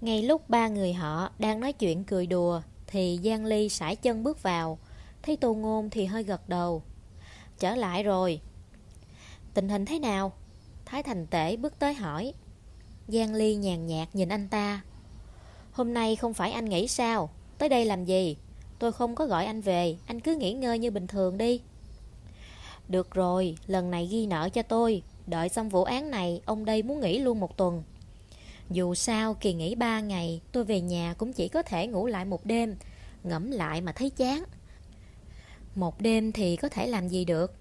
Ngay lúc ba người họ đang nói chuyện cười đùa, Thì Giang Ly sải chân bước vào. Thấy Tô Ngôn thì hơi gật đầu. Trở lại rồi. Tình hình thế nào? Thái Thành Tể bước tới hỏi. Giang Ly nhàn nhạt nhìn anh ta. Hôm nay không phải anh nghỉ sao? Tới đây làm gì? Tôi không có gọi anh về, Anh cứ nghỉ ngơi như bình thường đi. Được rồi, Lần này ghi nợ cho tôi. Đợi xong vụ án này, Ông đây muốn nghỉ luôn một tuần. Dù sao kỳ nghỉ 3 ngày Tôi về nhà cũng chỉ có thể ngủ lại một đêm Ngẫm lại mà thấy chán Một đêm thì có thể làm gì được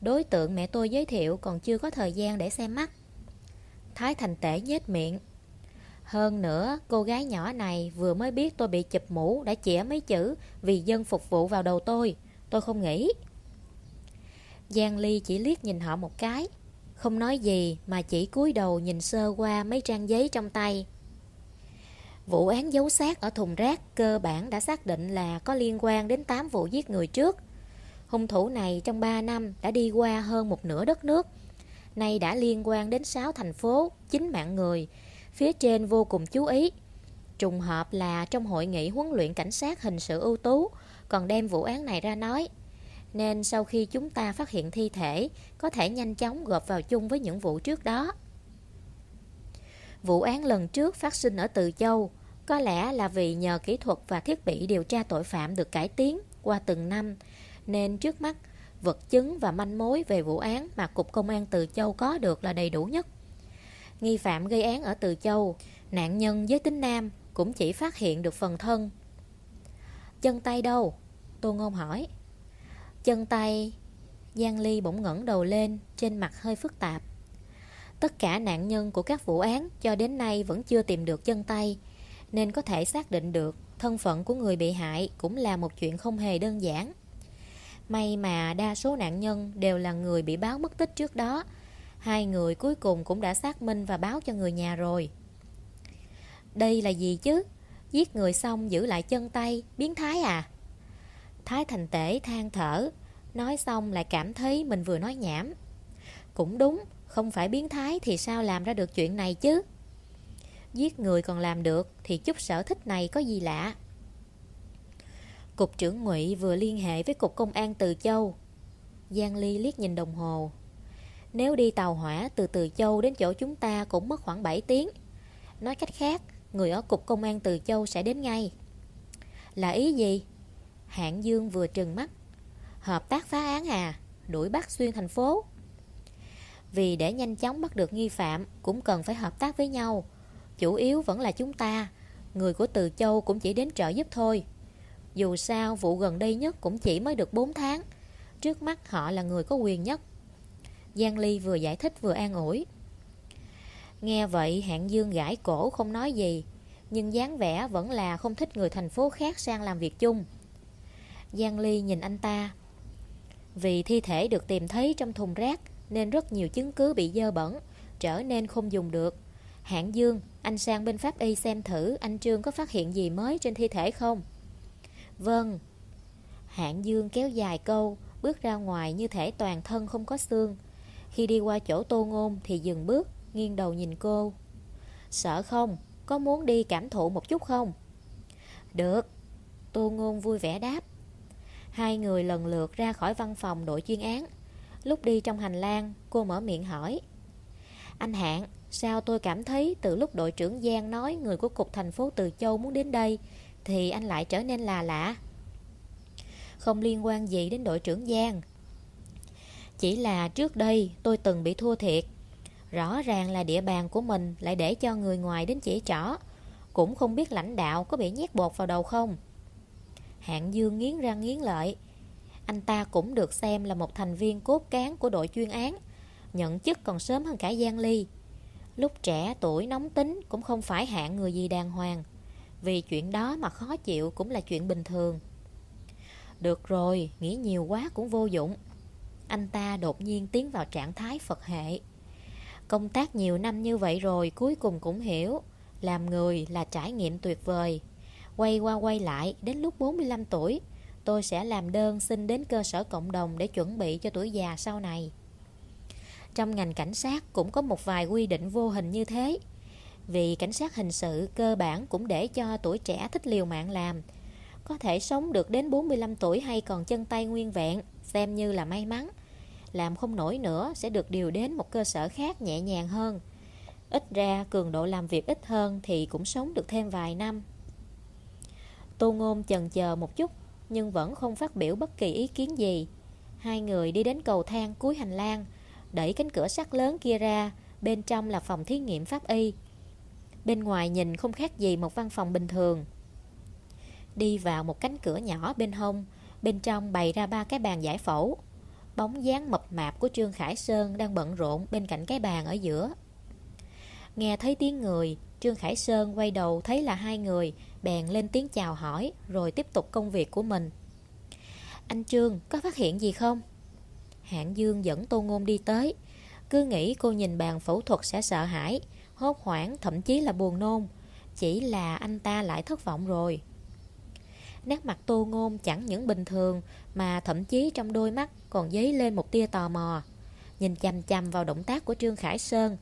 Đối tượng mẹ tôi giới thiệu Còn chưa có thời gian để xem mắt Thái Thành Tể nhếch miệng hơn nữa, cô gái nhỏ này vừa mới biết tôi bị chụp mũ đã chĩa mấy chữ vì dân phục vụ vào đầu tôi. Tôi không nghĩ. Giang Ly chỉ liếc nhìn họ một cái. Không nói gì mà chỉ cúi đầu nhìn sơ qua mấy trang giấy trong tay. Vụ án dấu xác ở thùng rác cơ bản đã xác định là có liên quan đến 8 vụ giết người trước. Hung thủ này trong 3 năm đã đi qua hơn một nửa đất nước. Nay đã liên quan đến 6 thành phố, 9 mạng người, Phía trên vô cùng chú ý Trùng hợp là trong hội nghị huấn luyện cảnh sát hình sự ưu tú Còn đem vụ án này ra nói nên sau khi chúng ta phát hiện thi thể, Có thể nhanh chóng gộp vào chung với những vụ trước đó. Vụ án lần trước phát sinh ở Từ Châu, Có lẽ là vì nhờ kỹ thuật và thiết bị điều tra tội phạm được cải tiến qua từng năm, Nên trước mắt, vật chứng và manh mối về vụ án mà Cục Công an Từ Châu có được là đầy đủ nhất. Nghi phạm gây án ở Từ Châu, Nạn nhân giới tính nam Cũng chỉ phát hiện được phần thân. Chân tay đâu? Tô Ngôn hỏi. Chân tay Giang Ly bỗng ngẩng đầu lên Trên mặt hơi phức tạp Tất cả nạn nhân của các vụ án Cho đến nay vẫn chưa tìm được chân tay Nên có thể xác định được Thân phận của người bị hại Cũng là một chuyện không hề đơn giản May mà đa số nạn nhân Đều là người bị báo mất tích trước đó Hai người cuối cùng cũng đã xác minh và báo cho người nhà rồi Đây là gì chứ? Giết người xong giữ lại chân tay, biến thái à? Thái thành tể than thở Nói xong lại cảm thấy mình vừa nói nhảm Cũng đúng, không phải biến thái thì sao làm ra được chuyện này chứ? Giết người còn làm được thì chút sở thích này có gì lạ Cục trưởng ngụy vừa liên hệ với Cục Công an Từ Châu Giang Ly liếc nhìn đồng hồ nếu đi tàu hỏa từ Từ Châu đến chỗ chúng ta cũng mất khoảng 7 tiếng. Nói cách khác, người ở Cục Công an Từ Châu sẽ đến ngay. Là ý gì? Hạng Dương vừa trừng mắt. Hợp tác phá án à? Đuổi bắt xuyên thành phố? Vì để nhanh chóng bắt được nghi phạm, cũng cần phải hợp tác với nhau. Chủ yếu vẫn là chúng ta. Người của Từ Châu cũng chỉ đến trợ giúp thôi. Dù sao, vụ gần đây nhất cũng chỉ mới được 4 tháng. Trước mắt họ là người có quyền nhất Giang Ly vừa giải thích vừa an ủi Nghe vậy, hạng dương gãi cổ không nói gì, Nhưng dáng vẻ vẫn là không thích người thành phố khác sang làm việc chung Giang Ly nhìn anh ta Vì thi thể được tìm thấy trong thùng rác Nên rất nhiều chứng cứ bị dơ bẩn Trở nên không dùng được Hạng Dương, anh sang bên pháp y xem thử Anh Trương có phát hiện gì mới trên thi thể không? Vâng Hạng Dương kéo dài câu Bước ra ngoài như thể toàn thân không có xương khi đi qua chỗ tô ngôn thì dừng bước, nghiêng đầu nhìn cô. Sợ không? Có muốn đi cảm thụ một chút không? Được. Tô ngôn vui vẻ đáp. Hai người lần lượt ra khỏi văn phòng đội chuyên án. Lúc đi trong hành lang, cô mở miệng hỏi. Anh Hạng, sao tôi cảm thấy từ lúc đội trưởng Giang nói người của cục thành phố Từ Châu muốn đến đây, thì anh lại trở nên là lạ? Không liên quan gì đến đội trưởng Giang, chỉ là trước đây tôi từng bị thua thiệt Rõ ràng là địa bàn của mình lại để cho người ngoài đến chỉ trỏ Cũng không biết lãnh đạo có bị nhét bột vào đầu không Hạng Dương nghiến răng nghiến lợi. Anh ta cũng được xem là một thành viên cốt cán của đội chuyên án Nhận chức còn sớm hơn cả Giang Ly. Lúc trẻ tuổi nóng tính cũng không phải hạng người gì đàng hoàng Vì chuyện đó mà khó chịu cũng là chuyện bình thường. Được rồi, nghĩ nhiều quá cũng vô dụng. Anh ta đột nhiên tiến vào trạng thái Phật hệ. Công tác nhiều năm như vậy rồi Cuối cùng cũng hiểu Làm người là trải nghiệm tuyệt vời. Quay qua quay lại Đến lúc 45 tuổi. Tôi sẽ làm đơn xin đến cơ sở cộng đồng Để chuẩn bị cho tuổi già sau này. Trong ngành cảnh sát Cũng có một vài quy định vô hình như thế. Vì cảnh sát hình sự cơ bản cũng để cho tuổi trẻ thích liều mạng làm. Có thể sống được đến 45 tuổi hay còn chân tay nguyên vẹn, Xem như là may mắn. Làm không nổi nữa sẽ được điều đến một cơ sở khác nhẹ nhàng hơn. Ít ra cường độ làm việc ít hơn thì cũng sống được thêm vài năm. Tô Ngôn chần chờ một chút, Nhưng vẫn không phát biểu bất kỳ ý kiến gì. Hai người đi đến cầu thang cuối hành lang, Đẩy cánh cửa sắt lớn kia ra, Bên trong là phòng thí nghiệm pháp y. Bên ngoài nhìn không khác gì một văn phòng bình thường. Đi vào một cánh cửa nhỏ bên hông, Bên trong bày ra ba cái bàn giải phẫu. Bóng dáng mập mạp của Trương Khải Sơn đang bận rộn bên cạnh cái bàn ở giữa. Nghe thấy tiếng người, Trương Khải Sơn quay đầu thấy là hai người Bèn lên tiếng chào hỏi, Rồi tiếp tục công việc của mình. Anh Trương, có phát hiện gì không? Hạng Dương dẫn Tô Ngôn đi tới. Cứ nghĩ cô nhìn bàn phẫu thuật sẽ sợ hãi, Hốt hoảng, thậm chí là buồn nôn. Chỉ là anh ta lại thất vọng rồi. Nét mặt Tô Ngôn chẳng những bình thường, Mà thậm chí trong đôi mắt còn dấy lên một tia tò mò. Nhìn chằm chằm vào động tác của Trương Khải Sơn,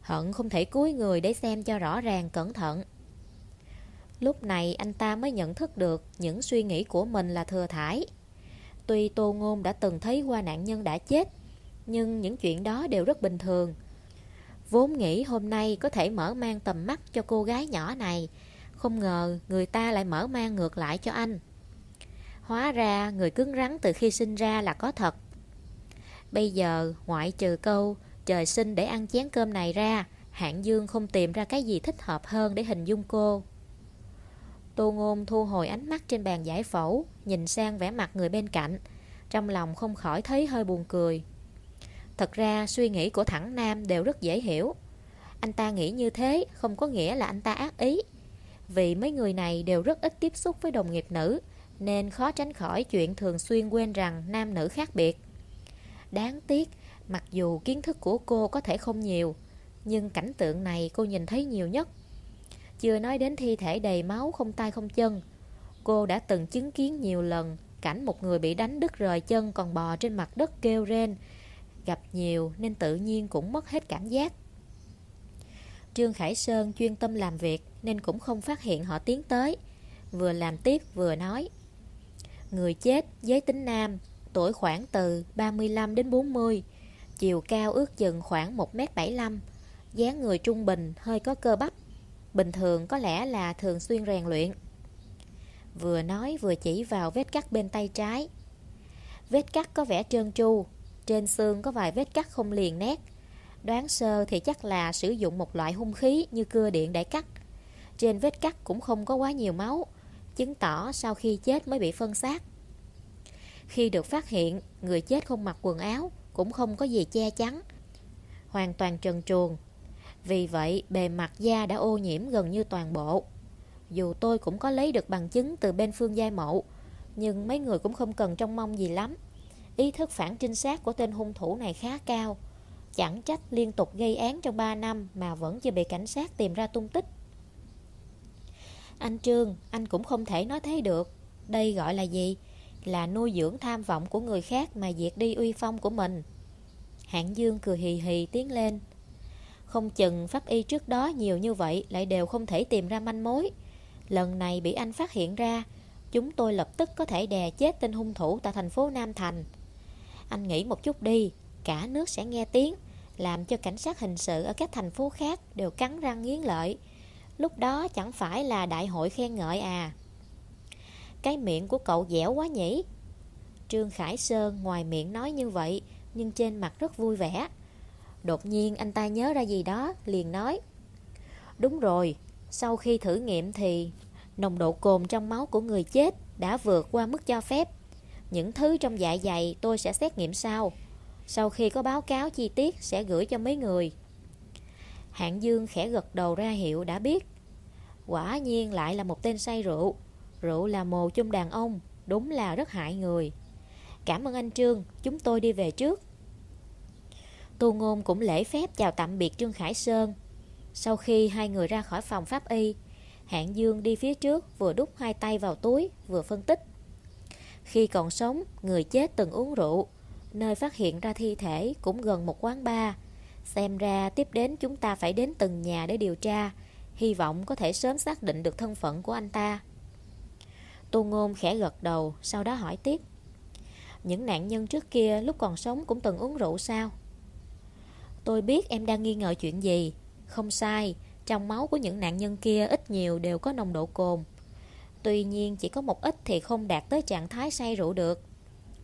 Hận không thể cúi người để xem cho rõ ràng cẩn thận. Lúc này anh ta mới nhận thức được những suy nghĩ của mình là thừa thải. Tuy Tô Ngôn đã từng thấy qua nạn nhân đã chết, Nhưng những chuyện đó đều rất bình thường. Vốn nghĩ hôm nay có thể mở mang tầm mắt cho cô gái nhỏ này, Không ngờ người ta lại mở mang ngược lại cho anh. Hóa ra người cứng rắn từ khi sinh ra là có thật. Bây giờ ngoại trừ câu Trời sinh để ăn chén cơm này ra, Hạng Dương không tìm ra cái gì thích hợp hơn để hình dung cô. Tô Ngôn thu hồi ánh mắt trên bàn giải phẫu, Nhìn sang vẻ mặt người bên cạnh. Trong lòng không khỏi thấy hơi buồn cười. Thật ra, suy nghĩ của thẳng nam đều rất dễ hiểu. Anh ta nghĩ như thế không có nghĩa là anh ta ác ý. Vì mấy người này đều rất ít tiếp xúc với đồng nghiệp nữ, Nên khó tránh khỏi chuyện thường xuyên quên rằng nam nữ khác biệt. Đáng tiếc, Mặc dù kiến thức của cô có thể không nhiều, Nhưng cảnh tượng này cô nhìn thấy nhiều nhất chưa nói đến thi thể đầy máu không tay không chân. Cô đã từng chứng kiến nhiều lần Cảnh một người bị đánh đứt rời chân còn bò trên mặt đất kêu rên. Gặp nhiều nên tự nhiên cũng mất hết cảm giác. Trương Khải Sơn chuyên tâm làm việc Nên cũng không phát hiện họ tiến tới. Vừa làm tiếp vừa nói, Người chết giới tính nam, Tuổi khoảng từ 35 đến 40 Chiều cao ước chừng khoảng 1m75 dáng người trung bình, hơi có cơ bắp Bình thường có lẽ là thường xuyên rèn luyện. Vừa nói vừa chỉ vào vết cắt bên tay trái. Vết cắt có vẻ trơn tru Trên xương có vài vết cắt không liền nét. Đoán sơ thì chắc là sử dụng một loại hung khí như cưa điện để cắt. Trên vết cắt cũng không có quá nhiều máu Chứng tỏ sau khi chết mới bị phân xác. Khi được phát hiện, người chết không mặc quần áo cũng không có gì che chắn Hoàn toàn trần truồng. Vì vậy bề mặt da đã ô nhiễm gần như toàn bộ Dù tôi cũng có lấy được bằng chứng từ bên phương giai mộ Nhưng mấy người cũng không cần trông mong gì lắm Ý thức phản trinh sát của tên hung thủ này khá cao Chẳng trách liên tục gây án trong 3 năm Mà vẫn chưa bị cảnh sát tìm ra tung tích Anh Trương, anh cũng không thể nói thế được Đây gọi là gì? là nuôi dưỡng tham vọng của người khác mà diệt đi uy phong của mình. Hạng Dương cười hì hì tiến lên. Không chừng pháp y trước đó nhiều như vậy lại đều không thể tìm ra manh mối. Lần này bị anh phát hiện ra, chúng tôi lập tức có thể đè chết tên hung thủ tại thành phố Nam Thành. Anh nghĩ một chút đi, cả nước sẽ nghe tiếng, làm cho cảnh sát hình sự ở các thành phố khác đều cắn răng nghiến lợi. Lúc đó chẳng phải là đại hội khen ngợi à. Cái miệng của cậu dẻo quá nhỉ Trương Khải Sơn ngoài miệng nói như vậy Nhưng trên mặt rất vui vẻ Đột nhiên anh ta nhớ ra gì đó, Liền nói. Đúng rồi, Sau khi thử nghiệm thì Nồng độ cồn trong máu của người chết Đã vượt qua mức cho phép. Những thứ trong dạ dày tôi sẽ xét nghiệm sau. Sau khi có báo cáo chi tiết Sẽ gửi cho mấy người. Hạng Dương khẽ gật đầu ra hiệu đã biết. Quả nhiên lại là một tên say rượu. Rượu là mồ chung đàn ông, Đúng là rất hại người. Cảm ơn anh Trương, Chúng tôi đi về trước. Tu Ngôn cũng lễ phép chào tạm biệt Trương Khải Sơn Sau khi hai người ra khỏi phòng pháp y Hạng Dương đi phía trước Vừa đút hai tay vào túi Vừa phân tích Khi còn sống Người chết từng uống rượu Nơi phát hiện ra thi thể cũng gần một quán bar Xem ra tiếp đến chúng ta phải đến từng nhà để điều tra hy vọng có thể sớm xác định được thân phận của anh ta. Tô Ngôn khẽ gật đầu, sau đó hỏi tiếp. Những nạn nhân trước kia lúc còn sống cũng từng uống rượu sao? Tôi biết em đang nghi ngờ chuyện gì. Không sai, trong máu của những nạn nhân kia ít nhiều đều có nồng độ cồn. Tuy nhiên chỉ có một ít thì không đạt tới trạng thái say rượu được.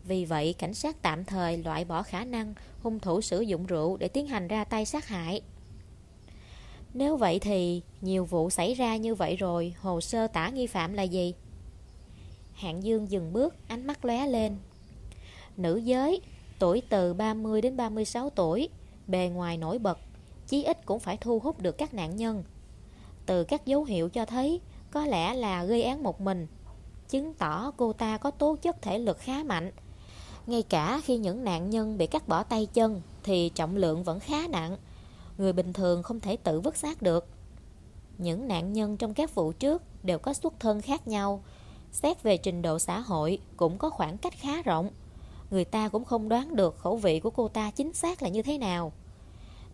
Vì vậy, cảnh sát tạm thời loại bỏ khả năng hung thủ sử dụng rượu để tiến hành ra tay sát hại. Nếu vậy thì nhiều vụ xảy ra như vậy rồi, hồ sơ tả nghi phạm là gì? Hạng Dương dừng bước, ánh mắt lóe lên. Nữ giới, tuổi từ 30 đến 36 tuổi, bề ngoài nổi bật, chí ít cũng phải thu hút được các nạn nhân. Từ các dấu hiệu cho thấy, có lẽ là gây án một mình, chứng tỏ cô ta có tố chất thể lực khá mạnh. Ngay cả khi những nạn nhân bị cắt bỏ tay chân thì trọng lượng vẫn khá nặng, người bình thường không thể tự vứt xác được. Những nạn nhân trong các vụ trước đều có xuất thân khác nhau, xét về trình độ xã hội cũng có khoảng cách khá rộng. Người ta cũng không đoán được khẩu vị của cô ta chính xác là như thế nào.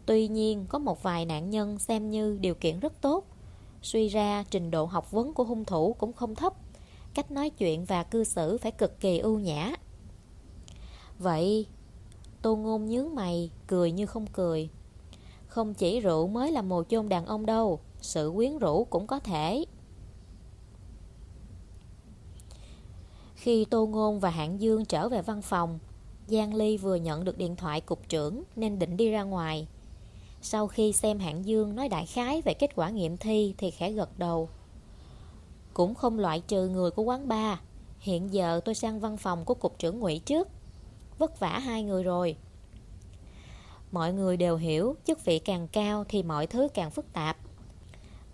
Tuy nhiên, có một vài nạn nhân xem như điều kiện rất tốt. Suy ra, trình độ học vấn của hung thủ cũng không thấp. Cách nói chuyện và cư xử phải cực kỳ ưu nhã. Vậy, Tô Ngôn nhướng mày, cười như không cười. Không chỉ rượu mới là mồ chôn đàn ông đâu, sự quyến rũ cũng có thể. Khi Tô Ngôn và Hạng Dương trở về văn phòng, Giang Ly vừa nhận được điện thoại cục trưởng nên định đi ra ngoài. Sau khi xem Hạng Dương nói đại khái về kết quả nghiệm thi thì khẽ gật đầu. Cũng không loại trừ người của quán bar. Hiện giờ tôi sang văn phòng của cục trưởng Ngụy trước. Vất vả hai người rồi. Mọi người đều hiểu chức vị càng cao thì mọi thứ càng phức tạp.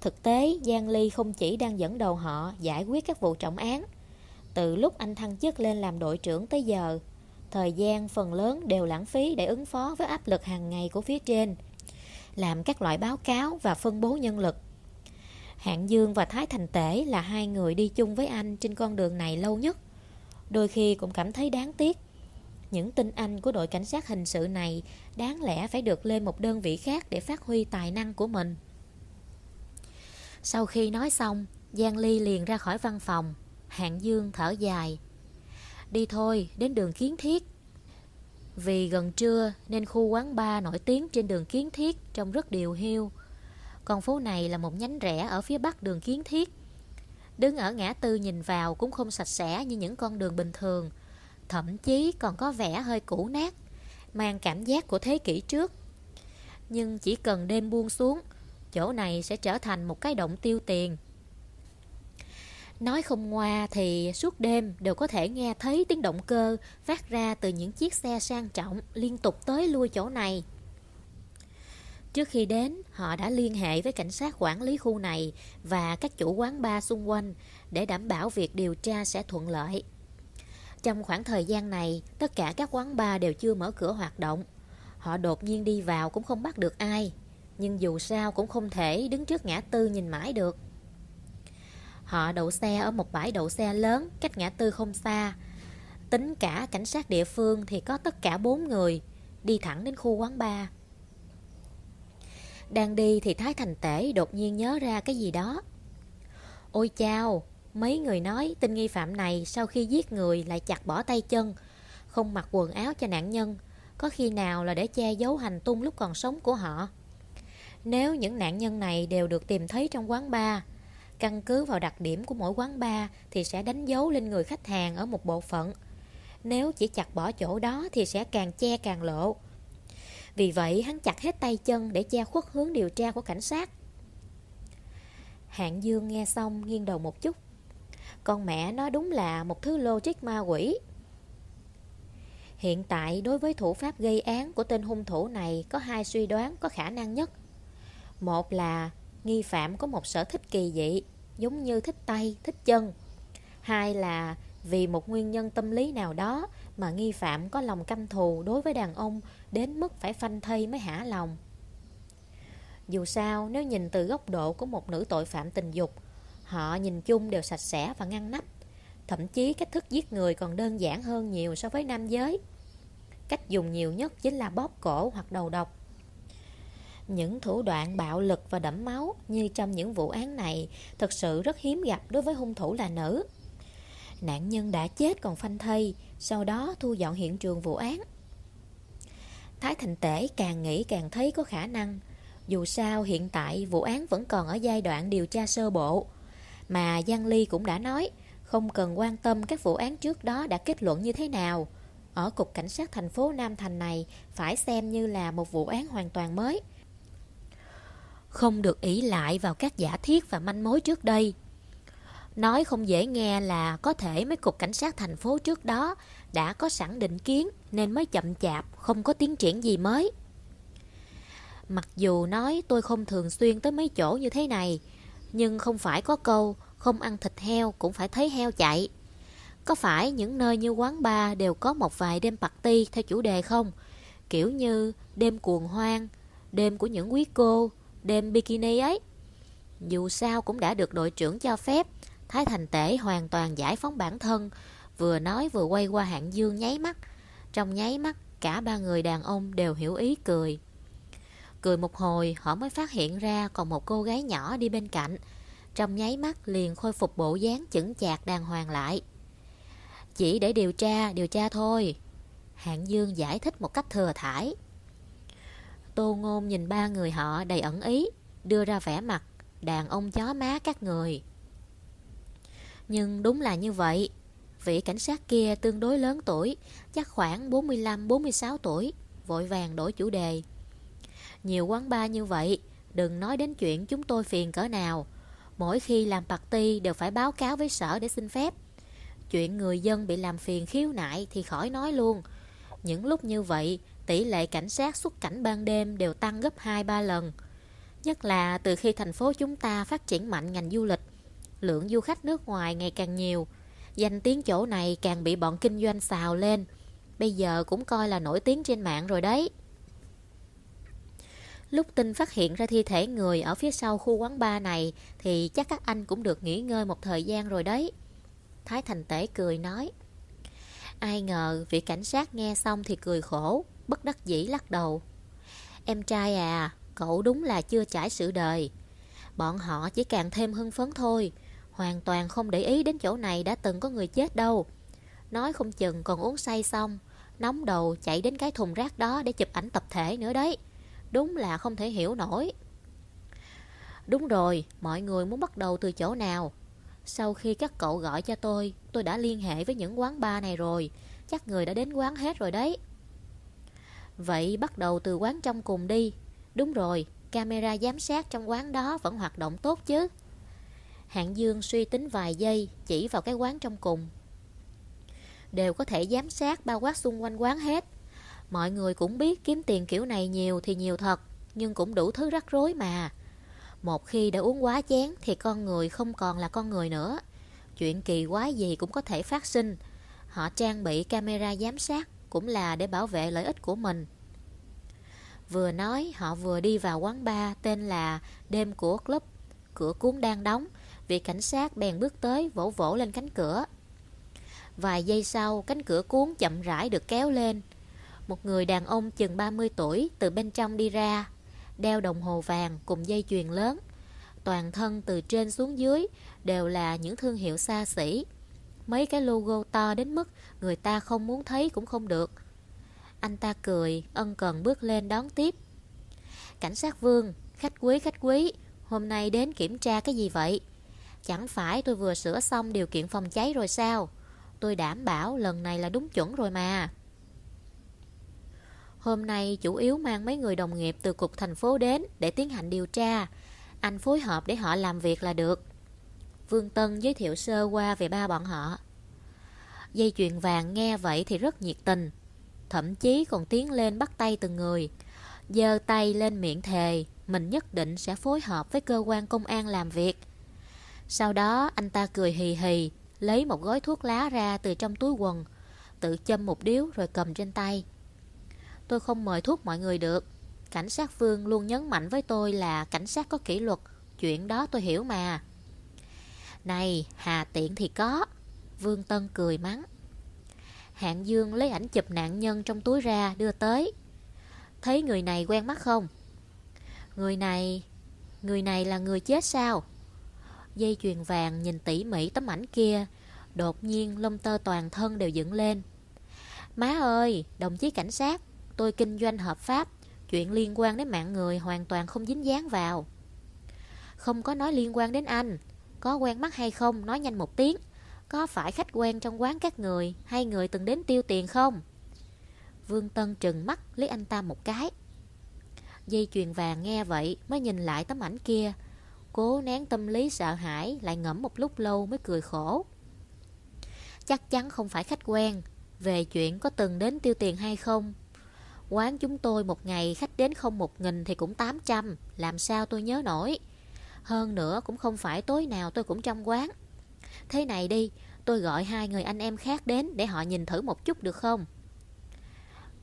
Thực tế, Giang Ly không chỉ đang dẫn đầu họ giải quyết các vụ trọng án. Từ lúc anh thăng chức lên làm đội trưởng tới giờ, thời gian phần lớn đều lãng phí để ứng phó với áp lực hàng ngày của phía trên làm các loại báo cáo và phân bố nhân lực. Hạng Dương và Thái Thành Tể là hai người đi chung với anh trên con đường này lâu nhất. Đôi khi cũng cảm thấy đáng tiếc. Những tinh anh của đội cảnh sát hình sự này đáng lẽ phải được lên một đơn vị khác để phát huy tài năng của mình. Sau khi nói xong, Giang Ly liền ra khỏi văn phòng. Hạng Dương thở dài. Đi thôi, đến đường kiến thiết. Vì gần trưa nên khu quán bar nổi tiếng trên đường Kiến Thiết trông rất điều hiu. Con phố này là một nhánh rẽ ở phía bắc đường Kiến Thiết. Đứng ở ngã tư nhìn vào cũng không sạch sẽ như những con đường bình thường. Thậm chí còn có vẻ hơi cũ nát, mang cảm giác của thế kỷ trước. Nhưng chỉ cần đêm buông xuống, chỗ này sẽ trở thành một cái động tiêu tiền. Nói không ngoa thì suốt đêm đều có thể nghe thấy tiếng động cơ phát ra từ những chiếc xe sang trọng liên tục tới lui chỗ này. Trước khi đến, họ đã liên hệ với cảnh sát quản lý khu này và các chủ quán bar xung quanh để đảm bảo việc điều tra sẽ thuận lợi. Trong khoảng thời gian này, tất cả các quán bar đều chưa mở cửa hoạt động. Họ đột nhiên đi vào cũng không bắt được ai, nhưng dù sao cũng không thể đứng trước ngã tư nhìn mãi được. Họ đậu xe ở một bãi đậu xe lớn cách ngã tư không xa. Tính cả cảnh sát địa phương thì có tất cả bốn người đi thẳng đến khu quán bar. Đang đi thì Thái Thành Tể đột nhiên nhớ ra cái gì đó. Ôi chao, mấy người nói tên nghi phạm này sau khi giết người lại chặt bỏ tay chân, không mặc quần áo cho nạn nhân, có khi nào là để che giấu hành tung lúc còn sống của họ. Nếu những nạn nhân này đều được tìm thấy trong quán bar, Căn cứ vào đặc điểm của mỗi quán bar thì sẽ đánh dấu lên người khách hàng ở một bộ phận. Nếu chỉ chặt bỏ chỗ đó thì sẽ càng che càng lộ. Vì vậy, hắn chặt hết tay chân để che khuất hướng điều tra của cảnh sát. Hạng Dương nghe xong nghiêng đầu một chút. Con mẹ nó đúng là một thứ logic ma quỷ. Hiện tại, đối với thủ pháp gây án của tên hung thủ này có hai suy đoán có khả năng nhất. Một là nghi phạm có một sở thích kỳ dị, giống như thích tay, thích chân. Hai là vì một nguyên nhân tâm lý nào đó mà nghi phạm có lòng căm thù đối với đàn ông đến mức phải phanh thây mới hả lòng. Dù sao, nếu nhìn từ góc độ của một nữ tội phạm tình dục, họ nhìn chung đều sạch sẽ và ngăn nắp. Thậm chí cách thức giết người còn đơn giản hơn nhiều so với nam giới. Cách dùng nhiều nhất chính là bóp cổ hoặc đầu độc. Những thủ đoạn bạo lực và đẫm máu như trong những vụ án này thật sự rất hiếm gặp đối với hung thủ là nữ. Nạn nhân đã chết còn phanh thây, sau đó thu dọn hiện trường vụ án. Thái Thành Tể càng nghĩ càng thấy có khả năng. Dù sao hiện tại vụ án vẫn còn ở giai đoạn điều tra sơ bộ. Mà Giang Ly cũng đã nói, không cần quan tâm các vụ án trước đó đã kết luận như thế nào. Ở Cục Cảnh sát thành phố Nam Thành này phải xem như là một vụ án hoàn toàn mới. Không được ý lại vào các giả thiết và manh mối trước đây. Nói không dễ nghe là có thể mấy cục cảnh sát thành phố trước đó đã có sẵn định kiến nên mới chậm chạp, không có tiến triển gì mới. Mặc dù nói tôi không thường xuyên tới mấy chỗ như thế này, nhưng không phải có câu không ăn thịt heo cũng phải thấy heo chạy. Có phải những nơi như quán bar đều có một vài đêm party theo chủ đề không? Kiểu như đêm cuồng hoang, đêm của những quý cô, đêm bikini ấy. Dù sao cũng đã được đội trưởng cho phép, Thái Thành Tể hoàn toàn giải phóng bản thân, vừa nói vừa quay qua hạng dương nháy mắt. Trong nháy mắt, cả ba người đàn ông đều hiểu ý cười. Cười một hồi, họ mới phát hiện ra còn một cô gái nhỏ đi bên cạnh. Trong nháy mắt liền khôi phục bộ dáng chững chạc đàng hoàng lại. Chỉ để điều tra, điều tra thôi. Hạng Dương giải thích một cách thừa thải. Tô Ngôn nhìn ba người họ đầy ẩn ý, đưa ra vẻ mặt, đàn ông chó má các người. Nhưng đúng là như vậy. Vị cảnh sát kia tương đối lớn tuổi, chắc khoảng 45-46 tuổi, vội vàng đổi chủ đề. Nhiều quán bar như vậy, đừng nói đến chuyện chúng tôi phiền cỡ nào. Mỗi khi làm party đều phải báo cáo với sở để xin phép. Chuyện người dân bị làm phiền khiếu nại thì khỏi nói luôn. Những lúc như vậy, tỷ lệ cảnh sát xuất cảnh ban đêm đều tăng gấp 2-3 lần. Nhất là từ khi thành phố chúng ta phát triển mạnh ngành du lịch, lượng du khách nước ngoài ngày càng nhiều. Danh tiếng chỗ này càng bị bọn kinh doanh xào lên. Bây giờ cũng coi là nổi tiếng trên mạng rồi đấy. Lúc tin phát hiện ra thi thể người ở phía sau khu quán bar này thì chắc các anh cũng được nghỉ ngơi một thời gian rồi đấy. Thái Thành Tể cười nói. Ai ngờ vị cảnh sát nghe xong thì cười khổ, bất đắc dĩ lắc đầu. Em trai à, cậu đúng là chưa trải sự đời. Bọn họ chỉ càng thêm hưng phấn thôi, hoàn toàn không để ý đến chỗ này đã từng có người chết đâu. Nói không chừng còn uống say xong, nóng đầu chạy đến cái thùng rác đó để chụp ảnh tập thể nữa đấy. Đúng là không thể hiểu nổi. Đúng rồi, mọi người muốn bắt đầu từ chỗ nào? Sau khi các cậu gọi cho tôi, tôi đã liên hệ với những quán bar này rồi. Chắc người đã đến quán hết rồi đấy. Vậy bắt đầu từ quán trong cùng đi. Đúng rồi, camera giám sát trong quán đó vẫn hoạt động tốt chứ. Hạng Dương suy tính vài giây, chỉ vào cái quán trong cùng. Đều có thể giám sát bao quát xung quanh quán hết. Mọi người cũng biết kiếm tiền kiểu này nhiều thì nhiều thật, nhưng cũng đủ thứ rắc rối mà. Một khi đã uống quá chén thì con người không còn là con người nữa. Chuyện kỳ quái gì cũng có thể phát sinh. Họ trang bị camera giám sát cũng là để bảo vệ lợi ích của mình. Vừa nói họ vừa đi vào quán bar tên là Đêm của Club. Cửa cuốn đang đóng, vị cảnh sát bèn bước tới vỗ vỗ lên cánh cửa. Vài giây sau, cánh cửa cuốn chậm rãi được kéo lên. Một người đàn ông chừng 30 tuổi từ bên trong đi ra, đeo đồng hồ vàng cùng dây chuyền lớn. Toàn thân từ trên xuống dưới đều là những thương hiệu xa xỉ. Mấy cái logo to đến mức người ta không muốn thấy cũng không được. Anh ta cười, ân cần bước lên đón tiếp. Cảnh sát vương, khách quý khách quý, hôm nay đến kiểm tra cái gì vậy? Chẳng phải tôi vừa sửa xong điều kiện phòng cháy rồi sao? Tôi đảm bảo lần này là đúng chuẩn rồi mà. Hôm nay chủ yếu mang mấy người đồng nghiệp từ cục thành phố đến để tiến hành điều tra. Anh phối hợp để họ làm việc là được. Vương Tân giới thiệu sơ qua về ba bọn họ. Dây chuyền vàng nghe vậy thì rất nhiệt tình. Thậm chí còn tiến lên bắt tay từng người. giơ tay lên miệng thề, mình nhất định sẽ phối hợp với cơ quan công an làm việc. Sau đó anh ta cười hì hì, lấy một gói thuốc lá ra từ trong túi quần, tự châm một điếu rồi cầm trên tay. Tôi không mời thuốc mọi người được. Cảnh sát Phương luôn nhấn mạnh với tôi là cảnh sát có kỷ luật. Chuyện đó tôi hiểu mà. Này, hà tiện thì có. Vương Tân cười mắng. Hạng Dương lấy ảnh chụp nạn nhân trong túi ra đưa tới. Thấy người này quen mắt không? Người này Người này là người chết sao Dây chuyền vàng nhìn tỉ mỉ tấm ảnh kia Đột nhiên lông tơ toàn thân đều dựng lên Má ơi Đồng chí cảnh sát Tôi kinh doanh hợp pháp Chuyện liên quan đến mạng người hoàn toàn không dính dáng vào Không có nói liên quan đến anh có quen mắt hay không, Nói nhanh một tiếng. Có phải khách quen trong quán các người Hay người từng đến tiêu tiền không? Vương Tân trừng mắt lấy anh ta một cái. Dây chuyền vàng nghe vậy Mới nhìn lại tấm ảnh kia. Cố nén tâm lý sợ hãi, Lại ngẫm một lúc lâu mới cười khổ. Chắc chắn không phải khách quen, Về chuyện có từng đến tiêu tiền hay không? Quán chúng tôi một ngày khách đến không một nghìn thì cũng 800 Làm sao tôi nhớ nổi? Hơn nữa, cũng không phải tối nào tôi cũng trong quán. Thế này đi, Tôi gọi hai người anh em khác đến Để họ nhìn thử một chút được không?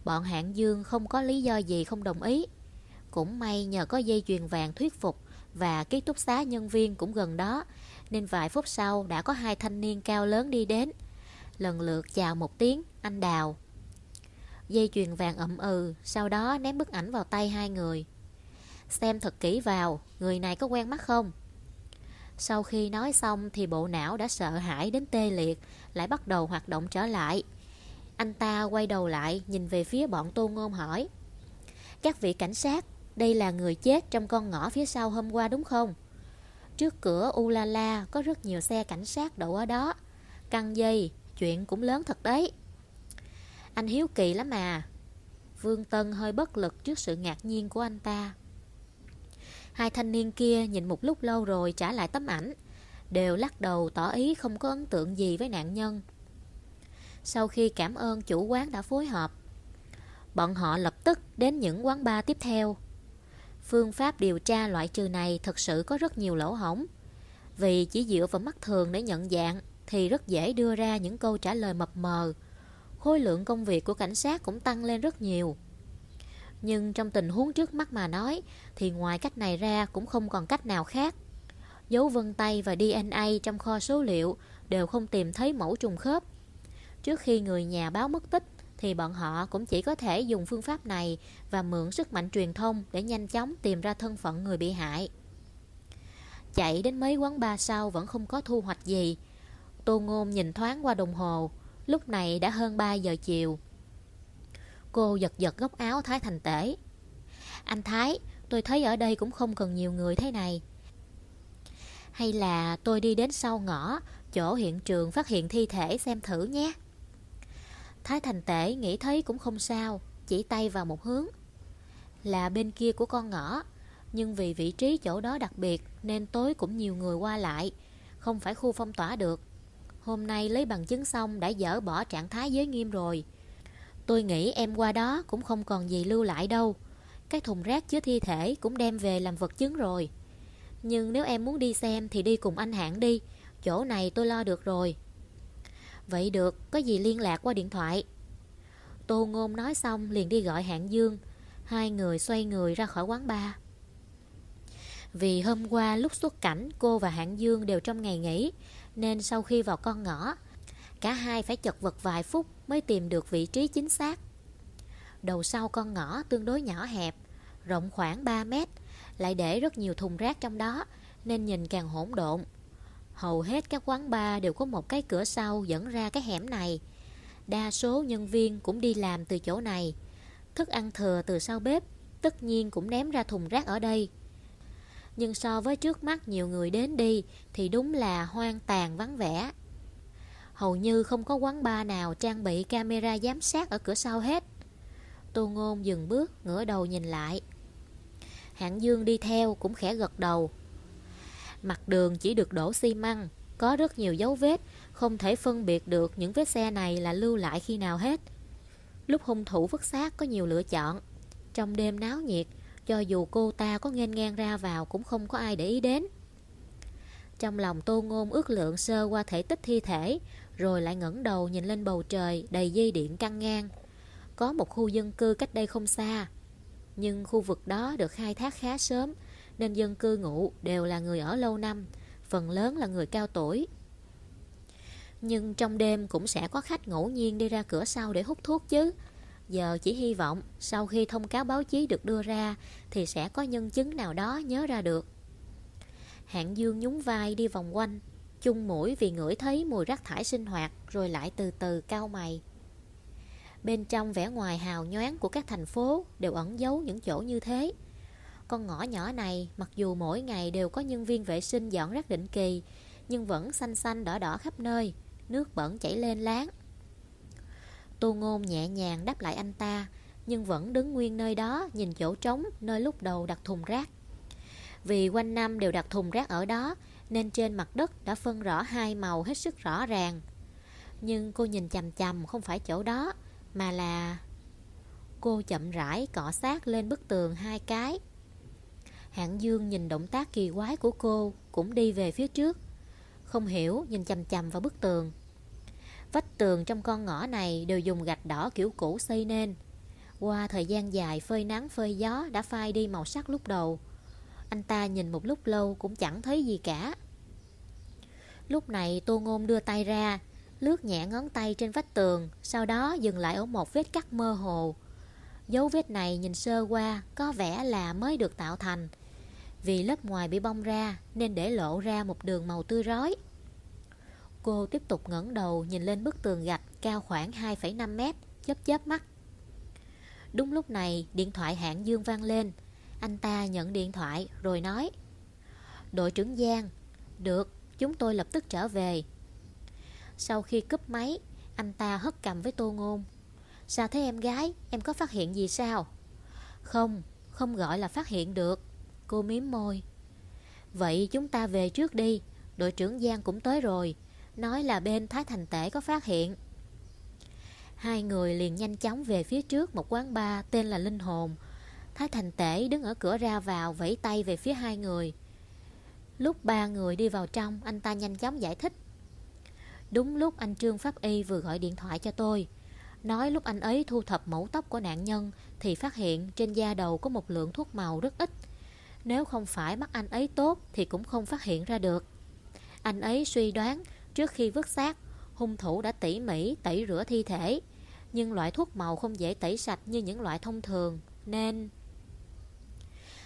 Bọn hạng dương không có lý do gì không đồng ý. Cũng may nhờ có dây chuyền vàng thuyết phục Và ký túc xá nhân viên cũng gần đó, Nên vài phút sau đã có hai thanh niên cao lớn đi đến. Lần lượt chào một tiếng, Anh Đào. Dây chuyền vàng ậm ừ Sau đó ném bức ảnh vào tay hai người. Xem thật kỹ vào, Người này có quen mắt không? Sau khi nói xong Thì bộ não đã sợ hãi đến tê liệt, Lại bắt đầu hoạt động trở lại. Anh ta quay đầu lại, Nhìn về phía bọn tô ngôn hỏi, Các vị cảnh sát, Đây là người chết trong con ngõ phía sau hôm qua đúng không? Trước cửa Ulala Có rất nhiều xe cảnh sát đậu ở đó. Căng dây, Chuyện cũng lớn thật đấy. Anh hiếu kỳ lắm mà Vương Tân hơi bất lực trước sự ngạc nhiên của anh ta. Hai thanh niên kia nhìn một lúc lâu rồi trả lại tấm ảnh. Đều lắc đầu tỏ ý không có ấn tượng gì với nạn nhân. Sau khi cảm ơn chủ quán đã phối hợp, Bọn họ lập tức đến những quán bar tiếp theo. Phương pháp điều tra loại trừ này thật sự có rất nhiều lỗ hổng. Vì chỉ dựa vào mắt thường để nhận dạng Thì rất dễ đưa ra những câu trả lời mập mờ. Khối lượng công việc của cảnh sát cũng tăng lên rất nhiều. Nhưng trong tình huống trước mắt mà nói, thì ngoài cách này ra cũng không còn cách nào khác. Dấu vân tay và DNA trong kho số liệu đều không tìm thấy mẫu trùng khớp. Trước khi người nhà báo mất tích, thì bọn họ cũng chỉ có thể dùng phương pháp này và mượn sức mạnh truyền thông để nhanh chóng tìm ra thân phận người bị hại. Chạy đến mấy quán bar sau vẫn không có thu hoạch gì. Tô Ngôn nhìn thoáng qua đồng hồ, Lúc này đã hơn 3 giờ chiều Cô giật giật góc áo Thái Thành Tể. Anh Thái, Tôi thấy ở đây cũng không cần nhiều người thế này. Hay là tôi đi đến sau ngõ, Chỗ hiện trường phát hiện thi thể xem thử nhé. Thái Thành Tể nghĩ thấy cũng không sao, Chỉ tay vào một hướng. Là bên kia của con ngõ, Nhưng vì vị trí chỗ đó đặc biệt Nên tối cũng nhiều người qua lại, Không phải khu phong tỏa được. Hôm nay lấy bằng chứng xong đã dỡ bỏ trạng thái giới nghiêm rồi. Tôi nghĩ em qua đó cũng không còn gì lưu lại đâu. Cái thùng rác chứa thi thể cũng đem về làm vật chứng rồi. Nhưng nếu em muốn đi xem thì đi cùng anh hạng đi. Chỗ này tôi lo được rồi. Vậy được, có gì liên lạc qua điện thoại. Tô Ngôn nói xong liền đi gọi hạng Dương. Hai người xoay người ra khỏi quán bar. Vì hôm qua lúc xuất cảnh cô và hạng Dương đều trong ngày nghỉ nên sau khi vào con ngõ Cả hai phải chật vật vài phút Mới tìm được vị trí chính xác. Đầu sau con ngõ tương đối nhỏ hẹp, Rộng khoảng 3 mét, Lại để rất nhiều thùng rác trong đó, Nên nhìn càng hỗn độn. Hầu hết các quán bar đều có một cái cửa sau dẫn ra cái hẻm này. Đa số nhân viên cũng đi làm từ chỗ này. Thức ăn thừa từ sau bếp, Tất nhiên cũng ném ra thùng rác ở đây. Nhưng so với trước mắt nhiều người đến đi thì đúng là hoang tàn vắng vẻ. Hầu như không có quán bar nào trang bị camera giám sát ở cửa sau hết. Tô Ngôn dừng bước, ngửa đầu nhìn lại. Hạng Dương đi theo cũng khẽ gật đầu. Mặt đường chỉ được đổ xi măng, có rất nhiều dấu vết, không thể phân biệt được những vết xe này là lưu lại khi nào hết. Lúc hung thủ vứt xác có nhiều lựa chọn. Trong đêm náo nhiệt, cho dù cô ta có nghênh ngang ra vào Cũng không có ai để ý đến Trong lòng tô ngôn ước lượng sơ qua thể tích thi thể rồi lại ngẩng đầu nhìn lên bầu trời Đầy dây điện căng ngang. Có một khu dân cư cách đây không xa Nhưng khu vực đó được khai thác khá sớm Nên dân cư ngủ đều là người ở lâu năm Phần lớn là người cao tuổi. Nhưng trong đêm cũng sẽ có khách ngẫu nhiên đi ra cửa sau để hút thuốc chứ. Giờ chỉ hy vọng sau khi thông cáo báo chí được đưa ra thì sẽ có nhân chứng nào đó nhớ ra được. Hạng Dương nhún vai đi vòng quanh, chung mũi vì ngửi thấy mùi rác thải sinh hoạt rồi lại từ từ cao mày. Bên trong vẻ ngoài hào nhoáng của các thành phố đều ẩn giấu những chỗ như thế. Con ngõ nhỏ này mặc dù mỗi ngày đều có nhân viên vệ sinh dọn rác định kỳ nhưng vẫn xanh xanh đỏ đỏ khắp nơi, nước bẩn chảy lên láng. Tô Ngôn nhẹ nhàng đáp lại anh ta nhưng vẫn đứng nguyên nơi đó nhìn chỗ trống nơi lúc đầu đặt thùng rác. Vì quanh năm đều đặt thùng rác ở đó nên trên mặt đất đã phân rõ hai màu hết sức rõ ràng. Nhưng cô nhìn chầm chầm không phải chỗ đó, mà là... Cô chậm rãi cọ sát lên bức tường hai cái. Hạng Dương nhìn động tác kỳ quái của cô cũng đi về phía trước. Không hiểu nhìn chầm chầm vào bức tường. Vách tường trong con ngõ này đều dùng gạch đỏ kiểu cũ xây nên. Qua thời gian dài phơi nắng phơi gió đã phai đi màu sắc lúc đầu. Anh ta nhìn một lúc lâu cũng chẳng thấy gì cả. Lúc này Tô Ngôn đưa tay ra, lướt nhẹ ngón tay trên vách tường, sau đó dừng lại ở một vết cắt mơ hồ. Dấu vết này nhìn sơ qua có vẻ là mới được tạo thành. Vì lớp ngoài bị bong ra nên để lộ ra một đường màu tươi rói. Cô tiếp tục ngẩng đầu nhìn lên bức tường gạch cao khoảng 2,5 mét, chớp chớp mắt. Đúng lúc này, điện thoại hạng Dương vang lên. Anh ta nhận điện thoại rồi nói Đội trưởng Giang Được, chúng tôi lập tức trở về. Sau khi cúp máy Anh ta hất cầm với Tô Ngôn Sao thế em gái, em có phát hiện gì sao? Không, không gọi là phát hiện được. Cô miếm môi Vậy chúng ta về trước đi Đội trưởng Giang cũng tới rồi Nói là bên Thái Thành Tể có phát hiện. Hai người liền nhanh chóng về phía trước một quán bar tên là Linh Hồn Thái Thành Tể đứng ở cửa ra vào, vẫy tay về phía hai người. Lúc ba người đi vào trong, Anh ta nhanh chóng giải thích. Đúng lúc anh Trương Pháp Y vừa gọi điện thoại cho tôi, Nói lúc anh ấy thu thập mẫu tóc của nạn nhân, Thì phát hiện trên da đầu có một lượng thuốc màu rất ít. Nếu không phải mắt anh ấy tốt, Thì cũng không phát hiện ra được. Anh ấy suy đoán Trước khi vứt xác, Hung thủ đã tỉ mỉ, tẩy rửa thi thể. Nhưng loại thuốc màu không dễ tẩy sạch như những loại thông thường, Nên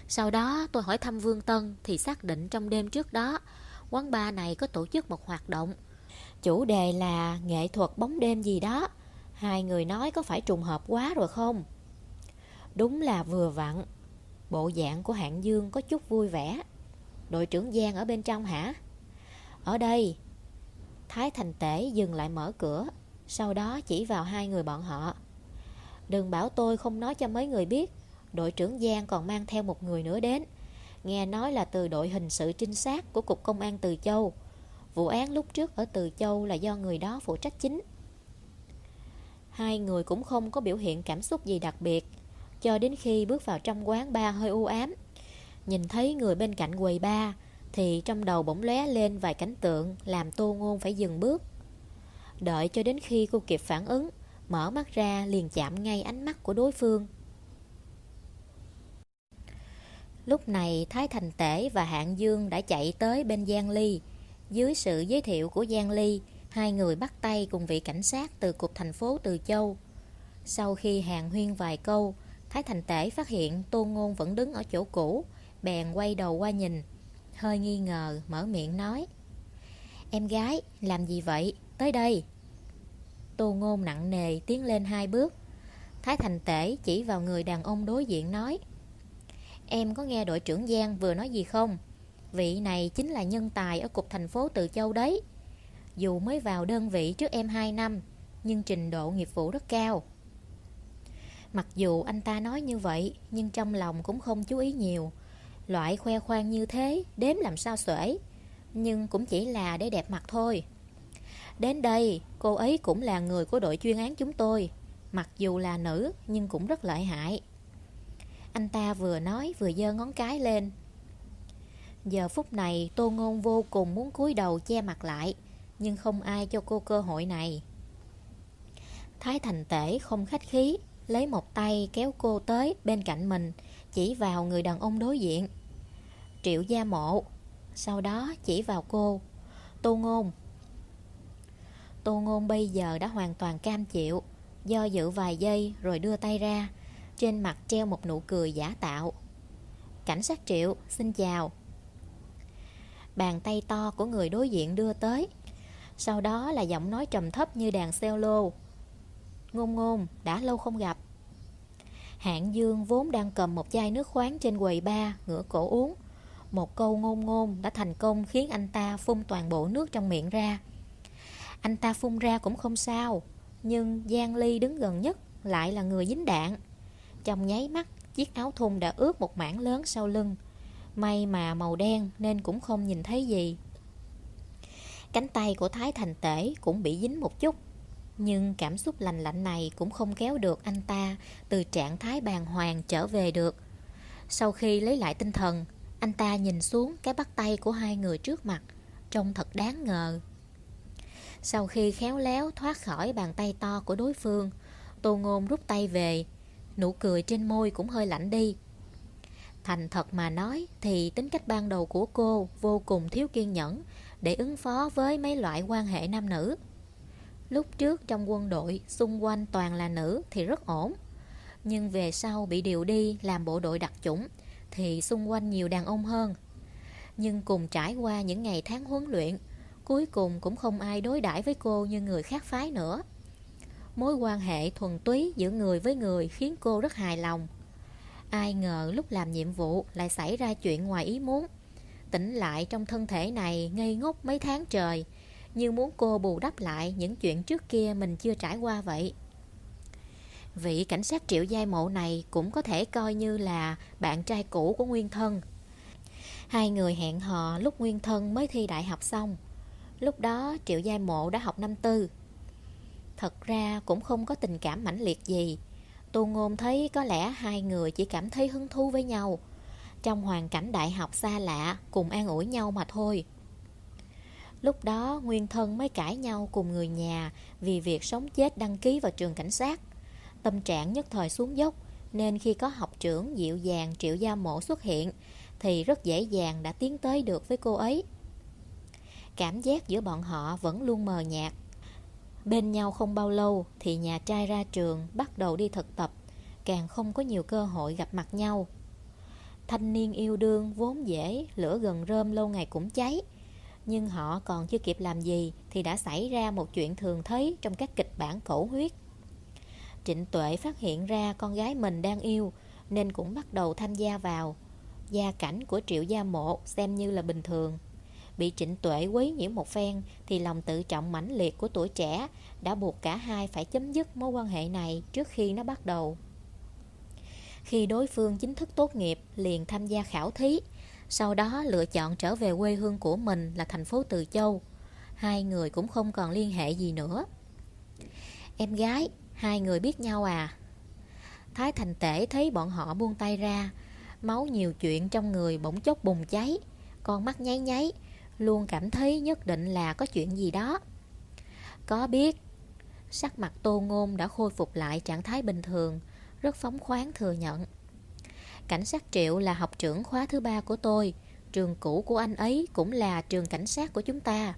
sau đó tôi hỏi thăm Vương Tân thì xác định trong đêm trước đó, quán bar này có tổ chức một hoạt động. Chủ đề là nghệ thuật bóng đêm gì đó. Hai người nói có phải trùng hợp quá rồi không? Đúng là vừa vặn. Bộ dạng của hạng dương có chút vui vẻ. Đội trưởng Giang ở bên trong hả? Ở đây. Thái Thành Tể dừng lại mở cửa. Sau đó chỉ vào hai người bọn họ. Đừng bảo tôi không nói cho mấy người biết đội trưởng Giang còn mang theo một người nữa đến. Nghe nói là từ đội hình sự trinh sát của Cục Công an Từ Châu. Vụ án lúc trước ở Từ Châu là do người đó phụ trách chính. Hai người cũng không có biểu hiện cảm xúc gì đặc biệt, cho đến khi bước vào trong quán ba hơi u ám. Nhìn thấy người bên cạnh quầy ba, thì trong đầu bỗng lóe lên vài cảnh tượng làm tô ngôn phải dừng bước. Đợi cho đến khi cô kịp phản ứng, mở mắt ra liền chạm ngay ánh mắt của đối phương. Lúc này Thái Thành Tể và Hạng Dương đã chạy tới bên Giang Ly. Dưới sự giới thiệu của Giang Ly, hai người bắt tay cùng vị cảnh sát từ cục thành phố Từ Châu. Sau khi hàng huyên vài câu, Thái Thành Tể phát hiện Tô Ngôn vẫn đứng ở chỗ cũ, bèn quay đầu qua nhìn. Hơi nghi ngờ, mở miệng nói. Em gái, làm gì vậy? Tới đây. Tô Ngôn nặng nề tiến lên hai bước. Thái Thành Tể chỉ vào người đàn ông đối diện nói. Em có nghe đội trưởng Giang vừa nói gì không? Vị này chính là nhân tài ở cục thành phố Từ Châu đấy. Dù mới vào đơn vị trước em 2 năm, nhưng trình độ nghiệp vụ rất cao. Mặc dù anh ta nói như vậy, nhưng trong lòng cũng không chú ý nhiều. Loại khoe khoang như thế, đếm làm sao xuể. Nhưng cũng chỉ là để đẹp mặt thôi. Đến đây, cô ấy cũng là người của đội chuyên án chúng tôi. Mặc dù là nữ, nhưng cũng rất lợi hại. Anh ta vừa nói vừa giơ ngón cái lên. Giờ phút này, Tô Ngôn vô cùng muốn cúi đầu che mặt lại, Nhưng không ai cho cô cơ hội này. Thái Thành Tể không khách khí, Lấy một tay kéo cô tới bên cạnh mình, Chỉ vào người đàn ông đối diện. Triệu gia mộ, Sau đó chỉ vào cô. Tô Ngôn. Tô Ngôn bây giờ đã hoàn toàn cam chịu, Do dự vài giây rồi đưa tay ra. Trên mặt treo một nụ cười giả tạo. Cảnh sát Triệu, xin chào. Bàn tay to của người đối diện đưa tới. Sau đó là giọng nói trầm thấp như đàn cello Ngôn ngôn, đã lâu không gặp. Hạng Dương vốn đang cầm một chai nước khoáng trên quầy ba Ngửa cổ uống. Một câu ngôn ngôn đã thành công khiến anh ta phun toàn bộ nước trong miệng ra. Anh ta phun ra cũng không sao Nhưng Giang Ly đứng gần nhất lại là người dính đạn. Trong nháy mắt, Chiếc áo thun đã ướt một mảng lớn sau lưng. May mà màu đen nên cũng không nhìn thấy gì. Cánh tay của Thái Thành Tể cũng bị dính một chút, Nhưng cảm xúc lành lạnh này cũng không kéo được anh ta Từ trạng thái bàng hoàng trở về được. Sau khi lấy lại tinh thần, Anh ta nhìn xuống cái bắt tay của hai người trước mặt, Trông thật đáng ngờ. Sau khi khéo léo thoát khỏi bàn tay to của đối phương, Tô Ngôn rút tay về Nụ cười trên môi cũng hơi lạnh đi Thành thật mà nói thì tính cách ban đầu của cô vô cùng thiếu kiên nhẫn để ứng phó với mấy loại quan hệ nam nữ. Lúc trước trong quân đội xung quanh toàn là nữ thì rất ổn. Nhưng về sau bị điều đi làm bộ đội đặc chủng thì xung quanh nhiều đàn ông hơn. Nhưng cùng trải qua những ngày tháng huấn luyện, cuối cùng cũng không ai đối đãi với cô như người khác phái nữa. Mối quan hệ thuần túy giữa người với người khiến cô rất hài lòng. Ai ngờ lúc làm nhiệm vụ lại xảy ra chuyện ngoài ý muốn. Tỉnh lại trong thân thể này ngây ngốc mấy tháng trời, như muốn cô bù đắp lại những chuyện trước kia mình chưa trải qua vậy. Vị cảnh sát triệu giai mộ này cũng có thể coi như là bạn trai cũ của Nguyên Thân. Hai người hẹn hò lúc Nguyên Thân mới thi đại học xong. Lúc đó triệu giai mộ đã học năm tư. Thật ra cũng không có tình cảm mãnh liệt gì. Tô Ngôn thấy có lẽ hai người chỉ cảm thấy hứng thú với nhau. Trong hoàn cảnh đại học xa lạ, Cùng an ủi nhau mà thôi. Lúc đó, Nguyên Thân mới cãi nhau cùng người nhà Vì việc sống chết đăng ký vào trường cảnh sát. Tâm trạng nhất thời xuống dốc, Nên khi có học trưởng dịu dàng Triệu Gia Mộ xuất hiện, Thì rất dễ dàng đã tiến tới được với cô ấy. Cảm giác giữa bọn họ vẫn luôn mờ nhạt. Bên nhau không bao lâu thì nhà trai ra trường bắt đầu đi thực tập, càng không có nhiều cơ hội gặp mặt nhau. Thanh niên yêu đương vốn dễ, lửa gần rơm lâu ngày cũng cháy. Nhưng họ còn chưa kịp làm gì thì đã xảy ra một chuyện thường thấy trong các kịch bản cổ huyết. Trịnh Tuệ phát hiện ra con gái mình đang yêu nên cũng bắt đầu tham gia vào. Gia cảnh của Triệu Gia Mộ xem như là bình thường. Bị trịnh tuệ quấy nhiễm một phen Thì lòng tự trọng mãnh liệt của tuổi trẻ Đã buộc cả hai phải chấm dứt mối quan hệ này Trước khi nó bắt đầu. Khi đối phương chính thức tốt nghiệp, Liền tham gia khảo thí, Sau đó lựa chọn trở về quê hương của mình Là thành phố Từ Châu. Hai người cũng không còn liên hệ gì nữa. Em gái, Hai người biết nhau à? Thái Thành Tể thấy bọn họ buông tay ra, Máu nhiều chuyện trong người bỗng chốc bùng cháy, Con mắt nháy nháy Luôn cảm thấy nhất định là có chuyện gì đó. Có biết Sắc mặt tô ngôn đã khôi phục lại trạng thái bình thường Rất phóng khoáng thừa nhận. Cảnh sát triệu là học trưởng khóa thứ ba của tôi Trường cũ của anh ấy cũng là trường cảnh sát của chúng ta.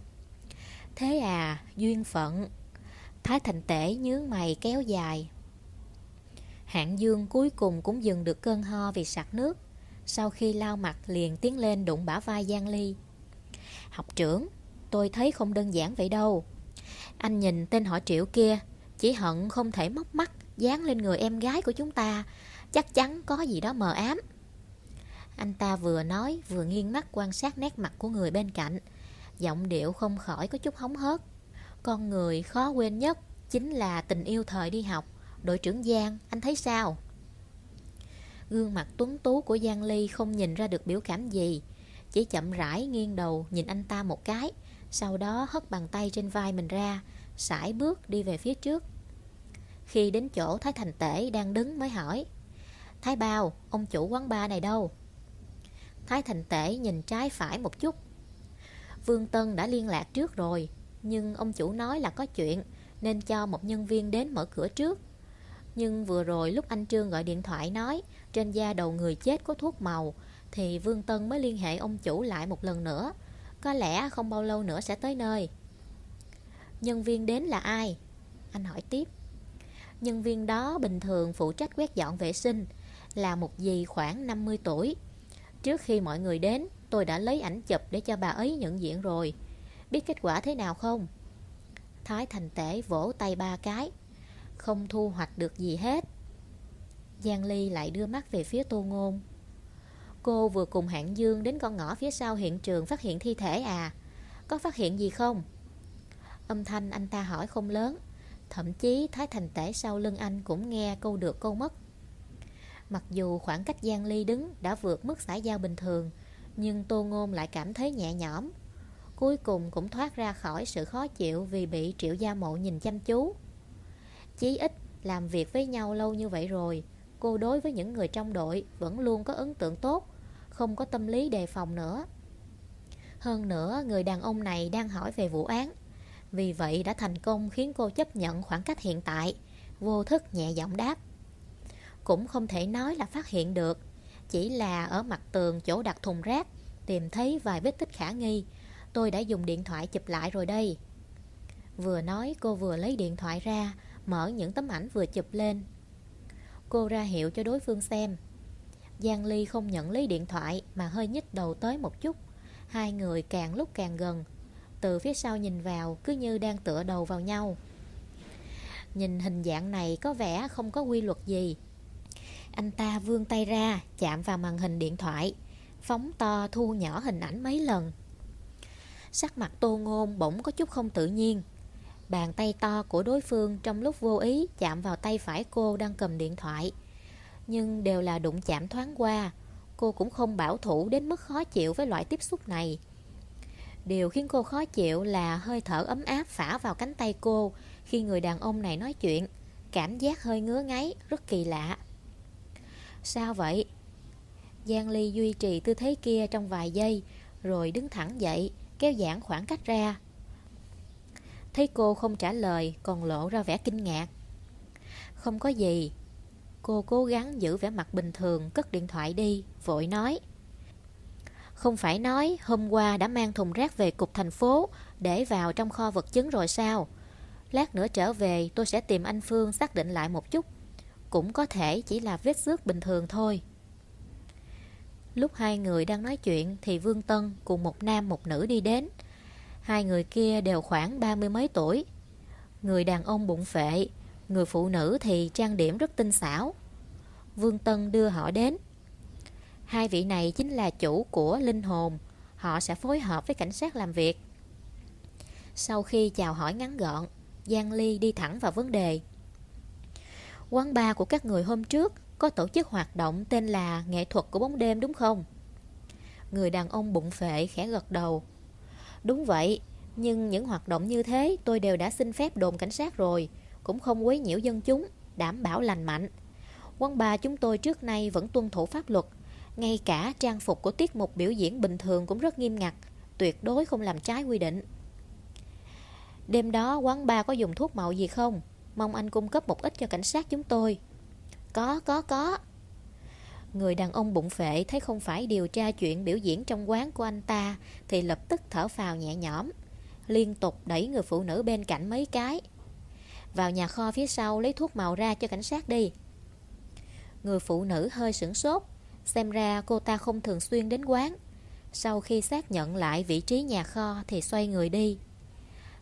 Thế à, duyên phận Thái thành tể nhướng mày kéo dài. Hạng dương cuối cùng cũng dừng được cơn ho vì sặc nước Sau khi lau mặt liền tiến lên đụng bả vai Giang Ly. Học trưởng, tôi thấy không đơn giản vậy đâu. Anh nhìn tên họ triệu kia, chỉ hận không thể móc mắt dán lên người em gái của chúng ta. Chắc chắn có gì đó mờ ám. Anh ta vừa nói vừa nghiêng mắt quan sát nét mặt của người bên cạnh. Giọng điệu không khỏi có chút hóng hớt. Con người khó quên nhất chính là tình yêu thời đi học. Đội trưởng Giang, anh thấy sao? Gương mặt tuấn tú của Giang Ly không nhìn ra được biểu cảm gì chỉ chậm rãi nghiêng đầu nhìn anh ta một cái Sau đó hất bàn tay trên vai mình ra sải bước đi về phía trước. Khi đến chỗ Thái Thành Tể đang đứng mới hỏi Thái Bao, ông chủ quán bar này đâu? Thái Thành Tể nhìn trái phải một chút. Vương Tân đã liên lạc trước rồi Nhưng ông chủ nói là có chuyện Nên cho một nhân viên đến mở cửa trước. Nhưng vừa rồi lúc anh Trương gọi điện thoại nói Trên da đầu người chết có thuốc màu thì Vương Tân mới liên hệ ông chủ lại một lần nữa. Có lẽ không bao lâu nữa sẽ tới nơi. Nhân viên đến là ai? Anh hỏi tiếp. Nhân viên đó bình thường phụ trách quét dọn vệ sinh, Là một dì khoảng 50 tuổi. Trước khi mọi người đến, Tôi đã lấy ảnh chụp để cho bà ấy nhận diện rồi. Biết kết quả thế nào không? Thái Thành Tể vỗ tay ba cái. Không thu hoạch được gì hết. Giang Ly lại đưa mắt về phía Tô Ngôn. Cô vừa cùng hạng dương đến con ngõ phía sau hiện trường phát hiện thi thể à. Có phát hiện gì không? Âm thanh anh ta hỏi không lớn. Thậm chí Thái Thành Tể sau lưng anh cũng nghe câu được câu mất. Mặc dù khoảng cách Giang Ly đứng đã vượt mức xã giao bình thường, Nhưng Tô Ngôn lại cảm thấy nhẹ nhõm. Cuối cùng cũng thoát ra khỏi sự khó chịu vì bị Triệu Gia Mộ nhìn chăm chú. Chí ít làm việc với nhau lâu như vậy rồi Cô đối với những người trong đội vẫn luôn có ấn tượng tốt, Không có tâm lý đề phòng nữa. Hơn nữa, người đàn ông này đang hỏi về vụ án. Vì vậy đã thành công khiến cô chấp nhận khoảng cách hiện tại, Vô thức nhẹ giọng đáp. Cũng không thể nói là phát hiện được, Chỉ là ở mặt tường chỗ đặt thùng rác, Tìm thấy vài vết tích khả nghi. Tôi đã dùng điện thoại chụp lại rồi đây. Vừa nói, cô vừa lấy điện thoại ra, Mở những tấm ảnh vừa chụp lên. Cô ra hiệu cho đối phương xem. Giang Ly không nhận lấy điện thoại Mà hơi nhích đầu tới một chút. Hai người càng lúc càng gần. Từ phía sau nhìn vào, Cứ như đang tựa đầu vào nhau. Nhìn hình dạng này có vẻ không có quy luật gì. Anh ta vươn tay ra, Chạm vào màn hình điện thoại. Phóng to thu nhỏ hình ảnh mấy lần. Sắc mặt tô ngôn bỗng có chút không tự nhiên. Bàn tay to của đối phương trong lúc vô ý chạm vào tay phải cô đang cầm điện thoại. Nhưng đều là đụng chạm thoáng qua Cô cũng không bảo thủ đến mức khó chịu với loại tiếp xúc này. Điều khiến cô khó chịu là hơi thở ấm áp phả vào cánh tay cô Khi người đàn ông này nói chuyện. Cảm giác hơi ngứa ngáy, rất kỳ lạ. Sao vậy? Giang Ly duy trì tư thế kia trong vài giây Rồi đứng thẳng dậy Kéo giãn khoảng cách ra. Thấy cô không trả lời, Còn lộ ra vẻ kinh ngạc. Không có gì. Cô cố gắng giữ vẻ mặt bình thường, Cất điện thoại đi, Vội nói. Không phải nói, hôm qua đã mang thùng rác về cục thành phố, Để vào trong kho vật chứng rồi sao? Lát nữa trở về, tôi sẽ tìm anh Phương xác định lại một chút. Cũng có thể chỉ là vết xước bình thường thôi. Lúc hai người đang nói chuyện Thì Vương Tân cùng một nam một nữ đi đến. Hai người kia đều khoảng ba mươi mấy tuổi. Người đàn ông bụng phệ, Người phụ nữ thì trang điểm rất tinh xảo. Vương Tân đưa họ đến. Hai vị này chính là chủ của linh hồn, Họ sẽ phối hợp với cảnh sát làm việc. Sau khi chào hỏi ngắn gọn, Giang Ly đi thẳng vào vấn đề. Quán bar của các người hôm trước Có tổ chức hoạt động tên là Nghệ thuật của bóng đêm, đúng không? Người đàn ông bụng phệ khẽ gật đầu. Đúng vậy, nhưng những hoạt động như thế tôi đều đã xin phép đồn cảnh sát rồi, cũng không quấy nhiễu dân chúng, đảm bảo lành mạnh. Quán bar chúng tôi trước nay vẫn tuân thủ pháp luật, ngay cả trang phục của tiết mục biểu diễn bình thường cũng rất nghiêm ngặt, tuyệt đối không làm trái quy định. Đêm đó quán bar có dùng thuốc màu gì không? Mong anh cung cấp một ít cho cảnh sát chúng tôi. Có, có, có. Người đàn ông bụng phệ thấy không phải điều tra chuyện biểu diễn trong quán của anh ta, Thì lập tức thở phào nhẹ nhõm, Liên tục đẩy người phụ nữ bên cạnh mấy cái. Vào nhà kho phía sau lấy thuốc màu ra cho cảnh sát đi. Người phụ nữ hơi sửng sốt, Xem ra cô ta không thường xuyên đến quán. Sau khi xác nhận lại vị trí nhà kho Thì xoay người đi.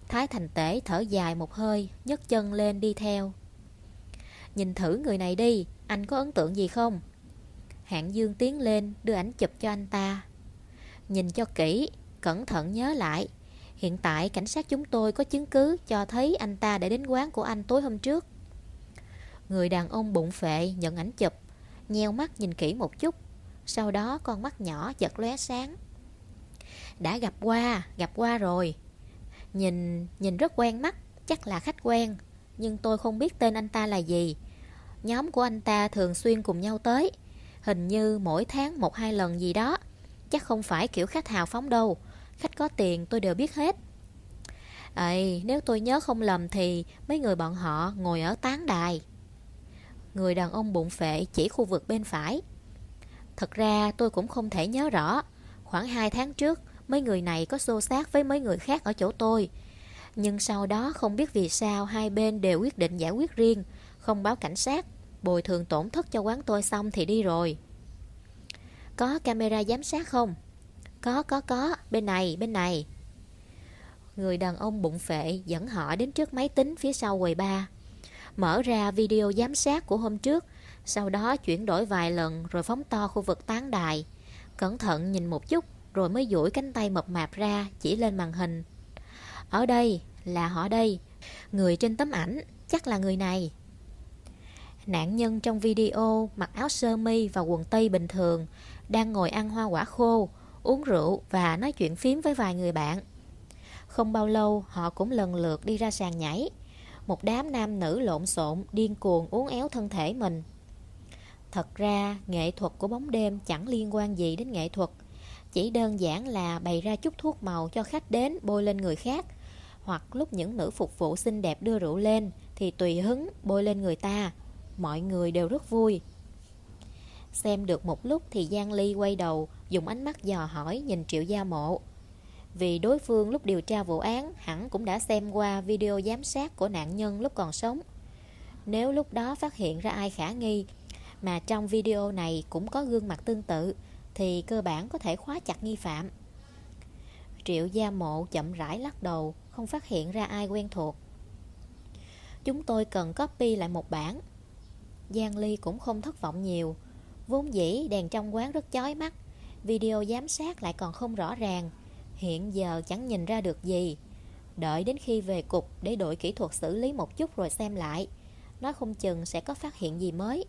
Thái Thành Tể thở dài một hơi, nhấc chân lên đi theo. Nhìn thử người này đi, Anh có ấn tượng gì không? Hạng Dương tiến lên, đưa ảnh chụp cho anh ta. Nhìn cho kỹ, Cẩn thận nhớ lại. Hiện tại cảnh sát chúng tôi có chứng cứ Cho thấy anh ta đã đến quán của anh tối hôm trước. Người đàn ông bụng phệ nhận ảnh chụp, Nheo mắt nhìn kỹ một chút. Sau đó con mắt nhỏ giật lóe sáng. Đã gặp qua Gặp qua rồi. Nhìn nhìn rất quen mắt, Chắc là khách quen, Nhưng tôi không biết tên anh ta là gì. Nhóm của anh ta thường xuyên cùng nhau tới. Hình như mỗi tháng một hai lần gì đó. Chắc không phải kiểu khách hào phóng đâu. Khách có tiền tôi đều biết hết. Ê, nếu tôi nhớ không lầm thì mấy người bọn họ ngồi ở tán đài. Người đàn ông bụng phệ chỉ khu vực bên phải. Thật ra tôi cũng không thể nhớ rõ. Khoảng 2 tháng trước Mấy người này có xô xát với mấy người khác ở chỗ tôi. Nhưng sau đó không biết vì sao Hai bên đều quyết định giải quyết riêng Không báo cảnh sát. Bồi thường tổn thất cho quán tôi xong thì đi rồi. Có camera giám sát không? Có, có, có. Bên này, bên này. Người đàn ông bụng phệ dẫn họ đến trước máy tính phía sau quầy ba Mở ra video giám sát của hôm trước Sau đó chuyển đổi vài lần rồi phóng to khu vực tán đài. Cẩn thận nhìn một chút rồi mới duỗi cánh tay mập mạp ra chỉ lên màn hình. Ở đây, là họ đây. Người trên tấm ảnh, chắc là người này. Nạn nhân trong video mặc áo sơ mi và quần tây bình thường Đang ngồi ăn hoa quả khô, uống rượu và nói chuyện phím với vài người bạn. Không bao lâu họ cũng lần lượt đi ra sàn nhảy. Một đám nam nữ lộn xộn, điên cuồng uống éo thân thể mình. Thật ra, nghệ thuật của bóng đêm chẳng liên quan gì đến nghệ thuật. Chỉ đơn giản là bày ra chút thuốc màu cho khách đến bôi lên người khác. Hoặc lúc những nữ phục vụ xinh đẹp đưa rượu lên Thì tùy hứng bôi lên người ta. Mọi người đều rất vui. Xem được một lúc thì Giang Ly quay đầu, Dùng ánh mắt dò hỏi nhìn Triệu Gia Mộ. Vì đối phương lúc điều tra vụ án, Hẳn cũng đã xem qua video giám sát của nạn nhân lúc còn sống. Nếu lúc đó phát hiện ra ai khả nghi, Mà trong video này cũng có gương mặt tương tự, Thì cơ bản có thể khóa chặt nghi phạm. Triệu Gia Mộ chậm rãi lắc đầu, Không phát hiện ra ai quen thuộc. Chúng tôi cần copy lại một bản. Giang Ly cũng không thất vọng nhiều. Vốn dĩ đèn trong quán rất chói mắt, Video giám sát lại còn không rõ ràng. Hiện giờ chẳng nhìn ra được gì. Đợi đến khi về cục để đội kỹ thuật xử lý một chút rồi xem lại. Nói không chừng sẽ có phát hiện gì mới.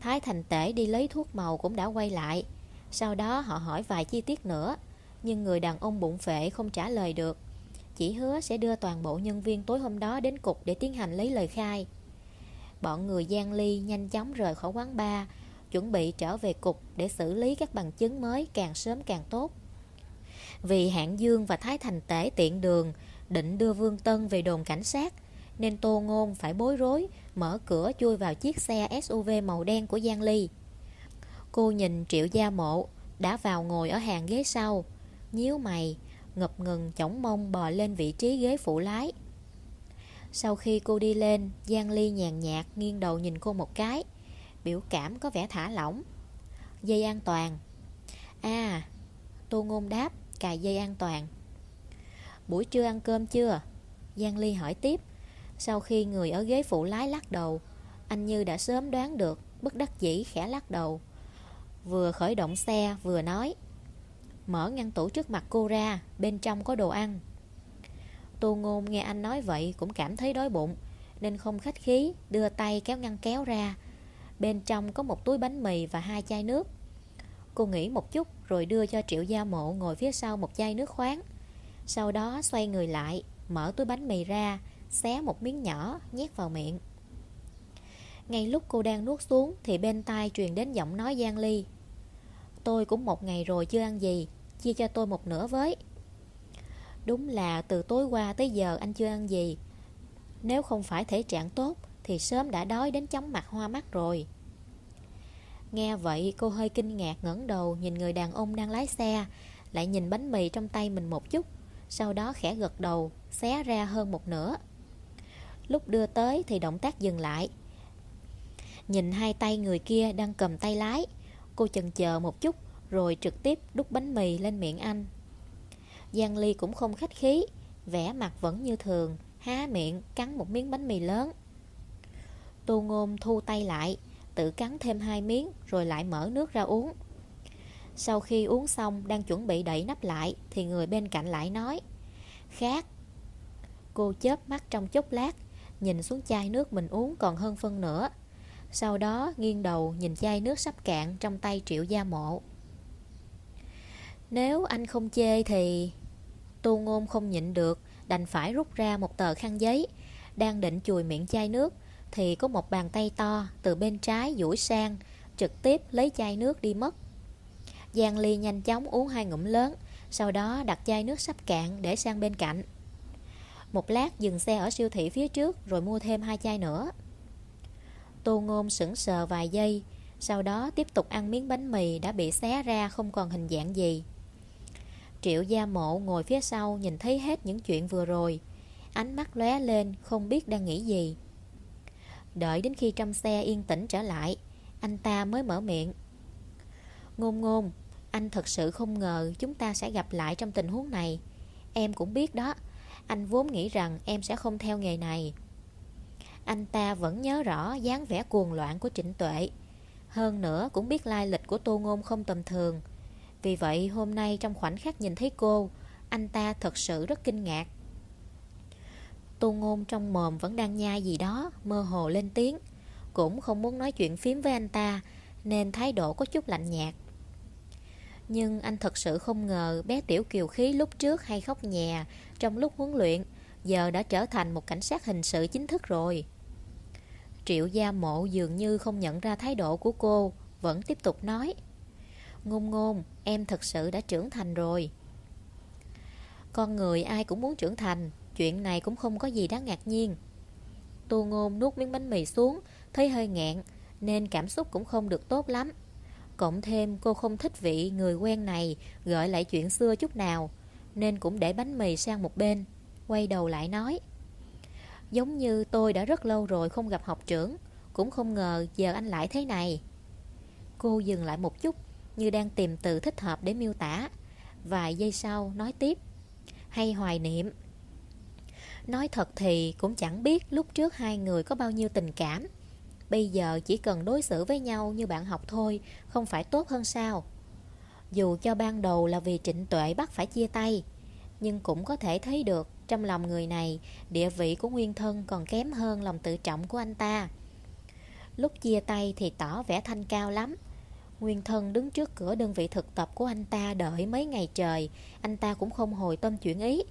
Thái Thành Tể đi lấy thuốc màu cũng đã quay lại. Sau đó họ hỏi vài chi tiết nữa, Nhưng người đàn ông bụng phệ không trả lời được. Chỉ hứa sẽ đưa toàn bộ nhân viên tối hôm đó đến cục để tiến hành lấy lời khai. Bọn người Giang Ly nhanh chóng rời khỏi quán bar, Chuẩn bị trở về cục để xử lý các bằng chứng mới càng sớm càng tốt. Vì Hạng Dương và Thái Thành Tể tiện đường, Định đưa Vương Tân về đồn cảnh sát, Nên Tô Ngôn phải bối rối, Mở cửa chui vào chiếc xe SUV màu đen của Giang Ly. Cô nhìn Triệu Gia Mộ Đã vào ngồi ở hàng ghế sau, Nhíu mày, Ngập ngừng chổng mông bò lên vị trí ghế phụ lái sau khi cô đi lên, Giang Ly nhàn nhạt nghiêng đầu nhìn cô một cái, Biểu cảm có vẻ thả lỏng. Dây an toàn. À Tô Ngôn đáp, cài dây an toàn. Buổi trưa ăn cơm chưa? Giang Ly hỏi tiếp. Sau khi người ở ghế phụ lái lắc đầu, Anh Như đã sớm đoán được, Bất đắc dĩ khẽ lắc đầu. Vừa khởi động xe, vừa nói, Mở ngăn tủ trước mặt cô ra, Bên trong có đồ ăn. Tô Ngôn nghe anh nói vậy cũng cảm thấy đói bụng, Nên không khách khí, Đưa tay kéo ngăn kéo ra. Bên trong có một túi bánh mì và hai chai nước. Cô nghĩ một chút Rồi đưa cho Triệu Gia Mộ ngồi phía sau một chai nước khoáng. Sau đó xoay người lại, Mở túi bánh mì ra, Xé một miếng nhỏ, nhét vào miệng. Ngay lúc cô đang nuốt xuống Thì bên tai truyền đến giọng nói Giang Ly. Tôi cũng một ngày rồi chưa ăn gì, Chia cho tôi một nửa với. Đúng là từ tối qua tới giờ anh chưa ăn gì. Nếu không phải thể trạng tốt, Thì sớm đã đói đến chóng mặt hoa mắt rồi. Nghe vậy, cô hơi kinh ngạc ngẩng đầu Nhìn người đàn ông đang lái xe, Lại nhìn bánh mì trong tay mình một chút, Sau đó khẽ gật đầu, Xé ra hơn một nửa. Lúc đưa tới thì động tác dừng lại. Nhìn hai tay người kia đang cầm tay lái, Cô chần chờ một chút, Rồi trực tiếp đút bánh mì lên miệng anh. Giang Ly cũng không khách khí, vẻ mặt vẫn như thường, Há miệng cắn một miếng bánh mì lớn. Tô ngôn thu tay lại, Tự cắn thêm hai miếng Rồi lại mở nước ra uống. Sau khi uống xong, Đang chuẩn bị đẩy nắp lại, Thì người bên cạnh lại nói, Khác. Cô chớp mắt trong chốc lát, Nhìn xuống chai nước mình uống còn hơn phân nữa. Sau đó nghiêng đầu nhìn chai nước sắp cạn Trong tay triệu gia mộ. Nếu anh không chê thì Tu ngôn không nhịn được, Đành phải rút ra một tờ khăn giấy Đang định chùi miệng chai nước. Thì có một bàn tay to Từ bên trái duỗi sang, Trực tiếp lấy chai nước đi mất. Giang Ly nhanh chóng uống hai ngụm lớn, Sau đó đặt chai nước sắp cạn Để sang bên cạnh. Một lát dừng xe ở siêu thị phía trước Rồi mua thêm hai chai nữa. Tô ngôn sững sờ vài giây, Sau đó tiếp tục ăn miếng bánh mì Đã bị xé ra không còn hình dạng gì. Triệu gia mộ ngồi phía sau nhìn thấy hết những chuyện vừa rồi. Ánh mắt lóe lên, không biết đang nghĩ gì. Đợi đến khi trong xe yên tĩnh trở lại, Anh ta mới mở miệng. Ngôn ngôn, Anh thật sự không ngờ chúng ta sẽ gặp lại trong tình huống này. Em cũng biết đó, Anh vốn nghĩ rằng em sẽ không theo nghề này. Anh ta vẫn nhớ rõ dáng vẻ cuồng loạn của Trịnh Tuệ. Hơn nữa cũng biết lai lịch của Tô Ngôn không tầm thường. Vì vậy, hôm nay trong khoảnh khắc nhìn thấy cô, Anh ta thật sự rất kinh ngạc. Tô Ngôn trong mồm vẫn đang nhai gì đó, Mơ hồ lên tiếng. Cũng không muốn nói chuyện phím với anh ta, Nên thái độ có chút lạnh nhạt. Nhưng anh thật sự không ngờ Bé Tiểu Kiều Khí lúc trước hay khóc nhè Trong lúc huấn luyện, Giờ đã trở thành một cảnh sát hình sự chính thức rồi. Triệu Gia Mộ dường như không nhận ra thái độ của cô, Vẫn tiếp tục nói. Ngôn ngôn, em thật sự đã trưởng thành rồi. Con người ai cũng muốn trưởng thành Chuyện này cũng không có gì đáng ngạc nhiên. Tô ngôn nuốt miếng bánh mì xuống Thấy hơi ngẹn Nên cảm xúc cũng không được tốt lắm. Cộng thêm cô không thích vị người quen này Gợi lại chuyện xưa chút nào Nên cũng để bánh mì sang một bên Quay đầu lại nói. Giống như tôi đã rất lâu rồi không gặp học trưởng Cũng không ngờ giờ anh lại thế này. Cô dừng lại một chút như đang tìm từ thích hợp để miêu tả. Vài giây sau, nói tiếp. Hay hoài niệm. Nói thật thì cũng chẳng biết lúc trước hai người có bao nhiêu tình cảm. Bây giờ chỉ cần đối xử với nhau như bạn học thôi, Không phải tốt hơn sao. Dù cho ban đầu là vì trịnh tuệ bắt phải chia tay, Nhưng cũng có thể thấy được Trong lòng người này, Địa vị của nguyên thân còn kém hơn lòng tự trọng của anh ta. Lúc chia tay thì tỏ vẻ thanh cao lắm. Nguyên thân đứng trước cửa đơn vị thực tập của anh ta đợi mấy ngày trời. Anh ta cũng không hồi tâm chuyển ý.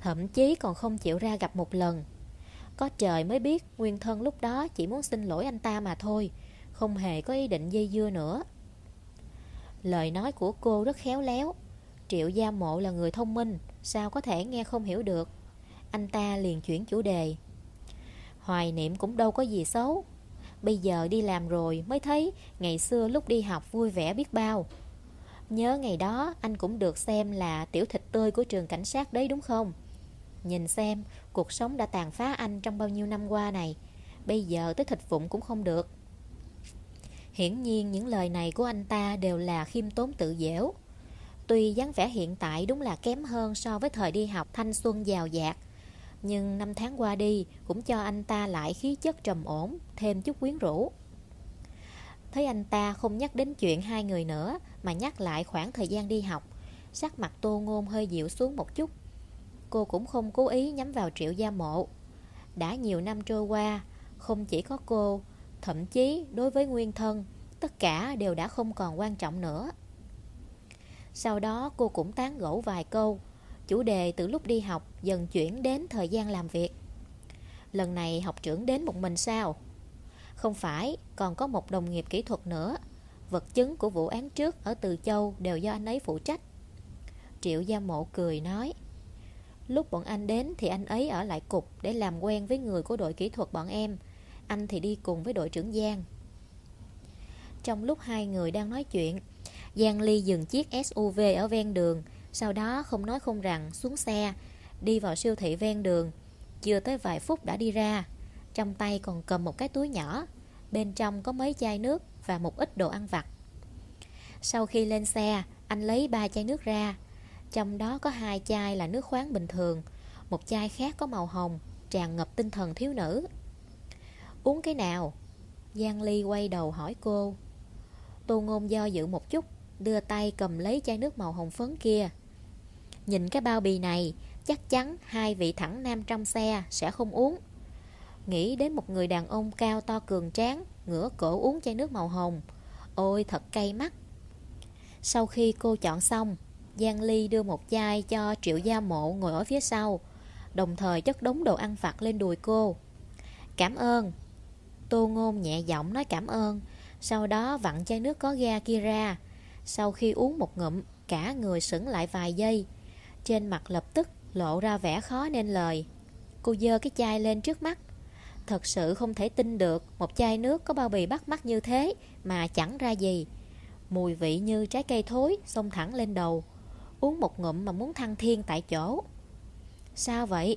Thậm chí còn không chịu ra gặp một lần. Có trời mới biết, Nguyên thân lúc đó chỉ muốn xin lỗi anh ta mà thôi. Không hề có ý định dây dưa nữa. Lời nói của cô rất khéo léo. Triệu Gia Mộ là người thông minh, Sao có thể nghe không hiểu được? Anh ta liền chuyển chủ đề. Hoài niệm cũng đâu có gì xấu. Bây giờ đi làm rồi mới thấy Ngày xưa lúc đi học vui vẻ biết bao. Nhớ ngày đó anh cũng được xem là tiểu thịt tươi của trường cảnh sát đấy đúng không? Nhìn xem, cuộc sống đã tàn phá anh trong bao nhiêu năm qua này. Bây giờ tới thịt vụn cũng không được. Hiển nhiên những lời này của anh ta đều là khiêm tốn tự dẻo. Tuy dáng vẻ hiện tại đúng là kém hơn so với thời đi học thanh xuân giàu dạt nhưng năm tháng qua đi cũng cho anh ta lại khí chất trầm ổn, thêm chút quyến rũ. Thấy anh ta không nhắc đến chuyện hai người nữa Mà nhắc lại khoảng thời gian đi học Sắc mặt tô ngôn hơi dịu xuống một chút. Cô cũng không cố ý nhắm vào triệu gia mộ. Đã nhiều năm trôi qua Không chỉ có cô Thậm chí đối với nguyên thân Tất cả đều đã không còn quan trọng nữa. Sau đó cô cũng tán gẫu vài câu Chủ đề từ lúc đi học Dần chuyển đến thời gian làm việc Lần này học trưởng đến một mình sao Không phải Còn có một đồng nghiệp kỹ thuật nữa Vật chứng của vụ án trước Ở Từ Châu đều do anh ấy phụ trách Triệu Gia Mộ cười nói Lúc bọn anh đến thì anh ấy ở lại cục để làm quen với người của đội kỹ thuật bọn em. Anh thì đi cùng với đội trưởng Giang. Trong lúc hai người đang nói chuyện, Giang Ly dừng chiếc SUV ở ven đường, sau đó không nói không rằng xuống xe, đi vào siêu thị ven đường. Chưa tới vài phút đã đi ra, trong tay còn cầm một cái túi nhỏ, bên trong có mấy chai nước và một ít đồ ăn vặt. Sau khi lên xe, anh lấy ba chai nước ra, trong đó có hai chai là nước khoáng bình thường. Một chai khác có màu hồng Tràn ngập tinh thần thiếu nữ. Uống cái nào? Giang Ly quay đầu hỏi cô. Tô Ngôn do dự một chút Đưa tay cầm lấy chai nước màu hồng phấn kia. Nhìn cái bao bì này, Chắc chắn hai vị thẳng nam trong xe Sẽ không uống. Nghĩ đến một người đàn ông cao to cường tráng, Ngửa cổ uống chai nước màu hồng. Ôi, thật cay mắt. Sau khi cô chọn xong, Giang Ly đưa một chai cho Triệu Gia Mộ ngồi ở phía sau, Đồng thời chất đống đồ ăn vặt lên đùi cô. Cảm ơn. Tô Ngôn nhẹ giọng nói cảm ơn, Sau đó vặn chai nước có ga kia ra. Sau khi uống một ngụm, Cả người sững lại vài giây trên mặt lập tức lộ ra vẻ khó nên lời. Cô dơ cái chai lên trước mắt. Thật sự không thể tin được Một chai nước có bao bì bắt mắt như thế Mà chẳng ra gì. Mùi vị như trái cây thối Xông thẳng lên đầu. Uống một ngụm mà muốn thăng thiên tại chỗ. Sao vậy?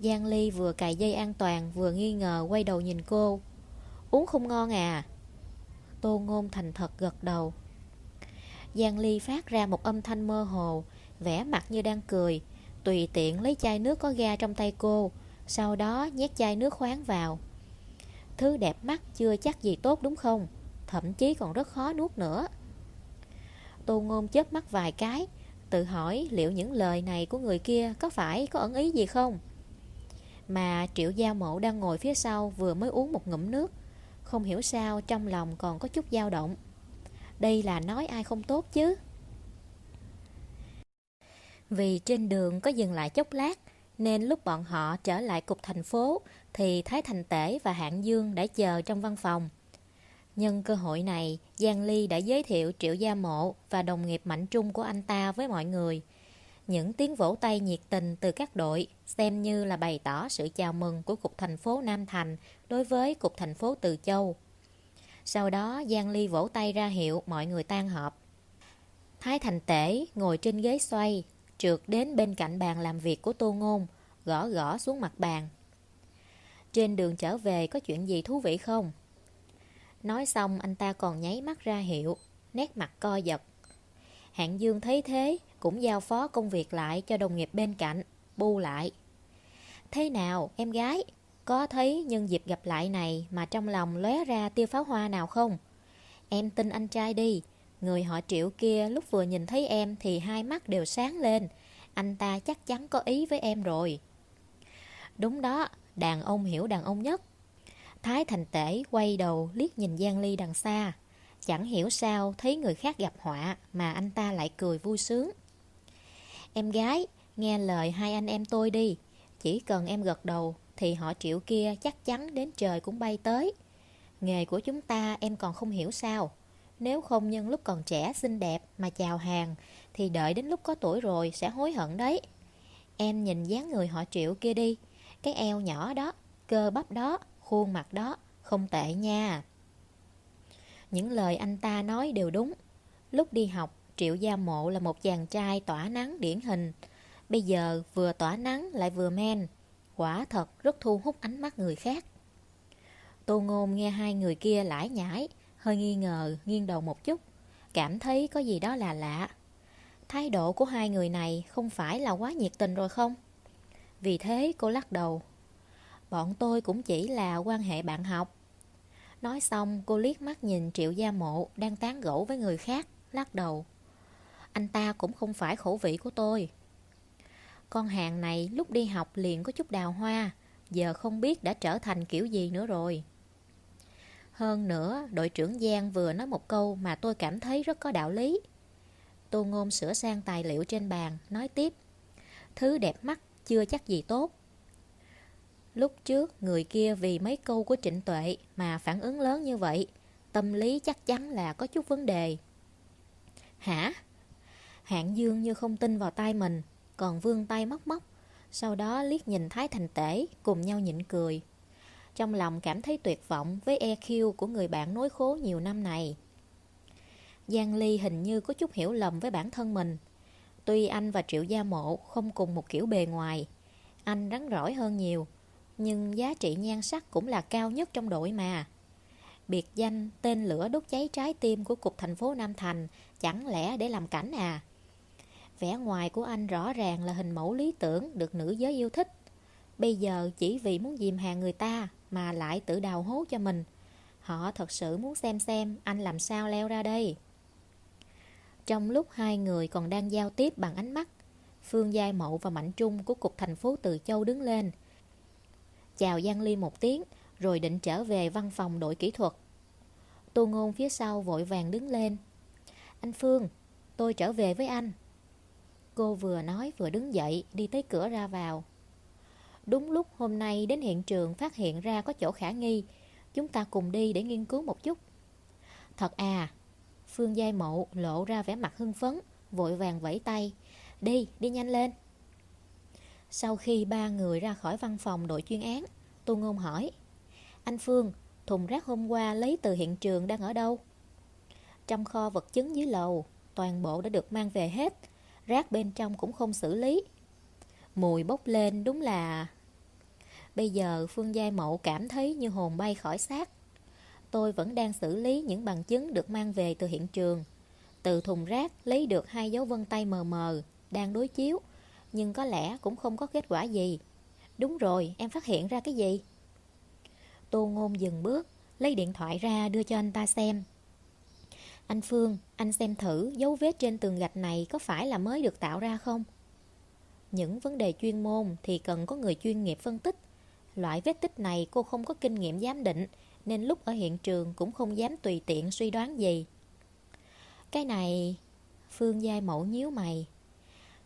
Giang Ly vừa cài dây an toàn vừa nghi ngờ quay đầu nhìn cô. Uống không ngon à? Tô Ngôn thành thật gật đầu. Giang Ly phát ra một âm thanh mơ hồ vẻ mặt như đang cười. Tùy tiện lấy chai nước có ga trong tay cô, Sau đó nhét chai nước khoáng vào. Thứ đẹp mắt chưa chắc gì tốt đúng không? Thậm chí còn rất khó nuốt nữa. Tô Ngôn chớp mắt vài cái, Tự hỏi liệu những lời này của người kia Có phải có ẩn ý gì không? Mà triệu gia mộ đang ngồi phía sau Vừa mới uống một ngụm nước, Không hiểu sao trong lòng còn có chút dao động. Đây là nói ai không tốt chứ? Vì trên đường có dừng lại chốc lát Nên lúc bọn họ trở lại cục thành phố Thì Thái Thành Tể và Hạng Dương đã chờ trong văn phòng Nhân cơ hội này, Giang Ly đã giới thiệu Triệu Gia Mộ và đồng nghiệp mạnh trung của anh ta với mọi người. Những tiếng vỗ tay nhiệt tình từ các đội xem như là bày tỏ sự chào mừng của Cục Thành phố Nam Thành đối với Cục Thành phố Từ Châu. Sau đó Giang Ly vỗ tay ra hiệu mọi người tan họp. Thái Thành Tể ngồi trên ghế xoay, trượt đến bên cạnh bàn làm việc của Tô Ngôn, gõ gõ xuống mặt bàn. Trên đường trở về có chuyện gì thú vị không? Nói xong anh ta còn nháy mắt ra hiệu Nét mặt co giật Hạng Dương thấy thế Cũng giao phó công việc lại cho đồng nghiệp bên cạnh Bu lại Thế nào em gái Có thấy nhân dịp gặp lại này Mà trong lòng lóe ra tiêu pháo hoa nào không Em tin anh trai đi Người họ triệu kia lúc vừa nhìn thấy em Thì hai mắt đều sáng lên Anh ta chắc chắn có ý với em rồi Đúng đó Đàn ông hiểu đàn ông nhất Thái Thành Tể quay đầu liếc nhìn Giang Ly đằng xa. Chẳng hiểu sao thấy người khác gặp họa mà anh ta lại cười vui sướng. Em gái, nghe lời hai anh em tôi đi. Chỉ cần em gật đầu thì họ triệu kia chắc chắn đến trời cũng bay tới. Nghề của chúng ta em còn không hiểu sao. Nếu không nhân lúc còn trẻ xinh đẹp mà chào hàng thì đợi đến lúc có tuổi rồi sẽ hối hận đấy. Em nhìn dáng người họ triệu kia đi. Cái eo nhỏ đó, cơ bắp đó Khuôn mặt đó không tệ nha Những lời anh ta nói đều đúng Lúc đi học Triệu Gia Mộ là một chàng trai tỏa nắng điển hình Bây giờ vừa tỏa nắng lại vừa men Quả thật rất thu hút ánh mắt người khác Tô Ngôn nghe hai người kia lải nhải Hơi nghi ngờ, nghiêng đầu một chút. Cảm thấy có gì đó là lạ. Thái độ của hai người này không phải là quá nhiệt tình rồi không? Vì thế cô lắc đầu. Bọn tôi cũng chỉ là quan hệ bạn học. Nói xong cô liếc mắt nhìn Triệu Gia Mộ Đang tán gẫu với người khác Lắc đầu. Anh ta cũng không phải khẩu vị của tôi. Con hàng này lúc đi học liền có chút đào hoa Giờ không biết đã trở thành kiểu gì nữa rồi. Hơn nữa đội trưởng Giang vừa nói một câu Mà tôi cảm thấy rất có đạo lý Tô Ngôn sửa sang tài liệu trên bàn Nói tiếp Thứ đẹp mắt chưa chắc gì tốt Lúc trước người kia vì mấy câu của trịnh tuệ mà phản ứng lớn như vậy, tâm lý chắc chắn là có chút vấn đề. Hả? Hạng Dương như không tin vào tay mình, còn vương tay móc móc, sau đó liếc nhìn Thái Thành Tể cùng nhau nhịn cười. Trong lòng cảm thấy tuyệt vọng với EQ của người bạn nối khố nhiều năm này. Giang Ly hình như có chút hiểu lầm với bản thân mình. Tuy anh và Triệu Gia Mộ không cùng một kiểu bề ngoài, anh rắn rỏi hơn nhiều, nhưng giá trị nhan sắc cũng là cao nhất trong đội mà. Biệt danh tên lửa đốt cháy trái tim của cục thành phố Nam Thành chẳng lẽ để làm cảnh à? Vẻ ngoài của anh rõ ràng là hình mẫu lý tưởng được nữ giới yêu thích. Bây giờ chỉ vì muốn dìm hàng người ta mà lại tự đào hố cho mình. Họ thật sự muốn xem xem anh làm sao leo ra đây. Trong lúc hai người còn đang giao tiếp bằng ánh mắt, Phương Giai Mậu và Mạnh Trung của cục thành phố Từ Châu đứng lên, chào Giang Ly một tiếng, rồi định trở về văn phòng đội kỹ thuật. Tô Ngôn phía sau vội vàng đứng lên. Anh Phương, tôi trở về với anh. Cô vừa nói vừa đứng dậy, đi tới cửa ra vào. Đúng lúc hôm nay đến hiện trường phát hiện ra có chỗ khả nghi, chúng ta cùng đi để nghiên cứu một chút. Thật à, Phương Giai Mộ lộ ra vẻ mặt hưng phấn, vội vàng vẫy tay. Đi, đi nhanh lên. Sau khi ba người ra khỏi văn phòng đội chuyên án, Tô Ngôn hỏi Anh Phương, thùng rác hôm qua lấy từ hiện trường đang ở đâu? Trong kho vật chứng dưới lầu, toàn bộ đã được mang về hết, rác bên trong cũng không xử lý. Mùi bốc lên đúng là... Bây giờ Phương Giai Mậu cảm thấy như hồn bay khỏi xác. Tôi vẫn đang xử lý những bằng chứng được mang về từ hiện trường. Từ thùng rác lấy được hai dấu vân tay mờ mờ, đang đối chiếu, nhưng có lẽ cũng không có kết quả gì. Đúng rồi, em phát hiện ra cái gì? Tô Ngôn dừng bước, lấy điện thoại ra đưa cho anh ta xem. Anh Phương, anh xem thử dấu vết trên tường gạch này có phải là mới được tạo ra không? Những vấn đề chuyên môn thì cần có người chuyên nghiệp phân tích. Loại vết tích này cô không có kinh nghiệm giám định, nên lúc ở hiện trường cũng không dám tùy tiện suy đoán gì. Cái này... Phương Giai Mẫu nhíu mày.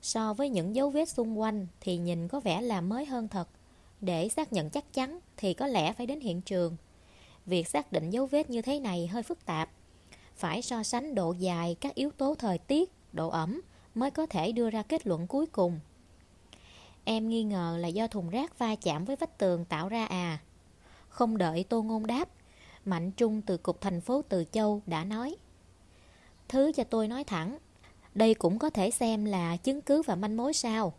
So với những dấu vết xung quanh thì nhìn có vẻ là mới hơn thật. Để xác nhận chắc chắn thì có lẽ phải đến hiện trường. Việc xác định dấu vết như thế này hơi phức tạp. Phải so sánh độ dài các yếu tố thời tiết, độ ẩm mới có thể đưa ra kết luận cuối cùng. Em nghi ngờ là do thùng rác va chạm với vách tường tạo ra à. Không đợi Tô Ngôn đáp, Mạnh Trung từ cục thành phố Từ Châu đã nói. Thứ cho tôi nói thẳng, đây cũng có thể xem là chứng cứ và manh mối sao.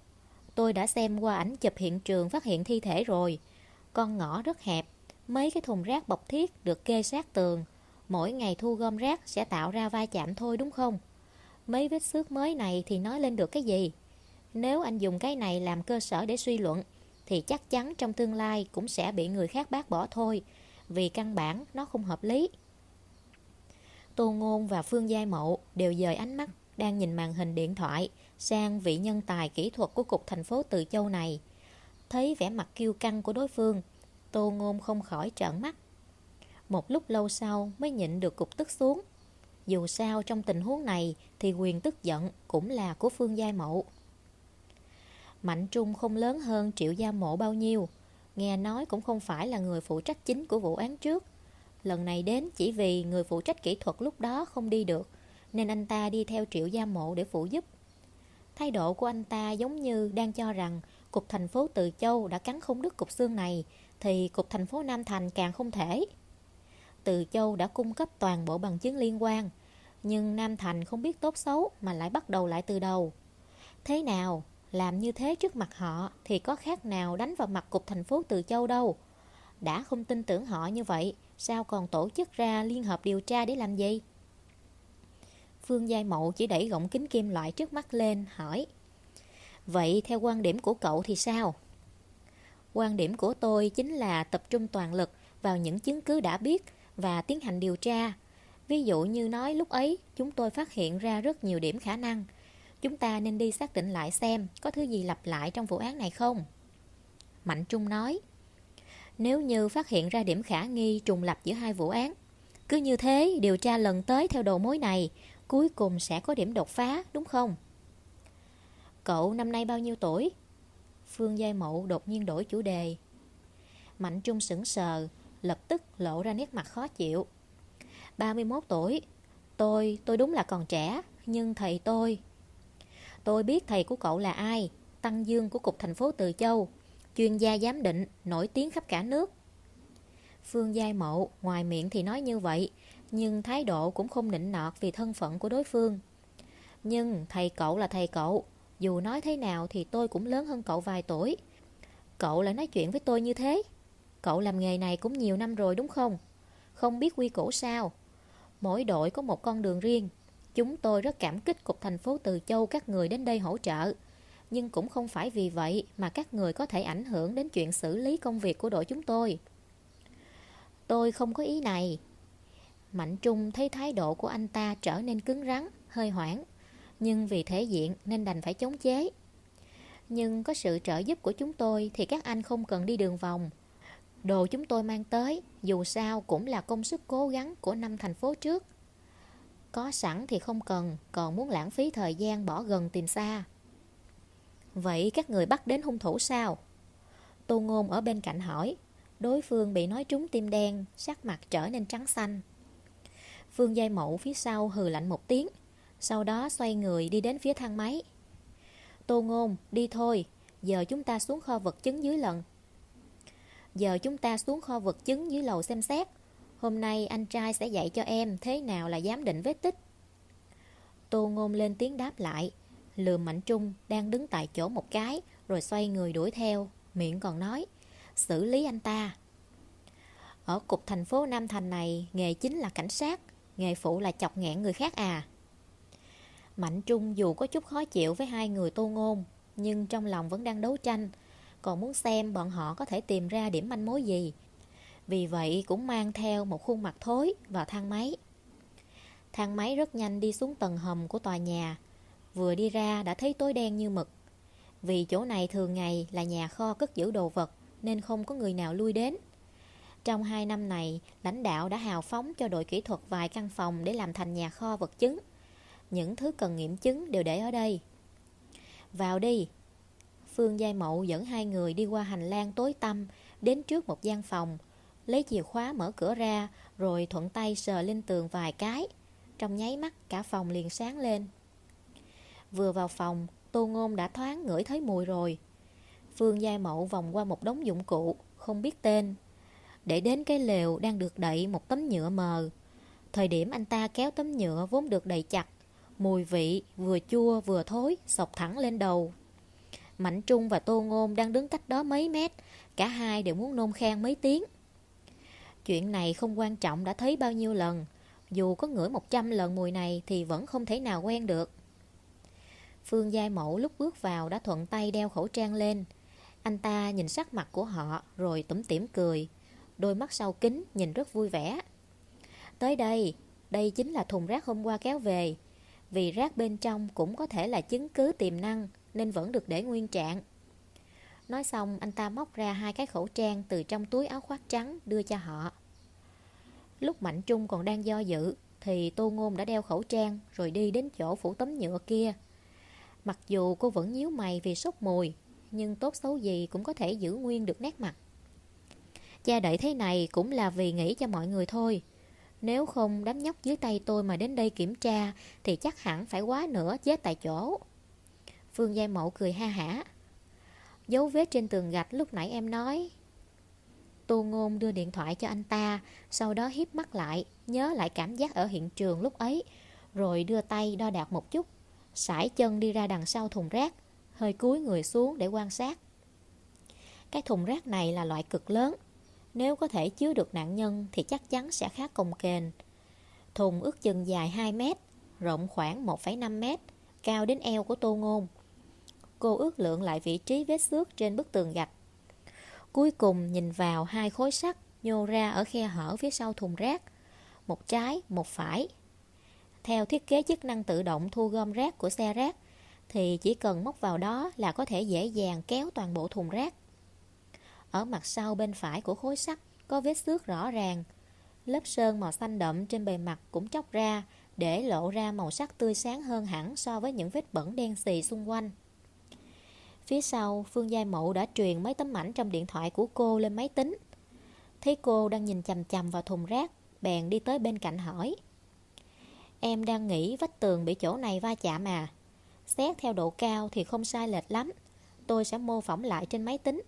Tôi đã xem qua ảnh chụp hiện trường phát hiện thi thể rồi. Con ngõ rất hẹp, mấy cái thùng rác bọc thiết được kê sát tường. Mỗi ngày thu gom rác sẽ tạo ra va chạm thôi đúng không? Mấy vết xước mới này thì nói lên được cái gì? Nếu anh dùng cái này làm cơ sở để suy luận, thì chắc chắn trong tương lai cũng sẽ bị người khác bác bỏ thôi, vì căn bản nó không hợp lý. Tô Ngôn và Phương Giai Mậu đều dời ánh mắt đang nhìn màn hình điện thoại sang vị nhân tài kỹ thuật của cục thành phố Từ Châu này. Thấy vẻ mặt kiêu căng của đối phương, Tô Ngôn không khỏi trợn mắt. Một lúc lâu sau mới nhịn được cục tức xuống. Dù sao trong tình huống này thì quyền tức giận cũng là của Phương Giai Mậu. Mạnh Trung không lớn hơn Triệu Gia Mộ bao nhiêu. Nghe nói cũng không phải là người phụ trách chính của vụ án trước. Lần này đến chỉ vì người phụ trách kỹ thuật lúc đó không đi được, nên anh ta đi theo Triệu Gia Mộ để phụ giúp. Thái độ của anh ta giống như đang cho rằng cục thành phố Từ Châu đã cắn không đứt cục xương này, thì cục thành phố Nam Thành càng không thể. Từ Châu đã cung cấp toàn bộ bằng chứng liên quan, nhưng Nam Thành không biết tốt xấu mà lại bắt đầu lại từ đầu. Thế nào, làm như thế trước mặt họ thì có khác nào đánh vào mặt cục thành phố Từ Châu đâu. Đã không tin tưởng họ như vậy, sao còn tổ chức ra liên hợp điều tra để làm gì? Phương Giai Mậu chỉ đẩy gọng kính kim loại trước mắt lên, hỏi Vậy theo quan điểm của cậu thì sao? Quan điểm của tôi chính là tập trung toàn lực vào những chứng cứ đã biết và tiến hành điều tra. Ví dụ như nói lúc ấy chúng tôi phát hiện ra rất nhiều điểm khả năng – Chúng ta nên đi xác định lại xem có thứ gì lặp lại trong vụ án này không? Mạnh Trung nói Nếu như phát hiện ra điểm khả nghi trùng lập giữa hai vụ án Cứ như thế điều tra lần tới theo đầu mối này Cuối cùng sẽ có điểm đột phá đúng không? Cậu năm nay bao nhiêu tuổi? Phương Giai Mậu đột nhiên đổi chủ đề Mạnh Trung sững sờ Lập tức lộ ra nét mặt khó chịu 31 tuổi Tôi, tôi đúng là còn trẻ Nhưng thầy tôi Tôi biết thầy của cậu là ai, Tăng Dương của Cục Thành phố Từ Châu. Chuyên gia giám định, Nổi tiếng khắp cả nước. Phương Giai Mậu, Ngoài miệng thì nói như vậy, Nhưng thái độ cũng không nịnh nọt Vì thân phận của đối phương. Nhưng thầy cậu là thầy cậu, Dù nói thế nào thì tôi cũng lớn hơn cậu vài tuổi. Cậu lại nói chuyện với tôi như thế. Cậu làm nghề này cũng nhiều năm rồi đúng không? Không biết quy củ sao? Mỗi đội có một con đường riêng. Chúng tôi rất cảm kích Cục thành phố Từ Châu các người đến đây hỗ trợ. Nhưng cũng không phải vì vậy mà các người có thể ảnh hưởng đến chuyện xử lý công việc của đội chúng tôi. Tôi không có ý này. Mạnh Trung thấy thái độ của anh ta trở nên cứng rắn, hơi hoảng. Nhưng vì thể diện nên đành phải chống chế. Nhưng có sự trợ giúp của chúng tôi thì các anh không cần đi đường vòng. Đồ chúng tôi mang tới, dù sao cũng là công sức cố gắng của năm thành phố trước. Có sẵn thì không cần, còn muốn lãng phí thời gian bỏ gần tìm xa. Vậy các người bắt đến hung thủ sao? Tô Ngôn ở bên cạnh hỏi. Đối phương bị nói trúng tim đen, sắc mặt trở nên trắng xanh. Phương Giai Mậu phía sau hừ lạnh một tiếng, sau đó xoay người đi đến phía thang máy. Tô Ngôn, đi thôi, giờ chúng ta xuống kho vật chứng dưới lần. Giờ chúng ta xuống kho vật chứng dưới lầu xem xét. Hôm nay anh trai sẽ dạy cho em thế nào là giám định vết tích. Tô Ngôn lên tiếng đáp lại. Lừa Mạnh Trung đang đứng tại chỗ một cái, rồi xoay người đuổi theo, miệng còn nói. xử lý anh ta. Ở cục thành phố Nam Thành này, nghề chính là cảnh sát, nghề phụ là chọc nghẹn người khác à. Mạnh Trung dù có chút khó chịu với hai người tô ngôn, nhưng trong lòng vẫn đang đấu tranh, còn muốn xem bọn họ có thể tìm ra điểm manh mối gì. Vì vậy cũng mang theo một khuôn mặt thối vào thang máy. Thang máy rất nhanh đi xuống tầng hầm của tòa nhà, vừa đi ra đã thấy tối đen như mực. Vì chỗ này thường ngày là nhà kho cất giữ đồ vật nên không có người nào lui đến. Trong hai năm này, lãnh đạo đã hào phóng cho đội kỹ thuật vài căn phòng để làm thành nhà kho vật chứng. Những thứ cần nghiệm chứng đều để ở đây. Vào đi. Phương Giai Mậu dẫn hai người đi qua hành lang tối tăm, đến trước một gian phòng, lấy chìa khóa mở cửa ra, rồi thuận tay sờ lên tường vài cái. Trong nháy mắt, cả phòng liền sáng lên. Vừa vào phòng, Tô Ngôn đã thoáng ngửi thấy mùi rồi. Phương Giai Mậu vòng qua một đống dụng cụ, không biết tên. Để đến cái lều đang được đậy một tấm nhựa mờ. Thời điểm anh ta kéo tấm nhựa vốn được đậy chặt, mùi vị vừa chua vừa thối sọc thẳng lên đầu. Mạnh Trung và Tô Ngôn đang đứng cách đó mấy mét, cả hai đều muốn nôn khan mấy tiếng. Chuyện này không quan trọng đã thấy bao nhiêu lần, dù có ngửi 100 lần mùi này thì vẫn không thể nào quen được. Phương Giai Mẫu lúc bước vào đã thuận tay đeo khẩu trang lên. Anh ta nhìn sắc mặt của họ rồi tủm tỉm cười. Đôi mắt sau kính nhìn rất vui vẻ. Tới đây, đây chính là thùng rác hôm qua kéo về. Vì rác bên trong cũng có thể là chứng cứ tiềm năng nên vẫn được để nguyên trạng. Nói xong anh ta móc ra hai cái khẩu trang từ trong túi áo khoác trắng đưa cho họ. Lúc Mạnh Trung còn đang do dự thì Tô Ngôn đã đeo khẩu trang rồi đi đến chỗ phủ tấm nhựa kia. Mặc dù cô vẫn nhíu mày vì sốc mùi, nhưng tốt xấu gì cũng có thể giữ nguyên được nét mặt. Cha đẩy thế này cũng là vì nghĩ cho mọi người thôi. Nếu không đám nhóc dưới tay tôi mà đến đây kiểm tra thì chắc hẳn phải quá nữa chết tại chỗ. Phương Giai Mậu cười ha hả. Dấu vết trên tường gạch lúc nãy em nói. Tô Ngôn đưa điện thoại cho anh ta, sau đó hiếp mắt lại, nhớ lại cảm giác ở hiện trường lúc ấy, rồi đưa tay đo đạc một chút sải chân đi ra đằng sau thùng rác, hơi cúi người xuống để quan sát. Cái thùng rác này là loại cực lớn, nếu có thể chứa được nạn nhân thì chắc chắn sẽ khá cồng kềnh. Thùng ước chừng dài 2 mét, rộng khoảng 1,5 mét, cao đến eo của tô ngôn. Cô ước lượng lại vị trí vết xước trên bức tường gạch. Cuối cùng nhìn vào hai khối sắt nhô ra ở khe hở phía sau thùng rác. Một trái, một phải, theo thiết kế chức năng tự động thu gom rác của xe rác, thì chỉ cần móc vào đó là có thể dễ dàng kéo toàn bộ thùng rác. Ở mặt sau bên phải của khối sắt có vết xước rõ ràng. Lớp sơn màu xanh đậm trên bề mặt cũng chóc ra để lộ ra màu sắc tươi sáng hơn hẳn so với những vết bẩn đen xì xung quanh. Phía sau, Phương Giai Mậu đã truyền mấy tấm ảnh trong điện thoại của cô lên máy tính. Thấy cô đang nhìn chầm chầm vào thùng rác, bèn đi tới bên cạnh hỏi. Em đang nghĩ vách tường bị chỗ này va chạm à. Xét theo độ cao thì không sai lệch lắm. Tôi sẽ mô phỏng lại trên máy tính.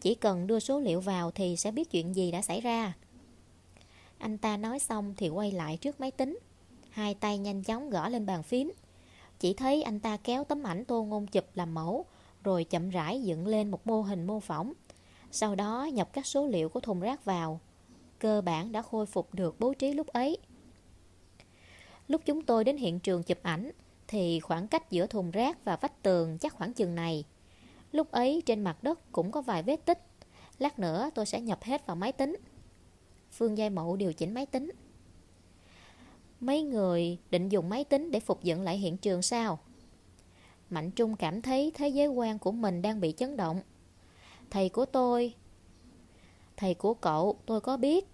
Chỉ cần đưa số liệu vào thì sẽ biết chuyện gì đã xảy ra. Anh ta nói xong thì quay lại trước máy tính. Hai tay nhanh chóng gõ lên bàn phím. Chỉ thấy anh ta kéo tấm ảnh tô ngôn chụp làm mẫu rồi chậm rãi dựng lên một mô hình mô phỏng Sau đó nhập các số liệu của thùng rác vào Cơ bản đã khôi phục được bố trí lúc ấy Lúc chúng tôi đến hiện trường chụp ảnh, thì khoảng cách giữa thùng rác và vách tường chắc khoảng chừng này. Lúc ấy trên mặt đất cũng có vài vết tích. Lát nữa tôi sẽ nhập hết vào máy tính. Phương Giai Mậu điều chỉnh máy tính. Mấy người định dùng máy tính để phục dựng lại hiện trường sao? Mạnh Trung cảm thấy thế giới quan của mình đang bị chấn động. Thầy của tôi... Thầy của cậu tôi có biết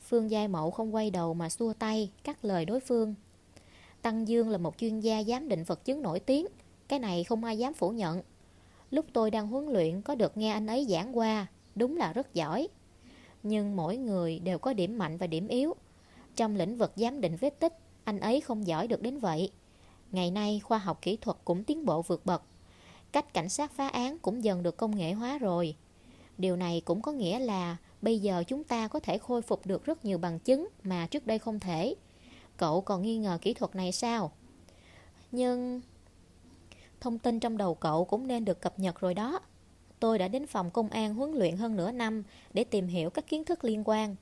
Phương Giai Mậu không quay đầu mà xua tay, cắt lời đối phương. Tăng Dương là một chuyên gia giám định vật chứng nổi tiếng, cái này không ai dám phủ nhận. Lúc tôi đang huấn luyện có được nghe anh ấy giảng qua, đúng là rất giỏi. Nhưng mỗi người đều có điểm mạnh và điểm yếu. Trong lĩnh vực giám định vết tích, anh ấy không giỏi được đến vậy. Ngày nay, khoa học kỹ thuật cũng tiến bộ vượt bậc. Cách cảnh sát phá án cũng dần được công nghệ hóa rồi. Điều này cũng có nghĩa là Bây giờ chúng ta có thể khôi phục được rất nhiều bằng chứng mà trước đây không thể. Cậu còn nghi ngờ kỹ thuật này sao? Nhưng... Thông tin trong đầu cậu cũng nên được cập nhật rồi đó. tôi đã đến phòng công an huấn luyện hơn nửa năm để tìm hiểu các kiến thức liên quan.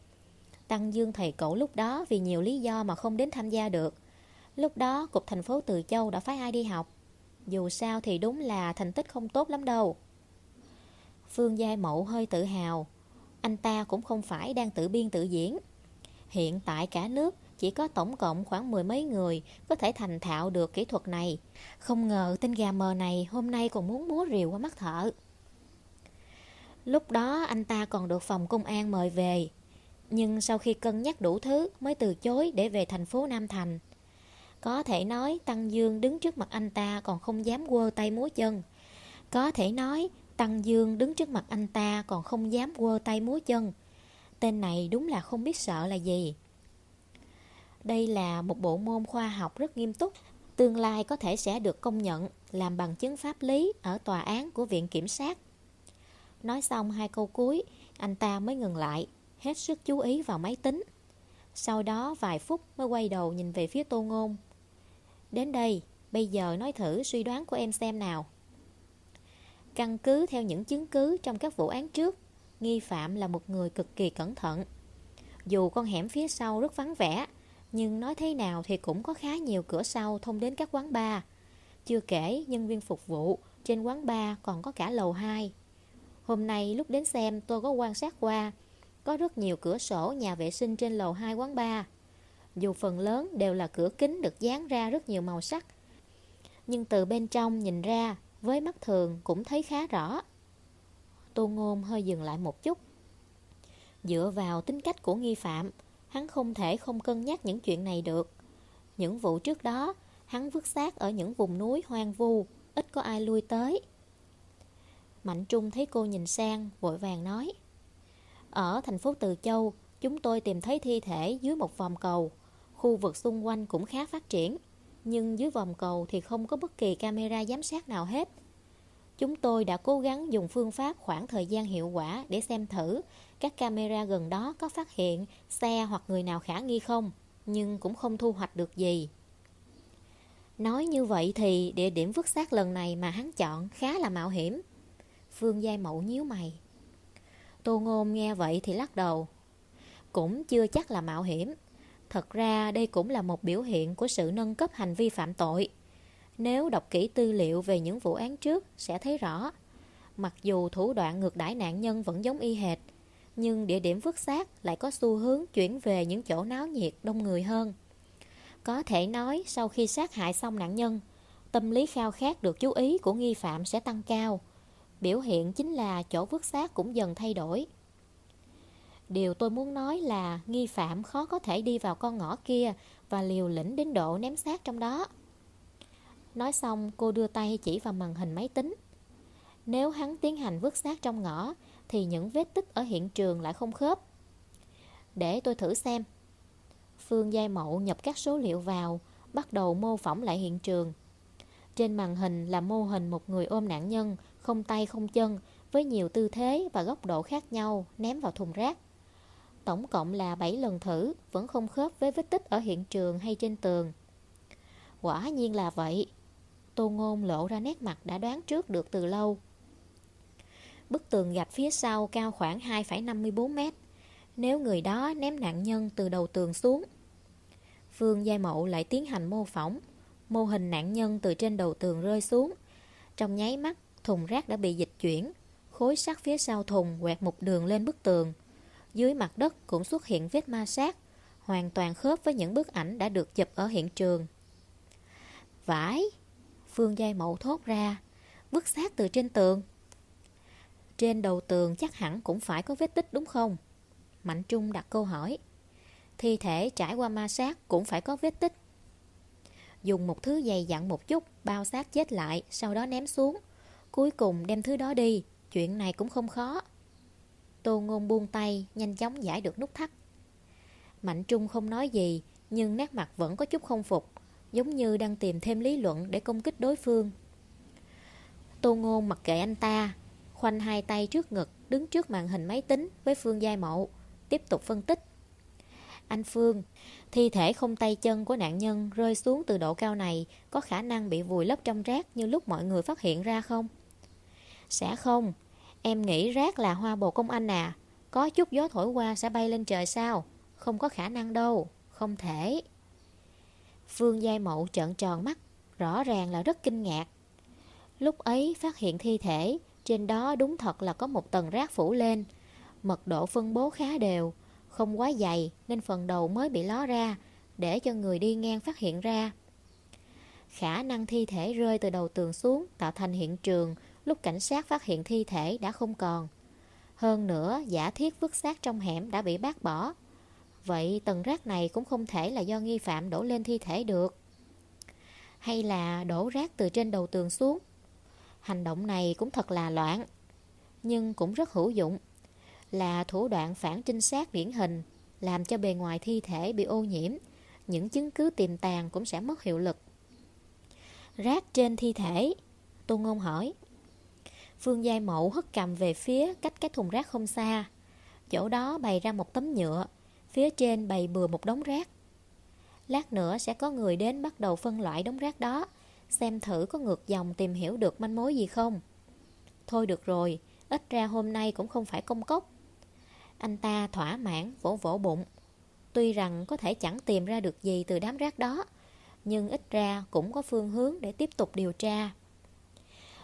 Tăng Dương thầy cậu lúc đó vì nhiều lý do mà không đến tham gia được. Lúc đó, Cục thành phố Từ Châu đã phái ai đi học. Dù sao thì đúng là thành tích không tốt lắm đâu. Phương Giai Mậu hơi tự hào. Anh ta cũng không phải đang tự biên tự diễn. Hiện tại cả nước chỉ có tổng cộng khoảng mười mấy người có thể thành thạo được kỹ thuật này. Không ngờ tên gà mờ này hôm nay còn muốn múa rìu qua mắt thợ. Lúc đó anh ta còn được phòng công an mời về. Nhưng sau khi cân nhắc đủ thứ mới từ chối để về thành phố Nam Thành. Có thể nói Tăng Dương đứng trước mặt anh ta còn không dám quơ tay múa chân. Có thể nói Tăng Dương đứng trước mặt anh ta còn không dám quơ tay múa chân. Tên này đúng là không biết sợ là gì. Đây là một bộ môn khoa học rất nghiêm túc, tương lai có thể sẽ được công nhận làm bằng chứng pháp lý ở tòa án của Viện Kiểm sát. Nói xong hai câu cuối, anh ta mới ngừng lại, hết sức chú ý vào máy tính. Sau đó vài phút mới quay đầu nhìn về phía Tô Ngôn. Đến đây, bây giờ nói thử suy đoán của em xem nào. Căn cứ theo những chứng cứ trong các vụ án trước, nghi phạm là một người cực kỳ cẩn thận. Dù con hẻm phía sau rất vắng vẻ, nhưng nói thế nào thì cũng có khá nhiều cửa sau thông đến các quán bar. Chưa kể nhân viên phục vụ, trên quán bar còn có cả lầu 2. Hôm nay lúc đến xem tôi có quan sát qua, có rất nhiều cửa sổ nhà vệ sinh trên lầu 2 quán bar. Dù phần lớn đều là cửa kính được dán ra rất nhiều màu sắc, nhưng từ bên trong nhìn ra với mắt thường cũng thấy khá rõ. Tô Ngôn hơi dừng lại một chút. Dựa vào tính cách của nghi phạm, hắn không thể không cân nhắc những chuyện này được. Những vụ trước đó, hắn vứt xác ở những vùng núi hoang vu, ít có ai lui tới. Mạnh Trung thấy cô nhìn sang, vội vàng nói. Ở thành phố Từ Châu, chúng tôi tìm thấy thi thể dưới một vòng cầu. Khu vực xung quanh cũng khá phát triển, nhưng dưới vòng cầu thì không có bất kỳ camera giám sát nào hết. Chúng tôi đã cố gắng dùng phương pháp khoảng thời gian hiệu quả để xem thử các camera gần đó có phát hiện xe hoặc người nào khả nghi không, nhưng cũng không thu hoạch được gì. Nói như vậy thì địa điểm vứt xác lần này mà hắn chọn khá là mạo hiểm. Phương Giai Mậu nhíu mày. Tô Ngôn nghe vậy thì lắc đầu. Cũng chưa chắc là mạo hiểm. Thật ra đây cũng là một biểu hiện của sự nâng cấp hành vi phạm tội. Nếu đọc kỹ tư liệu về những vụ án trước sẽ thấy rõ. Mặc dù thủ đoạn ngược đãi nạn nhân vẫn giống y hệt, nhưng địa điểm vứt xác lại có xu hướng chuyển về những chỗ náo nhiệt đông người hơn. Có thể nói sau khi sát hại xong nạn nhân, tâm lý khao khát được chú ý của nghi phạm sẽ tăng cao. Biểu hiện chính là chỗ vứt xác cũng dần thay đổi. Điều tôi muốn nói là nghi phạm khó có thể đi vào con ngõ kia và liều lĩnh đến độ ném xác trong đó. Nói xong cô đưa tay chỉ vào màn hình máy tính. Nếu hắn tiến hành vứt xác trong ngõ thì những vết tích ở hiện trường lại không khớp. Để tôi thử xem. Phương Giai Mậu nhập các số liệu vào, bắt đầu mô phỏng lại hiện trường. Trên màn hình là mô hình một người ôm nạn nhân, không tay không chân, với nhiều tư thế và góc độ khác nhau ném vào thùng rác. Tổng cộng là 7 lần thử, vẫn không khớp với vết tích ở hiện trường hay trên tường. Quả nhiên là vậy. Tô Ngôn lộ ra nét mặt đã đoán trước được từ lâu. Bức tường gạch phía sau cao khoảng 2,54 mét. Nếu người đó ném nạn nhân từ đầu tường xuống. Phương Giai Mậu lại tiến hành mô phỏng. Mô hình nạn nhân từ trên đầu tường rơi xuống. Trong nháy mắt, thùng rác đã bị dịch chuyển. Khối sắt phía sau thùng quẹt một đường lên bức tường. Dưới mặt đất cũng xuất hiện vết ma sát, hoàn toàn khớp với những bức ảnh đã được chụp ở hiện trường. Vãi! Phương Giai Mậu thốt ra, vứt xác từ trên tường. Trên đầu tường chắc hẳn cũng phải có vết tích đúng không? Mạnh Trung đặt câu hỏi. Thi thể trải qua ma sát cũng phải có vết tích. Dùng một thứ dày dặn một chút, bao xác chết lại, sau đó ném xuống. Cuối cùng đem thứ đó đi, chuyện này cũng không khó. Tô Ngôn buông tay, nhanh chóng giải được nút thắt. Mạnh Trung không nói gì, nhưng nét mặt vẫn có chút không phục, giống như đang tìm thêm lý luận để công kích đối phương. Tô Ngôn mặc kệ anh ta, khoanh hai tay trước ngực, đứng trước màn hình máy tính với Phương Giai Mậu, tiếp tục phân tích. Anh Phương, thi thể không tay chân của nạn nhân rơi xuống từ độ cao này có khả năng bị vùi lấp trong rác như lúc mọi người phát hiện ra không? Sẽ không. Em nghĩ rác là hoa bồ công anh à. Có chút gió thổi qua sẽ bay lên trời sao? Không có khả năng đâu. Không thể. Phương Giai Mậu trợn tròn mắt. Rõ ràng là rất kinh ngạc. Lúc ấy phát hiện thi thể, Trên đó đúng thật là có một tầng rác phủ lên. Mật độ phân bố khá đều. Không quá dày, Nên phần đầu mới bị ló ra, Để cho người đi ngang phát hiện ra. Khả năng thi thể rơi từ đầu tường xuống Tạo thành hiện trường Lúc cảnh sát phát hiện thi thể đã không còn. Hơn nữa, giả thiết vứt xác trong hẻm đã bị bác bỏ. Vậy tầng rác này cũng không thể là do nghi phạm đổ lên thi thể được. Hay là đổ rác từ trên đầu tường xuống. Hành động này cũng thật là loạn, Nhưng cũng rất hữu dụng. Là thủ đoạn phản trinh sát điển hình, Làm cho bề ngoài thi thể bị ô nhiễm, Những chứng cứ tiềm tàng cũng sẽ mất hiệu lực. Rác trên thi thể? Tô Ngôn hỏi. Phương Giai Mậu hất cầm về phía cách cái thùng rác không xa. Chỗ đó bày ra một tấm nhựa, Phía trên bày bừa một đống rác. Lát nữa sẽ có người đến bắt đầu phân loại đống rác đó, Xem thử có ngược dòng tìm hiểu được manh mối gì không. Thôi được rồi, Ít ra hôm nay cũng không phải công cốc. Anh ta thỏa mãn, vỗ vỗ bụng. Tuy rằng có thể chẳng tìm ra được gì từ đám rác đó, Nhưng ít ra cũng có phương hướng để tiếp tục điều tra.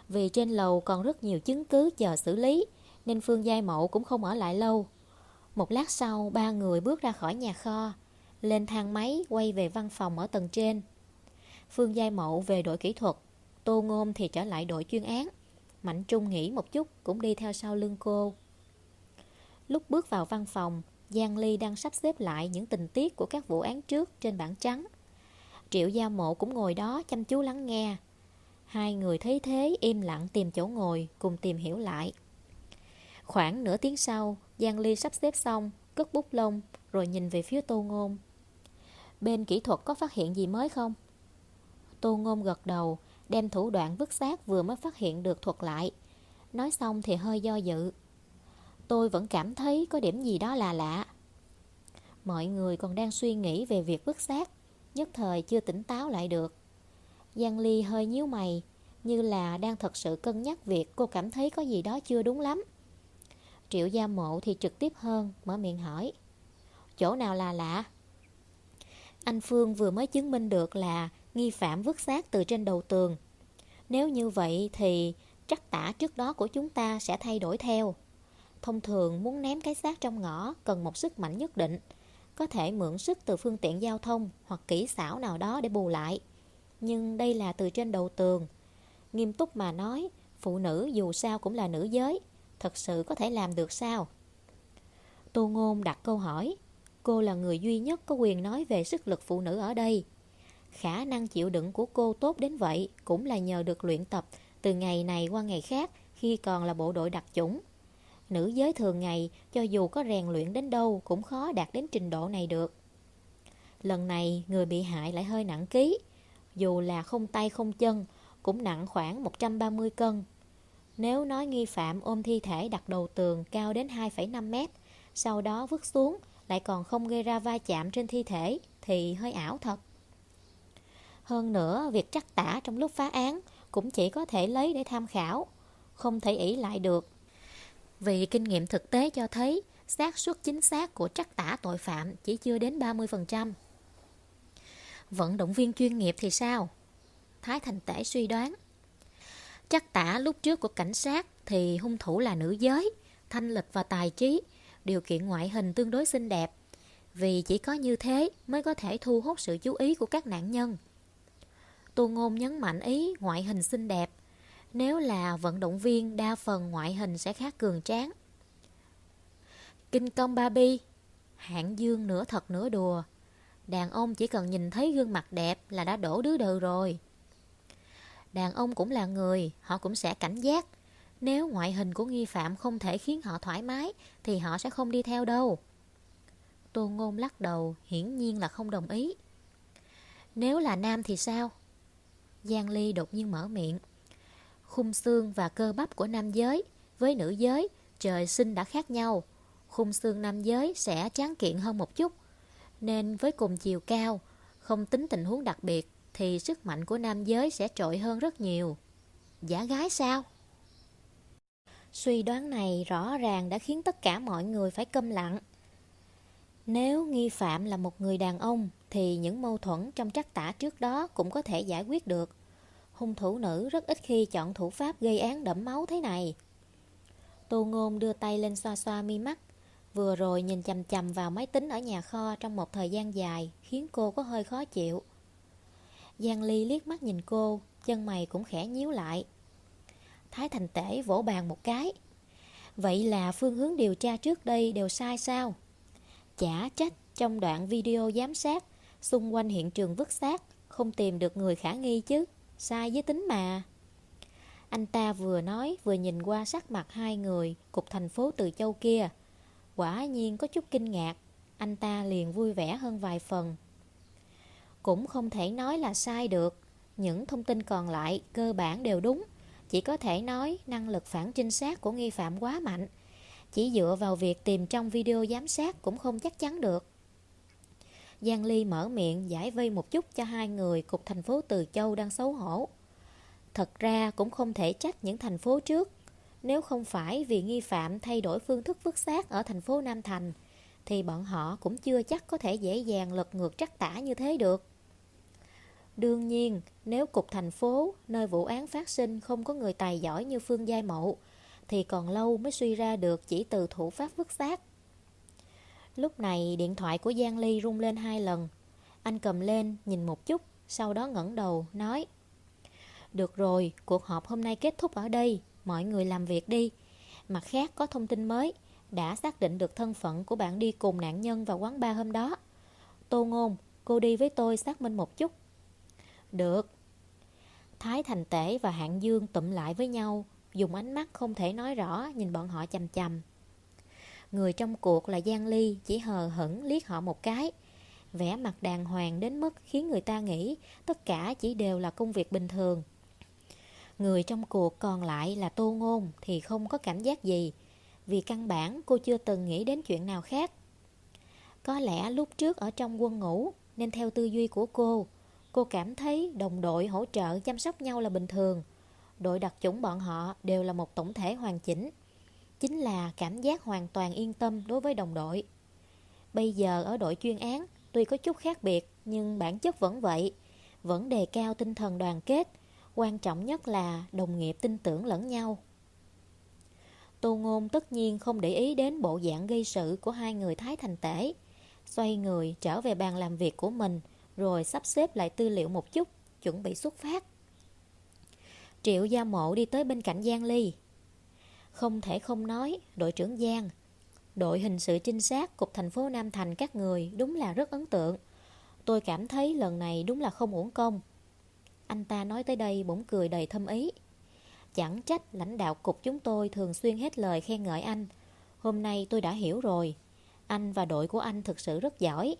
Vì trên lầu còn rất nhiều chứng cứ chờ xử lý, Nên Phương Giai Mậu cũng không ở lại lâu. Một lát sau, ba người bước ra khỏi nhà kho, Lên thang máy, quay về văn phòng ở tầng trên. Phương Giai Mậu về đội kỹ thuật, Tô Ngôn thì trở lại đội chuyên án. Mạnh Trung nghỉ một chút, Cũng đi theo sau lưng cô. Lúc bước vào văn phòng, Giang Ly đang sắp xếp lại những tình tiết Của các vụ án trước trên bảng trắng. Triệu Gia Mộ cũng ngồi đó chăm chú lắng nghe. Hai người thấy thế im lặng tìm chỗ ngồi Cùng tìm hiểu lại Khoảng nửa tiếng sau Giang Ly sắp xếp xong Cất bút lông Rồi nhìn về phía Tô Ngôn Bên kỹ thuật có phát hiện gì mới không? Tô Ngôn gật đầu, đem thủ đoạn vứt xác vừa mới phát hiện được thuật lại. Nói xong thì hơi do dự. Tôi vẫn cảm thấy có điểm gì đó là lạ. Mọi người còn đang suy nghĩ về việc vứt xác, nhất thời chưa tỉnh táo lại được. Giang Ly hơi nhíu mày, như là đang thật sự cân nhắc việc cô cảm thấy có gì đó chưa đúng lắm. Triệu Gia Mộ thì trực tiếp hơn, mở miệng hỏi. Chỗ nào là lạ? Anh Phương vừa mới chứng minh được là nghi phạm vứt xác từ trên đầu tường. Nếu như vậy thì trắc tả trước đó của chúng ta sẽ thay đổi theo. Thông thường muốn ném cái xác trong ngõ cần một sức mạnh nhất định, có thể mượn sức từ phương tiện giao thông hoặc kỹ xảo nào đó để bù lại. Nhưng đây là từ trên đầu tường. Nghiêm túc mà nói, phụ nữ dù sao cũng là nữ giới, thật sự có thể làm được sao? Tô Ngôn đặt câu hỏi, cô là người duy nhất có quyền nói về sức lực phụ nữ ở đây. Khả năng chịu đựng của cô tốt đến vậy cũng là nhờ được luyện tập từ ngày này qua ngày khác khi còn là bộ đội đặc chủng. Nữ giới thường ngày cho dù có rèn luyện đến đâu cũng khó đạt đến trình độ này được. Lần này người bị hại lại hơi nặng ký, dù là không tay không chân cũng nặng khoảng 130 cân. Nếu nói nghi phạm ôm thi thể đặt đầu tường cao đến 2,5 mét, sau đó vứt xuống lại còn không gây ra va chạm trên thi thể thì hơi ảo thật. Hơn nữa, việc trắc tả trong lúc phá án cũng chỉ có thể lấy để tham khảo, không thể ỷ lại được. Vì kinh nghiệm thực tế cho thấy, xác suất chính xác của trắc tả tội phạm chỉ chưa đến 30%. Vận động viên chuyên nghiệp thì sao? Thái Thành Tể suy đoán. chắc tả lúc trước của cảnh sát thì hung thủ là nữ giới, thanh lịch và tài trí, điều kiện ngoại hình tương đối xinh đẹp. Vì chỉ có như thế mới có thể thu hút sự chú ý của các nạn nhân. Tô Ngôn nhấn mạnh ý ngoại hình xinh đẹp. Nếu là vận động viên, đa phần ngoại hình sẽ khác cường tráng. Kinh công Barbie Hạng dương nửa thật nửa đùa Đàn ông chỉ cần nhìn thấy gương mặt đẹp là đã đổ đứa đừ rồi Đàn ông cũng là người, họ cũng sẽ cảnh giác Nếu ngoại hình của nghi phạm không thể khiến họ thoải mái Thì họ sẽ không đi theo đâu Tô Ngôn lắc đầu, hiển nhiên là không đồng ý Nếu là nam thì sao? Giang Ly đột nhiên mở miệng. Khung xương và cơ bắp của nam giới với nữ giới trời sinh đã khác nhau. Khung xương nam giới sẽ tráng kiện hơn một chút. Nên với cùng chiều cao, không tính tình huống đặc biệt thì sức mạnh của nam giới sẽ trội hơn rất nhiều. Giả gái sao? Suy đoán này rõ ràng đã khiến tất cả mọi người phải câm lặng. Nếu nghi phạm là một người đàn ông thì những mâu thuẫn trong trắc tả trước đó cũng có thể giải quyết được. Hung thủ nữ rất ít khi chọn thủ pháp gây án đẫm máu thế này. Tô Ngôn đưa tay lên xoa xoa mi mắt. Vừa rồi nhìn chầm chầm vào máy tính ở nhà kho trong một thời gian dài khiến cô có hơi khó chịu. Giang Ly liếc mắt nhìn cô, chân mày cũng khẽ nhíu lại. Thái Thành Tể vỗ bàn một cái. Vậy là phương hướng điều tra trước đây đều sai sao? Chả trách trong đoạn video giám sát xung quanh hiện trường vứt xác không tìm được người khả nghi chứ, sai với tính mà. Anh ta vừa nói vừa nhìn qua sắc mặt hai người cục thành phố Từ Châu kia. Quả nhiên có chút kinh ngạc, anh ta liền vui vẻ hơn vài phần. Cũng không thể nói là sai được, những thông tin còn lại cơ bản đều đúng. Chỉ có thể nói năng lực phản trinh sát của nghi phạm quá mạnh. Chỉ dựa vào việc tìm trong video giám sát cũng không chắc chắn được. Giang Ly mở miệng giải vây một chút cho hai người cục thành phố Từ Châu đang xấu hổ. Thật ra cũng không thể trách những thành phố trước. Nếu không phải vì nghi phạm thay đổi phương thức vứt xác ở thành phố Nam Thành, thì bọn họ cũng chưa chắc có thể dễ dàng lật ngược trắc tả như thế được. Đương nhiên, nếu cục thành phố, nơi vụ án phát sinh không có người tài giỏi như Phương Giai Mậu, thì còn lâu mới suy ra được chỉ từ thủ pháp vứt xác. Lúc này điện thoại của Giang Ly rung lên hai lần. Anh cầm lên, nhìn một chút, sau đó ngẩng đầu, nói Được rồi, cuộc họp hôm nay kết thúc ở đây, mọi người làm việc đi. Mặt khác có thông tin mới, đã xác định được thân phận của bạn đi cùng nạn nhân vào quán bar hôm đó. Tô Ngôn, cô đi với tôi xác minh một chút. Được. Thái Thành Tể và Hạng Dương tụm lại với nhau, dùng ánh mắt không thể nói rõ nhìn bọn họ chầm chầm. Người trong cuộc là Giang Ly chỉ hờ hững liếc họ một cái. Vẻ mặt đàng hoàng đến mức khiến người ta nghĩ tất cả chỉ đều là công việc bình thường. Người trong cuộc còn lại là Tô Ngôn thì không có cảm giác gì, vì căn bản cô chưa từng nghĩ đến chuyện nào khác. Có lẽ lúc trước ở trong quân ngũ nên theo tư duy của cô, cô cảm thấy đồng đội hỗ trợ chăm sóc nhau là bình thường. Đội đặc chủng bọn họ đều là một tổng thể hoàn chỉnh chính là cảm giác hoàn toàn yên tâm đối với đồng đội. Bây giờ ở đội chuyên án, tuy có chút khác biệt nhưng bản chất vẫn vậy, vẫn đề cao tinh thần đoàn kết, quan trọng nhất là đồng nghiệp tin tưởng lẫn nhau. Tô Ngôn tất nhiên không để ý đến bộ dạng gây sự của hai người Thái Thành Tể. Xoay người trở về bàn làm việc của mình, rồi sắp xếp lại tư liệu một chút, chuẩn bị xuất phát. Triệu Gia Mộ đi tới bên cạnh Giang Ly, không thể không nói, đội trưởng Giang, đội hình sự trinh sát cục thành phố Nam Thành các người đúng là rất ấn tượng. Tôi cảm thấy lần này đúng là không uổng công. Anh ta nói tới đây bỗng cười đầy thâm ý. Chẳng trách lãnh đạo cục chúng tôi thường xuyên hết lời khen ngợi anh. Hôm nay tôi đã hiểu rồi. Anh và đội của anh thực sự rất giỏi.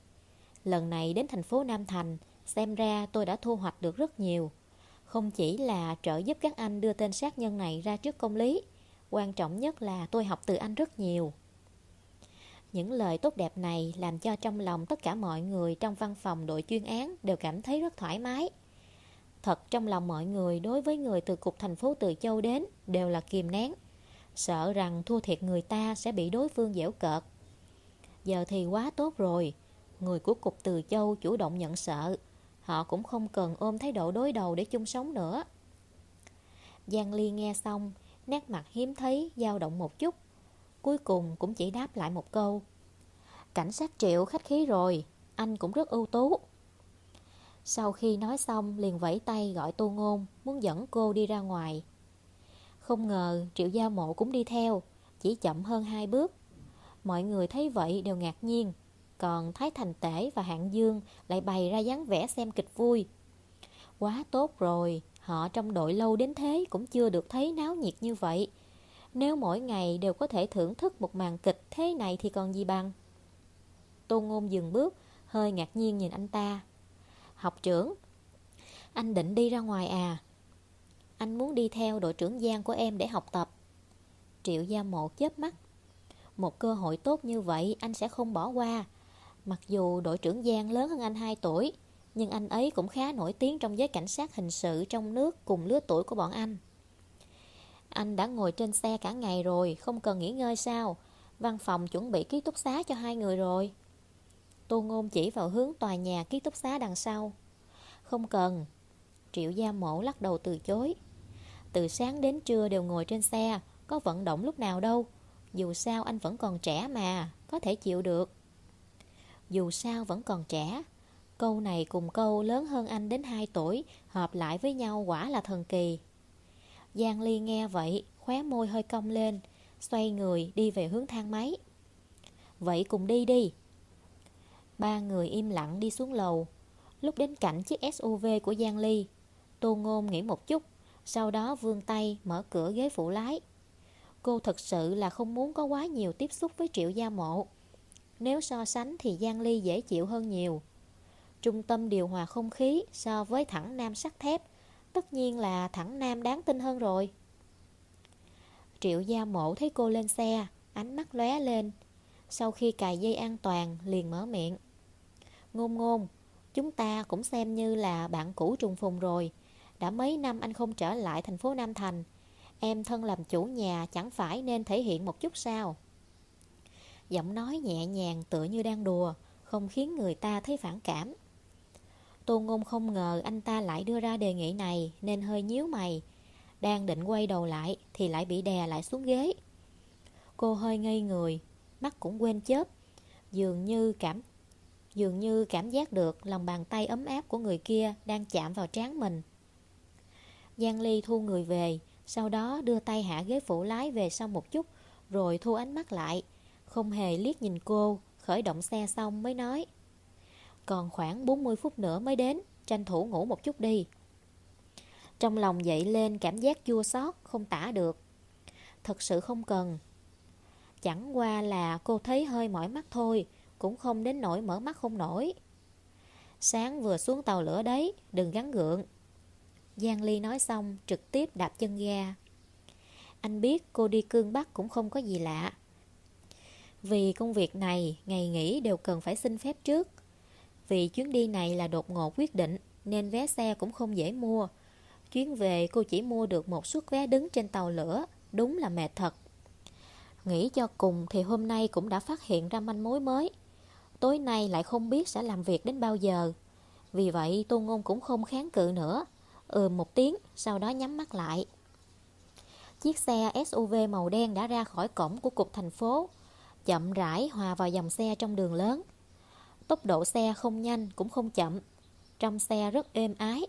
Lần này đến thành phố Nam Thành, xem ra tôi đã thu hoạch được rất nhiều. Không chỉ là trợ giúp các anh đưa tên sát nhân này ra trước công lý, Quan trọng nhất là tôi học từ anh rất nhiều. Những lời tốt đẹp này làm cho trong lòng tất cả mọi người trong văn phòng đội chuyên án đều cảm thấy rất thoải mái. Thật trong lòng mọi người đối với người từ cục thành phố Từ Châu đến đều là kìm nén. Sợ rằng thua thiệt người ta sẽ bị đối phương dẻo cợt. Giờ thì quá tốt rồi. Người của cục Từ Châu chủ động nhận sợ. Họ cũng không cần ôm thái độ đối đầu để chung sống nữa. Giang Ly nghe xong nét mặt hiếm thấy, dao động một chút. Cuối cùng cũng chỉ đáp lại một câu. Cảnh sát triệu khách khí rồi, anh cũng rất ưu tú. Sau khi nói xong, liền vẫy tay gọi tô ngôn, muốn dẫn cô đi ra ngoài. Không ngờ triệu gia mộ cũng đi theo, chỉ chậm hơn hai bước. Mọi người thấy vậy đều ngạc nhiên, còn Thái Thành Tể và Hạng Dương lại bày ra dáng vẻ xem kịch vui. Quá tốt rồi, Họ trong đội lâu đến thế cũng chưa được thấy náo nhiệt như vậy. Nếu mỗi ngày đều có thể thưởng thức một màn kịch thế này thì còn gì bằng. Tô Ngôn dừng bước, hơi ngạc nhiên nhìn anh ta. Học trưởng, anh định đi ra ngoài à? Anh muốn đi theo đội trưởng Giang của em để học tập. Triệu Gia Mộ chớp mắt. Một cơ hội tốt như vậy anh sẽ không bỏ qua. Mặc dù đội trưởng Giang lớn hơn anh 2 tuổi, nhưng anh ấy cũng khá nổi tiếng trong giới cảnh sát hình sự trong nước cùng lứa tuổi của bọn anh. Anh đã ngồi trên xe cả ngày rồi, không cần nghỉ ngơi sao? Văn phòng chuẩn bị ký túc xá cho hai người rồi. Tô Ngôn chỉ vào hướng tòa nhà ký túc xá đằng sau. Không cần. Triệu Gia Mổ lắc đầu từ chối. Từ sáng đến trưa đều ngồi trên xe, có vận động lúc nào đâu. Dù sao anh vẫn còn trẻ mà, có thể chịu được. Dù sao vẫn còn trẻ. Câu này cùng câu lớn hơn anh đến 2 tuổi, hợp lại với nhau quả là thần kỳ. Giang Ly nghe vậy, khóe môi hơi cong lên, xoay người đi về hướng thang máy. Vậy cùng đi đi. Ba người im lặng đi xuống lầu. Lúc đến cạnh chiếc SUV của Giang Ly, Tô Ngôn nghĩ một chút, sau đó vươn tay mở cửa ghế phụ lái. Cô thật sự là không muốn có quá nhiều tiếp xúc với Triệu Gia Mộ. Nếu so sánh thì Giang Ly dễ chịu hơn nhiều. Trung tâm điều hòa không khí so với thẳng nam sắt thép, tất nhiên là thẳng nam đáng tin hơn rồi. Triệu Gia Mộ thấy cô lên xe, ánh mắt lóe lên. Sau khi cài dây an toàn, liền mở miệng. Ngôn ngôn, chúng ta cũng xem như là bạn cũ trùng phùng rồi. Đã mấy năm anh không trở lại thành phố Nam Thành. Em thân làm chủ nhà chẳng phải nên thể hiện một chút sao? Giọng nói nhẹ nhàng tựa như đang đùa, không khiến người ta thấy phản cảm. Tô Ngôn không ngờ anh ta lại đưa ra đề nghị này nên hơi nhíu mày. Đang định quay đầu lại thì lại bị đè lại xuống ghế. Cô hơi ngây người, mắt cũng quên chớp. Dường như cảm dường như cảm giác được lòng bàn tay ấm áp của người kia đang chạm vào trán mình. Giang Ly thu người về, sau đó đưa tay hạ ghế phụ lái về sau một chút, rồi thu ánh mắt lại, không hề liếc nhìn cô, khởi động xe xong mới nói. Còn khoảng 40 phút nữa mới đến, tranh thủ ngủ một chút đi. Trong lòng dậy lên cảm giác chua xót không tả được. Thật sự không cần. Chẳng qua là cô thấy hơi mỏi mắt thôi, cũng không đến nỗi mở mắt không nổi. Sáng vừa xuống tàu lửa đấy, đừng gắn gượng. Giang Ly nói xong, trực tiếp đạp chân ga. Anh biết cô đi cương Bắc cũng không có gì lạ. Vì công việc này, ngày nghỉ đều cần phải xin phép trước. Vì chuyến đi này là đột ngột quyết định, nên vé xe cũng không dễ mua. Chuyến về cô chỉ mua được một suất vé đứng trên tàu lửa, đúng là mệt thật. Nghĩ cho cùng thì hôm nay cũng đã phát hiện ra manh mối mới. Tối nay lại không biết sẽ làm việc đến bao giờ. Vì vậy Tô Ngôn cũng không kháng cự nữa. Ừ một tiếng, sau đó nhắm mắt lại. Chiếc xe SUV màu đen đã ra khỏi cổng của cục thành phố, chậm rãi hòa vào dòng xe trong đường lớn. Tốc độ xe không nhanh cũng không chậm, trong xe rất êm ái.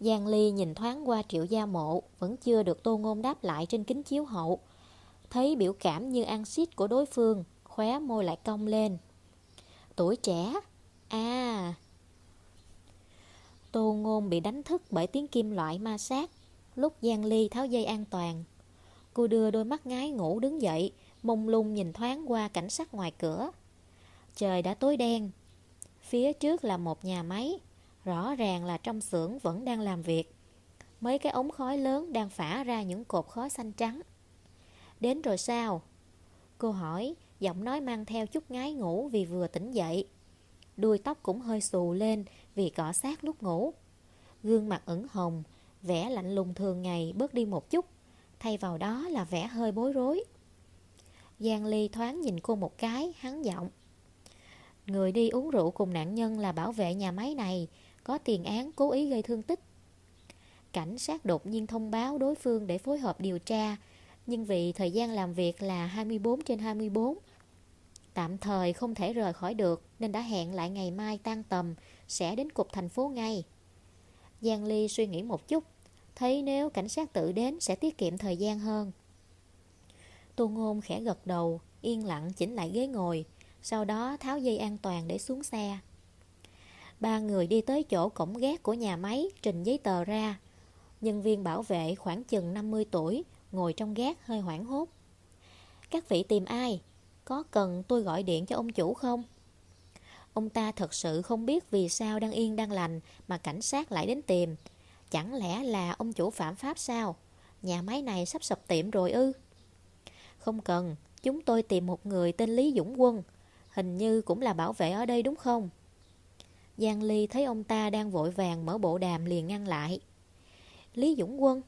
Giang Ly nhìn thoáng qua triệu gia mộ, vẫn chưa được tô ngôn đáp lại trên kính chiếu hậu. Thấy biểu cảm như ăn xít của đối phương, khóe môi lại cong lên. Tuổi trẻ, à... Tô Ngôn bị đánh thức bởi tiếng kim loại ma sát. Lúc Giang Ly tháo dây an toàn Cô đưa đôi mắt ngái ngủ đứng dậy Mông lung nhìn thoáng qua cảnh sắc ngoài cửa. Trời đã tối đen Phía trước là một nhà máy Rõ ràng là trong xưởng vẫn đang làm việc. Mấy cái ống khói lớn đang phả ra những cột khói xanh trắng. Đến rồi sao? Cô hỏi, giọng nói mang theo chút ngái ngủ vì vừa tỉnh dậy Đuôi tóc cũng hơi xù lên vì cọ sát lúc ngủ. Gương mặt ửng hồng, vẻ lạnh lùng thường ngày bớt đi một chút, thay vào đó là vẻ hơi bối rối. Giang Ly thoáng nhìn cô một cái, hắn giọng. Người đi uống rượu cùng nạn nhân là bảo vệ nhà máy này, có tiền án cố ý gây thương tích. Cảnh sát đột nhiên thông báo đối phương để phối hợp điều tra, nhưng vì thời gian làm việc là 24 trên 24, Tạm thời không thể rời khỏi được nên đã hẹn lại ngày mai tan tầm sẽ đến cục thành phố ngay. Giang Ly suy nghĩ một chút, thấy nếu cảnh sát tự đến sẽ tiết kiệm thời gian hơn. Tô Ngôn khẽ gật đầu, yên lặng chỉnh lại ghế ngồi, sau đó tháo dây an toàn để xuống xe. Ba người đi tới chỗ cổng gác của nhà máy, trình giấy tờ ra. Nhân viên bảo vệ khoảng chừng 50 tuổi, ngồi trong gác hơi hoảng hốt. Các vị tìm ai? Có cần tôi gọi điện cho ông chủ không? Ông ta thật sự không biết vì sao đang yên đang lành mà cảnh sát lại đến tìm. Chẳng lẽ là ông chủ phạm pháp sao? Nhà máy này sắp sập tiệm rồi ư? Không cần, chúng tôi tìm một người tên Lý Dũng Quân. Hình như cũng là bảo vệ ở đây đúng không? Giang Ly thấy ông ta đang vội vàng mở bộ đàm liền ngăn lại. Lý Dũng Quân?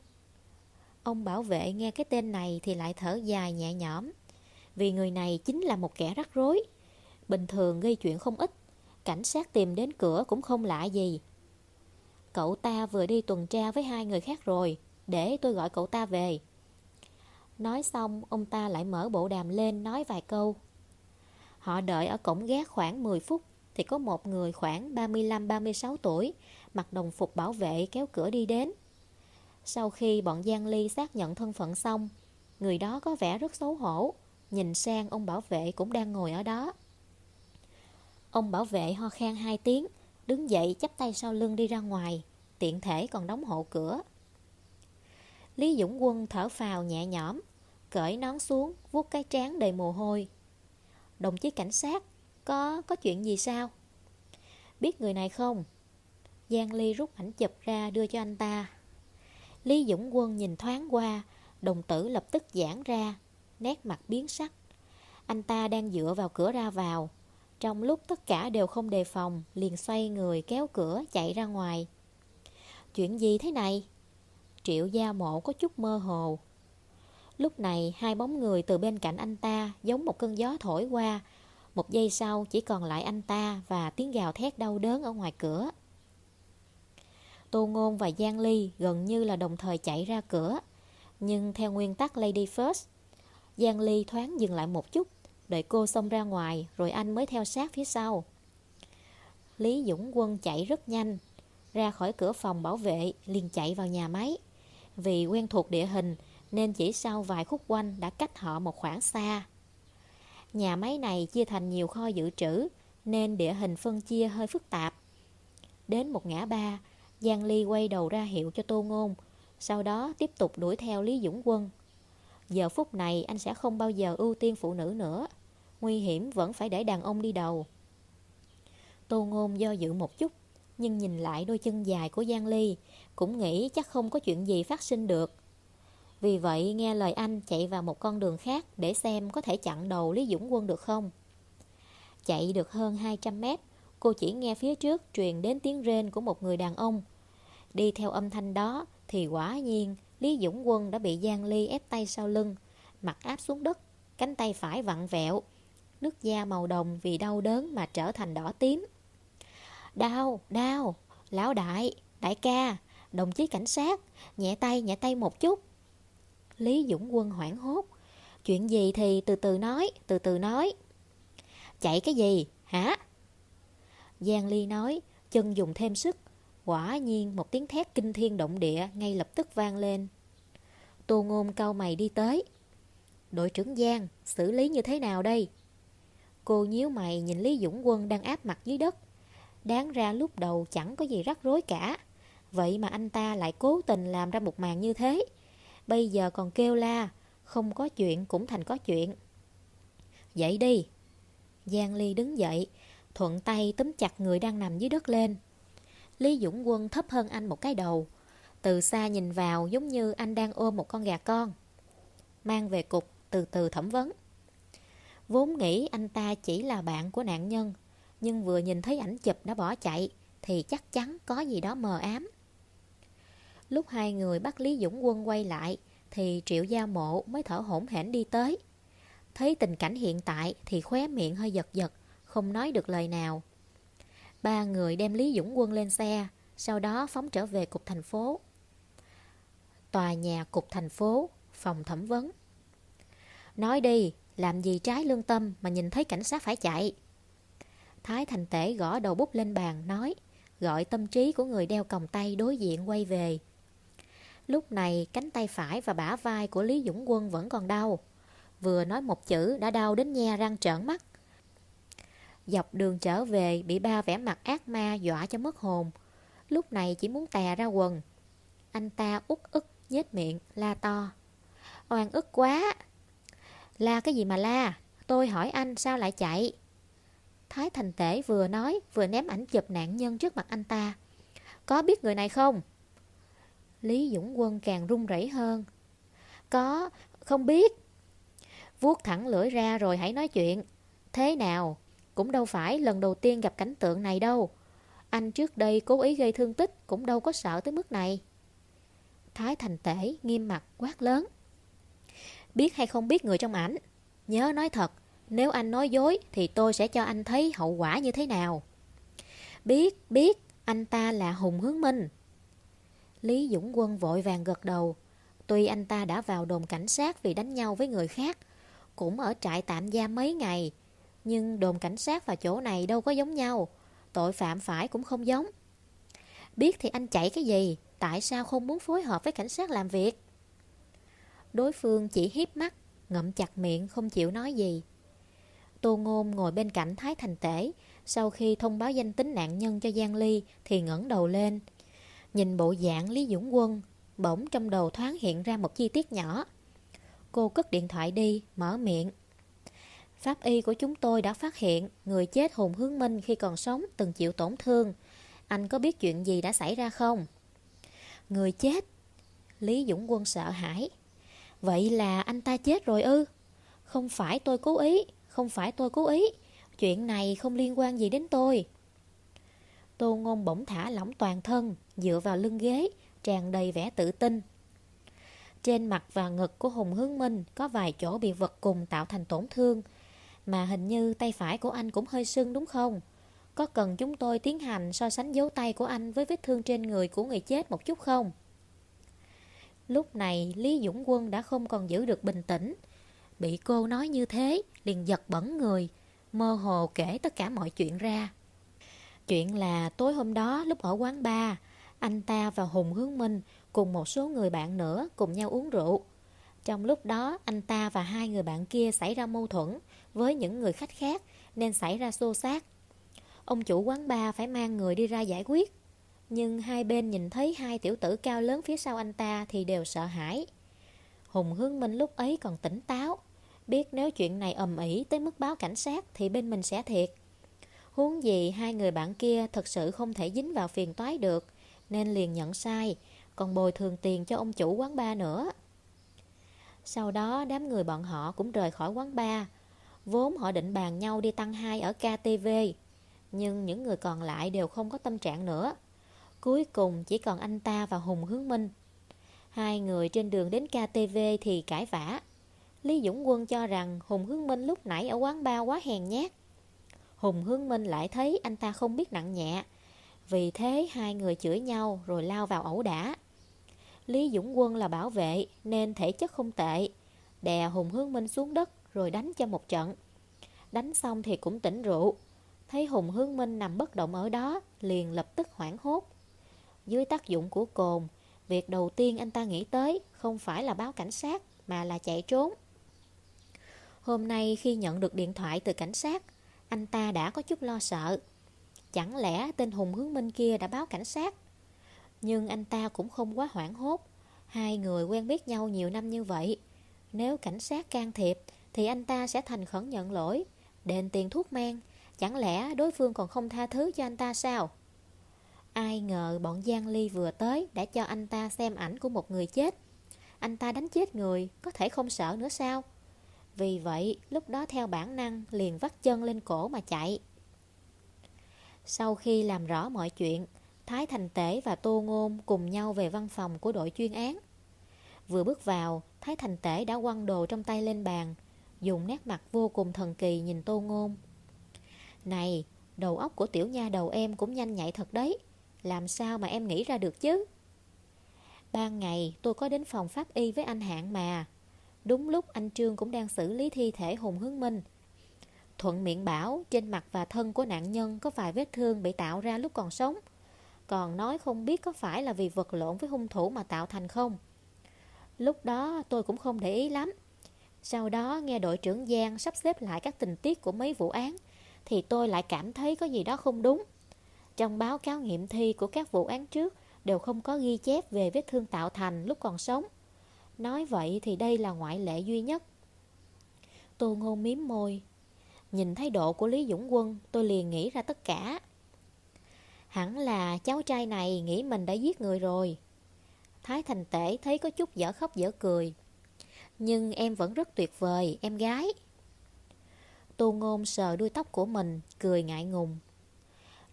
Ông bảo vệ nghe cái tên này thì lại thở dài nhẹ nhõm. Vì người này chính là một kẻ rắc rối. Bình thường gây chuyện không ít, cảnh sát tìm đến cửa cũng không lạ gì. Cậu ta vừa đi tuần tra với hai người khác rồi, để tôi gọi cậu ta về. Nói xong, ông ta lại mở bộ đàm lên nói vài câu. Họ đợi ở cổng gác khoảng 10 phút, thì có một người khoảng 35-36 tuổi, mặc đồng phục bảo vệ kéo cửa đi đến. Sau khi bọn Giang Ly xác nhận thân phận xong, người đó có vẻ rất xấu hổ, nhìn sang ông bảo vệ cũng đang ngồi ở đó. Ông bảo vệ ho khan hai tiếng, đứng dậy chắp tay sau lưng đi ra ngoài, tiện thể còn đóng hộ cửa. Lý Dũng Quân thở phào nhẹ nhõm, cởi nón xuống, vuốt cái trán đầy mồ hôi. Đồng chí cảnh sát, có có chuyện gì sao? Biết người này không? Giang Ly rút ảnh chụp ra đưa cho anh ta. Lý Dũng Quân nhìn thoáng qua, đồng tử lập tức giãn ra, nét mặt biến sắc. Anh ta đang dựa vào cửa ra vào. Trong lúc tất cả đều không đề phòng, liền xoay người kéo cửa chạy ra ngoài. Chuyện gì thế này? Triệu gia mộ có chút mơ hồ. Lúc này hai bóng người từ bên cạnh anh ta giống một cơn gió thổi qua. Một giây sau chỉ còn lại anh ta và tiếng gào thét đau đớn ở ngoài cửa. Tô Ngôn và Giang Ly gần như là đồng thời chạy ra cửa. Nhưng theo nguyên tắc Lady First, Giang Ly thoáng dừng lại một chút, đợi cô xông ra ngoài rồi anh mới theo sát phía sau. Lý Dũng Quân chạy rất nhanh, ra khỏi cửa phòng bảo vệ liền chạy vào nhà máy. Vì quen thuộc địa hình nên chỉ sau vài khúc quanh đã cách họ một khoảng xa. Nhà máy này chia thành nhiều kho dự trữ nên địa hình phân chia hơi phức tạp. Đến một ngã ba, Giang Ly quay đầu ra hiệu cho Tô Ngôn, sau đó tiếp tục đuổi theo Lý Dũng Quân. Giờ phút này anh sẽ không bao giờ ưu tiên phụ nữ nữa, nguy hiểm vẫn phải để đàn ông đi đầu. Tô Ngôn do dự một chút, nhưng nhìn lại đôi chân dài của Giang Ly, cũng nghĩ chắc không có chuyện gì phát sinh được. Vì vậy nghe lời anh chạy vào một con đường khác để xem có thể chặn đầu Lý Dũng Quân được không. Chạy được hơn 200 mét, cô chỉ nghe phía trước truyền đến tiếng rên của một người đàn ông. Đi theo âm thanh đó thì quả nhiên Lý Dũng Quân đã bị Giang Ly ép tay sau lưng, mặt áp xuống đất, cánh tay phải vặn vẹo. Nước da màu đồng vì đau đớn mà trở thành đỏ tím. Đau, đau, lão đại, đại ca, đồng chí cảnh sát, nhẹ tay, nhẹ tay một chút. Lý Dũng Quân hoảng hốt. Chuyện gì thì từ từ nói, từ từ nói. Chạy cái gì, hả? Giang Ly nói, chân dùng thêm sức. Quả nhiên một tiếng thét kinh thiên động địa ngay lập tức vang lên. Tô Ngôn cau mày đi tới. Đội trưởng Giang, xử lý như thế nào đây? Cô nhíu mày nhìn Lý Dũng Quân đang áp mặt dưới đất. Đáng ra lúc đầu chẳng có gì rắc rối cả. Vậy mà anh ta lại cố tình làm ra một màn như thế. Bây giờ còn kêu la, không có chuyện cũng thành có chuyện. Dậy đi. Giang Ly đứng dậy, thuận tay túm chặt người đang nằm dưới đất lên. Lý Dũng Quân thấp hơn anh một cái đầu. Từ xa nhìn vào giống như anh đang ôm một con gà con. Mang về cục, từ từ thẩm vấn. Vốn nghĩ anh ta chỉ là bạn của nạn nhân, nhưng vừa nhìn thấy ảnh chụp đã bỏ chạy, thì chắc chắn có gì đó mờ ám. Lúc hai người bắt Lý Dũng Quân quay lại, thì Triệu Gia Mộ mới thở hổn hển đi tới. Thấy tình cảnh hiện tại thì khóe miệng hơi giật giật, không nói được lời nào. Ba người đem Lý Dũng Quân lên xe, sau đó phóng trở về cục thành phố. Tòa nhà cục thành phố, phòng thẩm vấn. Nói đi, làm gì trái lương tâm mà nhìn thấy cảnh sát phải chạy? Thái Thành Tể gõ đầu bút lên bàn, nói, gọi tâm trí của người đeo còng tay đối diện quay về. Lúc này cánh tay phải và bả vai của Lý Dũng Quân vẫn còn đau. Vừa nói một chữ đã đau đến nhe răng trợn mắt. Dọc đường trở về bị ba vẻ mặt ác ma dọa cho mất hồn. Lúc này chỉ muốn tè ra quần. Anh ta út ức nhếch miệng la to. Oan ức quá. La cái gì mà la? Tôi hỏi anh sao lại chạy? Thái Thành Tể vừa nói vừa ném ảnh chụp nạn nhân trước mặt anh ta. Có biết người này không? Lý Dũng Quân càng run rẩy hơn. Có, không biết. Vuốt thẳng lưỡi ra rồi hãy nói chuyện. Thế nào? Cũng đâu phải lần đầu tiên gặp cảnh tượng này đâu. Anh trước đây cố ý gây thương tích cũng đâu có sợ tới mức này. Thái Thành Tể nghiêm mặt quát lớn. Biết hay không biết người trong ảnh, nhớ nói thật, nếu anh nói dối thì tôi sẽ cho anh thấy hậu quả như thế nào. Biết, biết, anh ta là Hùng Hướng Minh. Lý Dũng Quân vội vàng gật đầu. Tuy anh ta đã vào đồn cảnh sát vì đánh nhau với người khác, cũng ở trại tạm giam mấy ngày, nhưng đồn cảnh sát và chỗ này đâu có giống nhau, tội phạm phải cũng không giống. Biết thì anh chạy cái gì, tại sao không muốn phối hợp với cảnh sát làm việc? Đối phương chỉ hiếp mắt, ngậm chặt miệng không chịu nói gì. Tô Ngôn ngồi bên cạnh Thái Thành Tể, sau khi thông báo danh tính nạn nhân cho Giang Ly thì ngẩng đầu lên. Nhìn bộ dạng Lý Dũng Quân, bỗng trong đầu thoáng hiện ra một chi tiết nhỏ. Cô cất điện thoại đi, mở miệng. Pháp y của chúng tôi đã phát hiện người chết Hùng Hướng Minh khi còn sống từng chịu tổn thương. Anh có biết chuyện gì đã xảy ra không? Người chết. Lý Dũng Quân sợ hãi. Vậy là anh ta chết rồi ư? Không phải tôi cố ý, không phải tôi cố ý. Chuyện này không liên quan gì đến tôi. Tô Ngôn bỗng thả lỏng toàn thân, dựa vào lưng ghế, tràn đầy vẻ tự tin. Trên mặt và ngực của Hùng Hướng Minh có vài chỗ bị vật cùng tạo thành tổn thương, mà hình như tay phải của anh cũng hơi sưng đúng không? Có cần chúng tôi tiến hành so sánh dấu tay của anh với vết thương trên người của người chết một chút không? Lúc này Lý Dũng Quân đã không còn giữ được bình tĩnh. Bị cô nói như thế, liền giật bẩn người, mơ hồ kể tất cả mọi chuyện ra. Chuyện là tối hôm đó lúc ở quán bar, anh ta và Hùng Hướng Minh cùng một số người bạn nữa cùng nhau uống rượu. Trong lúc đó, anh ta và hai người bạn kia xảy ra mâu thuẫn với những người khách khác nên xảy ra xô xát. Ông chủ quán bar phải mang người đi ra giải quyết. Nhưng hai bên nhìn thấy hai tiểu tử cao lớn phía sau anh ta thì đều sợ hãi. Hùng Hướng Minh lúc ấy còn tỉnh táo, biết nếu chuyện này ầm ĩ tới mức báo cảnh sát thì bên mình sẽ thiệt. Huống gì hai người bạn kia thật sự không thể dính vào phiền toái được, nên liền nhận sai, còn bồi thường tiền cho ông chủ quán bar nữa. Sau đó đám người bọn họ cũng rời khỏi quán bar, vốn họ định bàn nhau đi tăng hai ở KTV, nhưng những người còn lại đều không có tâm trạng nữa. Cuối cùng chỉ còn anh ta và Hùng Hướng Minh. Hai người trên đường đến KTV thì cãi vã. Lý Dũng Quân cho rằng Hùng Hướng Minh lúc nãy ở quán bar quá hèn nhát. Hùng Hướng Minh lại thấy anh ta không biết nặng nhẹ. Vì thế hai người chửi nhau rồi lao vào ẩu đả. Lý Dũng Quân là bảo vệ nên thể chất không tệ. Đè Hùng Hướng Minh xuống đất rồi đánh cho một trận. Đánh xong thì cũng tỉnh rượu. Thấy Hùng Hướng Minh nằm bất động ở đó, liền lập tức hoảng hốt. Dưới tác dụng của cồn, việc đầu tiên anh ta nghĩ tới không phải là báo cảnh sát mà là chạy trốn. Hôm nay khi nhận được điện thoại từ cảnh sát, anh ta đã có chút lo sợ. Chẳng lẽ tên Hùng Hướng Minh kia đã báo cảnh sát? Nhưng anh ta cũng không quá hoảng hốt. Hai người quen biết nhau nhiều năm như vậy. Nếu cảnh sát can thiệp thì anh ta sẽ thành khẩn nhận lỗi, đền tiền thuốc men. Chẳng lẽ đối phương còn không tha thứ cho anh ta sao? Ai ngờ bọn Giang Ly vừa tới đã cho anh ta xem ảnh của một người chết. Anh ta đánh chết người, có thể không sợ nữa sao? Vì vậy, lúc đó theo bản năng liền vắt chân lên cổ mà chạy. Sau khi làm rõ mọi chuyện, Thái Thành Tể và Tô Ngôn cùng nhau về văn phòng của đội chuyên án. Vừa bước vào, Thái Thành Tể đã quăng đồ trong tay lên bàn, dùng nét mặt vô cùng thần kỳ nhìn Tô Ngôn. Này, đầu óc của tiểu nha đầu em cũng nhanh nhạy thật đấy. Làm sao mà em nghĩ ra được chứ? Ban ngày tôi có đến phòng pháp y với anh Hạng mà. Đúng lúc anh Trương cũng đang xử lý thi thể Hùng Hướng Minh. Thuận miệng bảo trên mặt và thân của nạn nhân có vài vết thương bị tạo ra lúc còn sống. Còn nói không biết có phải là vì vật lộn với hung thủ mà tạo thành không. Lúc đó tôi cũng không để ý lắm. Sau đó nghe đội trưởng Giang sắp xếp lại các tình tiết của mấy vụ án thì tôi lại cảm thấy có gì đó không đúng. Trong báo cáo nghiệm thi của các vụ án trước đều không có ghi chép về vết thương tạo thành lúc còn sống. Nói vậy thì đây là ngoại lệ duy nhất. Tô ngôn miếm môi. Nhìn thái độ của Lý Dũng Quân, tôi liền nghĩ ra tất cả. Hẳn là cháu trai này nghĩ mình đã giết người rồi. Thái Thành Tể thấy có chút dở khóc dở cười. Nhưng em vẫn rất tuyệt vời, em gái. Tô Ngôn sờ đuôi tóc của mình, cười ngại ngùng.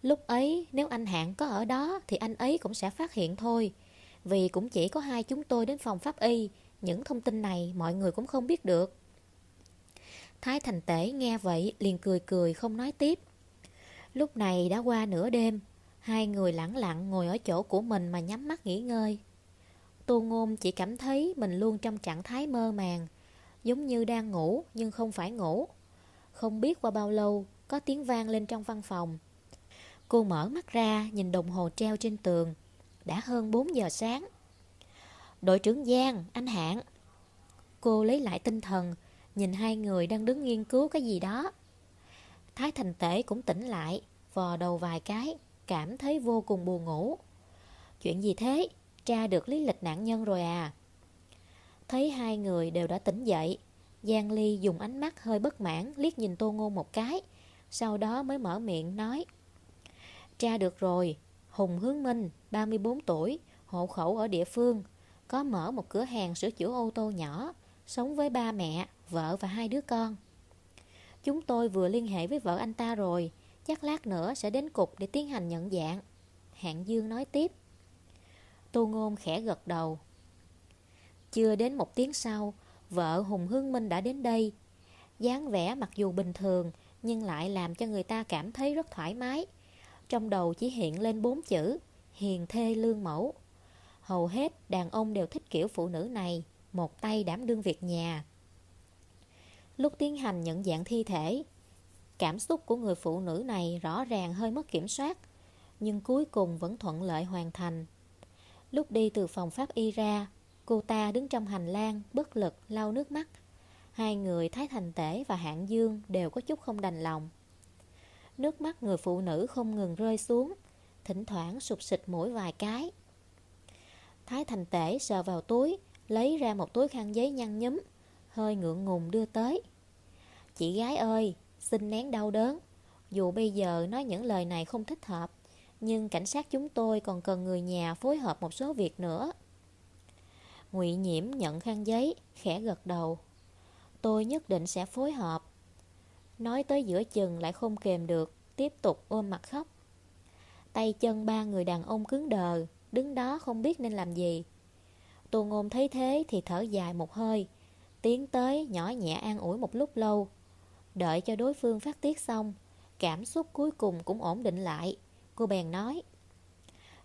Lúc ấy, nếu anh Hạng có ở đó thì anh ấy cũng sẽ phát hiện thôi. Vì cũng chỉ có hai chúng tôi đến phòng pháp y, những thông tin này mọi người cũng không biết được. Thái Thành Tể nghe vậy liền cười cười không nói tiếp. Lúc này đã qua nửa đêm, hai người lặng lặng ngồi ở chỗ của mình mà nhắm mắt nghỉ ngơi. Tô Ngôn chỉ cảm thấy mình luôn trong trạng thái mơ màng, giống như đang ngủ nhưng không phải ngủ. Không biết qua bao lâu, có tiếng vang lên trong văn phòng. Cô mở mắt ra, nhìn đồng hồ treo trên tường. Đã hơn 4 giờ sáng. Đội trưởng Giang, anh Hạng. Cô lấy lại tinh thần, nhìn hai người đang đứng nghiên cứu cái gì đó. Thái Thành Tể cũng tỉnh lại, vò đầu vài cái, cảm thấy vô cùng buồn ngủ. Chuyện gì thế? Tra được lý lịch nạn nhân rồi à? Thấy hai người đều đã tỉnh dậy, Giang Ly dùng ánh mắt hơi bất mãn liếc nhìn Tô Ngôn một cái, sau đó mới mở miệng nói. Tra được rồi, Hùng Hướng Minh, 34 tuổi, hộ khẩu ở địa phương, có mở một cửa hàng sửa chữa ô tô nhỏ, sống với ba mẹ, vợ và hai đứa con. Chúng tôi vừa liên hệ với vợ anh ta rồi, chắc lát nữa sẽ đến cục để tiến hành nhận dạng. Hạng Dương nói tiếp. Tô Ngôn khẽ gật đầu. Chưa đến một tiếng sau, vợ Hùng Hương Minh đã đến đây. dáng vẻ mặc dù bình thường, nhưng lại làm cho người ta cảm thấy rất thoải mái. Trong đầu chỉ hiện lên bốn chữ, hiền thê lương mẫu. Hầu hết đàn ông đều thích kiểu phụ nữ này, một tay đảm đương việc nhà. Lúc tiến hành nhận dạng thi thể, cảm xúc của người phụ nữ này rõ ràng hơi mất kiểm soát, nhưng cuối cùng vẫn thuận lợi hoàn thành. Lúc đi từ phòng pháp y ra, cô ta đứng trong hành lang, bất lực, lau nước mắt. Hai người Thái Thành Tể và Hạng Dương đều có chút không đành lòng. Nước mắt người phụ nữ không ngừng rơi xuống, thỉnh thoảng sụp xịt mũi vài cái. Thái Thành Tể sờ vào túi, lấy ra một túi khăn giấy nhăn nhúm, hơi ngượng ngùng đưa tới. Chị gái ơi, xin nén đau đớn. Dù bây giờ nói những lời này không thích hợp, nhưng cảnh sát chúng tôi còn cần người nhà phối hợp một số việc nữa. Ngụy Nhiễm nhận khăn giấy, khẽ gật đầu. Tôi nhất định sẽ phối hợp. Nói tới giữa chừng lại không kềm được, tiếp tục ôm mặt khóc. Tay chân ba người đàn ông cứng đờ, đứng đó không biết nên làm gì. Tô Ngôn thấy thế thì thở dài một hơi, tiến tới nhỏ nhẹ an ủi một lúc lâu. Đợi cho đối phương phát tiết xong, cảm xúc cuối cùng cũng ổn định lại. Cô bèn nói,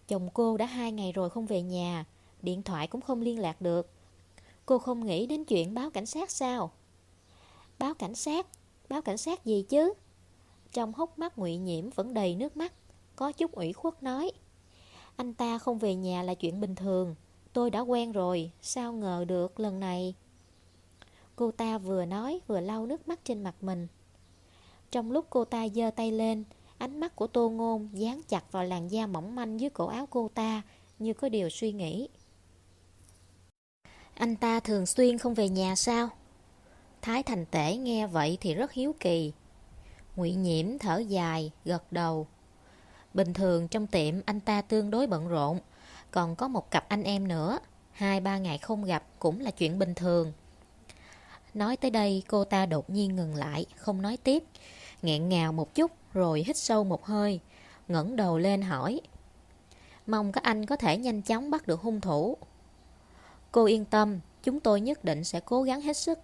chồng cô đã hai ngày rồi không về nhà, điện thoại cũng không liên lạc được. Cô không nghĩ đến chuyện báo cảnh sát sao? Báo cảnh sát? Báo cảnh sát gì chứ? Trong hốc mắt ngụy Nhiễm vẫn đầy nước mắt, có chút ủy khuất nói. Anh ta không về nhà là chuyện bình thường, tôi đã quen rồi, sao ngờ được lần này. Cô ta vừa nói vừa lau nước mắt trên mặt mình. Trong lúc cô ta giơ tay lên, ánh mắt của Tô Ngôn dán chặt vào làn da mỏng manh dưới cổ áo cô ta, như có điều suy nghĩ. Anh ta thường xuyên không về nhà sao? Thái Thành Tể nghe vậy thì rất hiếu kỳ. Ngụy Nhiễm thở dài, gật đầu. Bình thường trong tiệm anh ta tương đối bận rộn, còn có một cặp anh em nữa, hai ba ngày không gặp cũng là chuyện bình thường. Nói tới đây cô ta đột nhiên ngừng lại, không nói tiếp, nghẹn ngào một chút rồi hít sâu một hơi, ngẩng đầu lên hỏi. Mong các anh có thể nhanh chóng bắt được hung thủ. Cô yên tâm, chúng tôi nhất định sẽ cố gắng hết sức.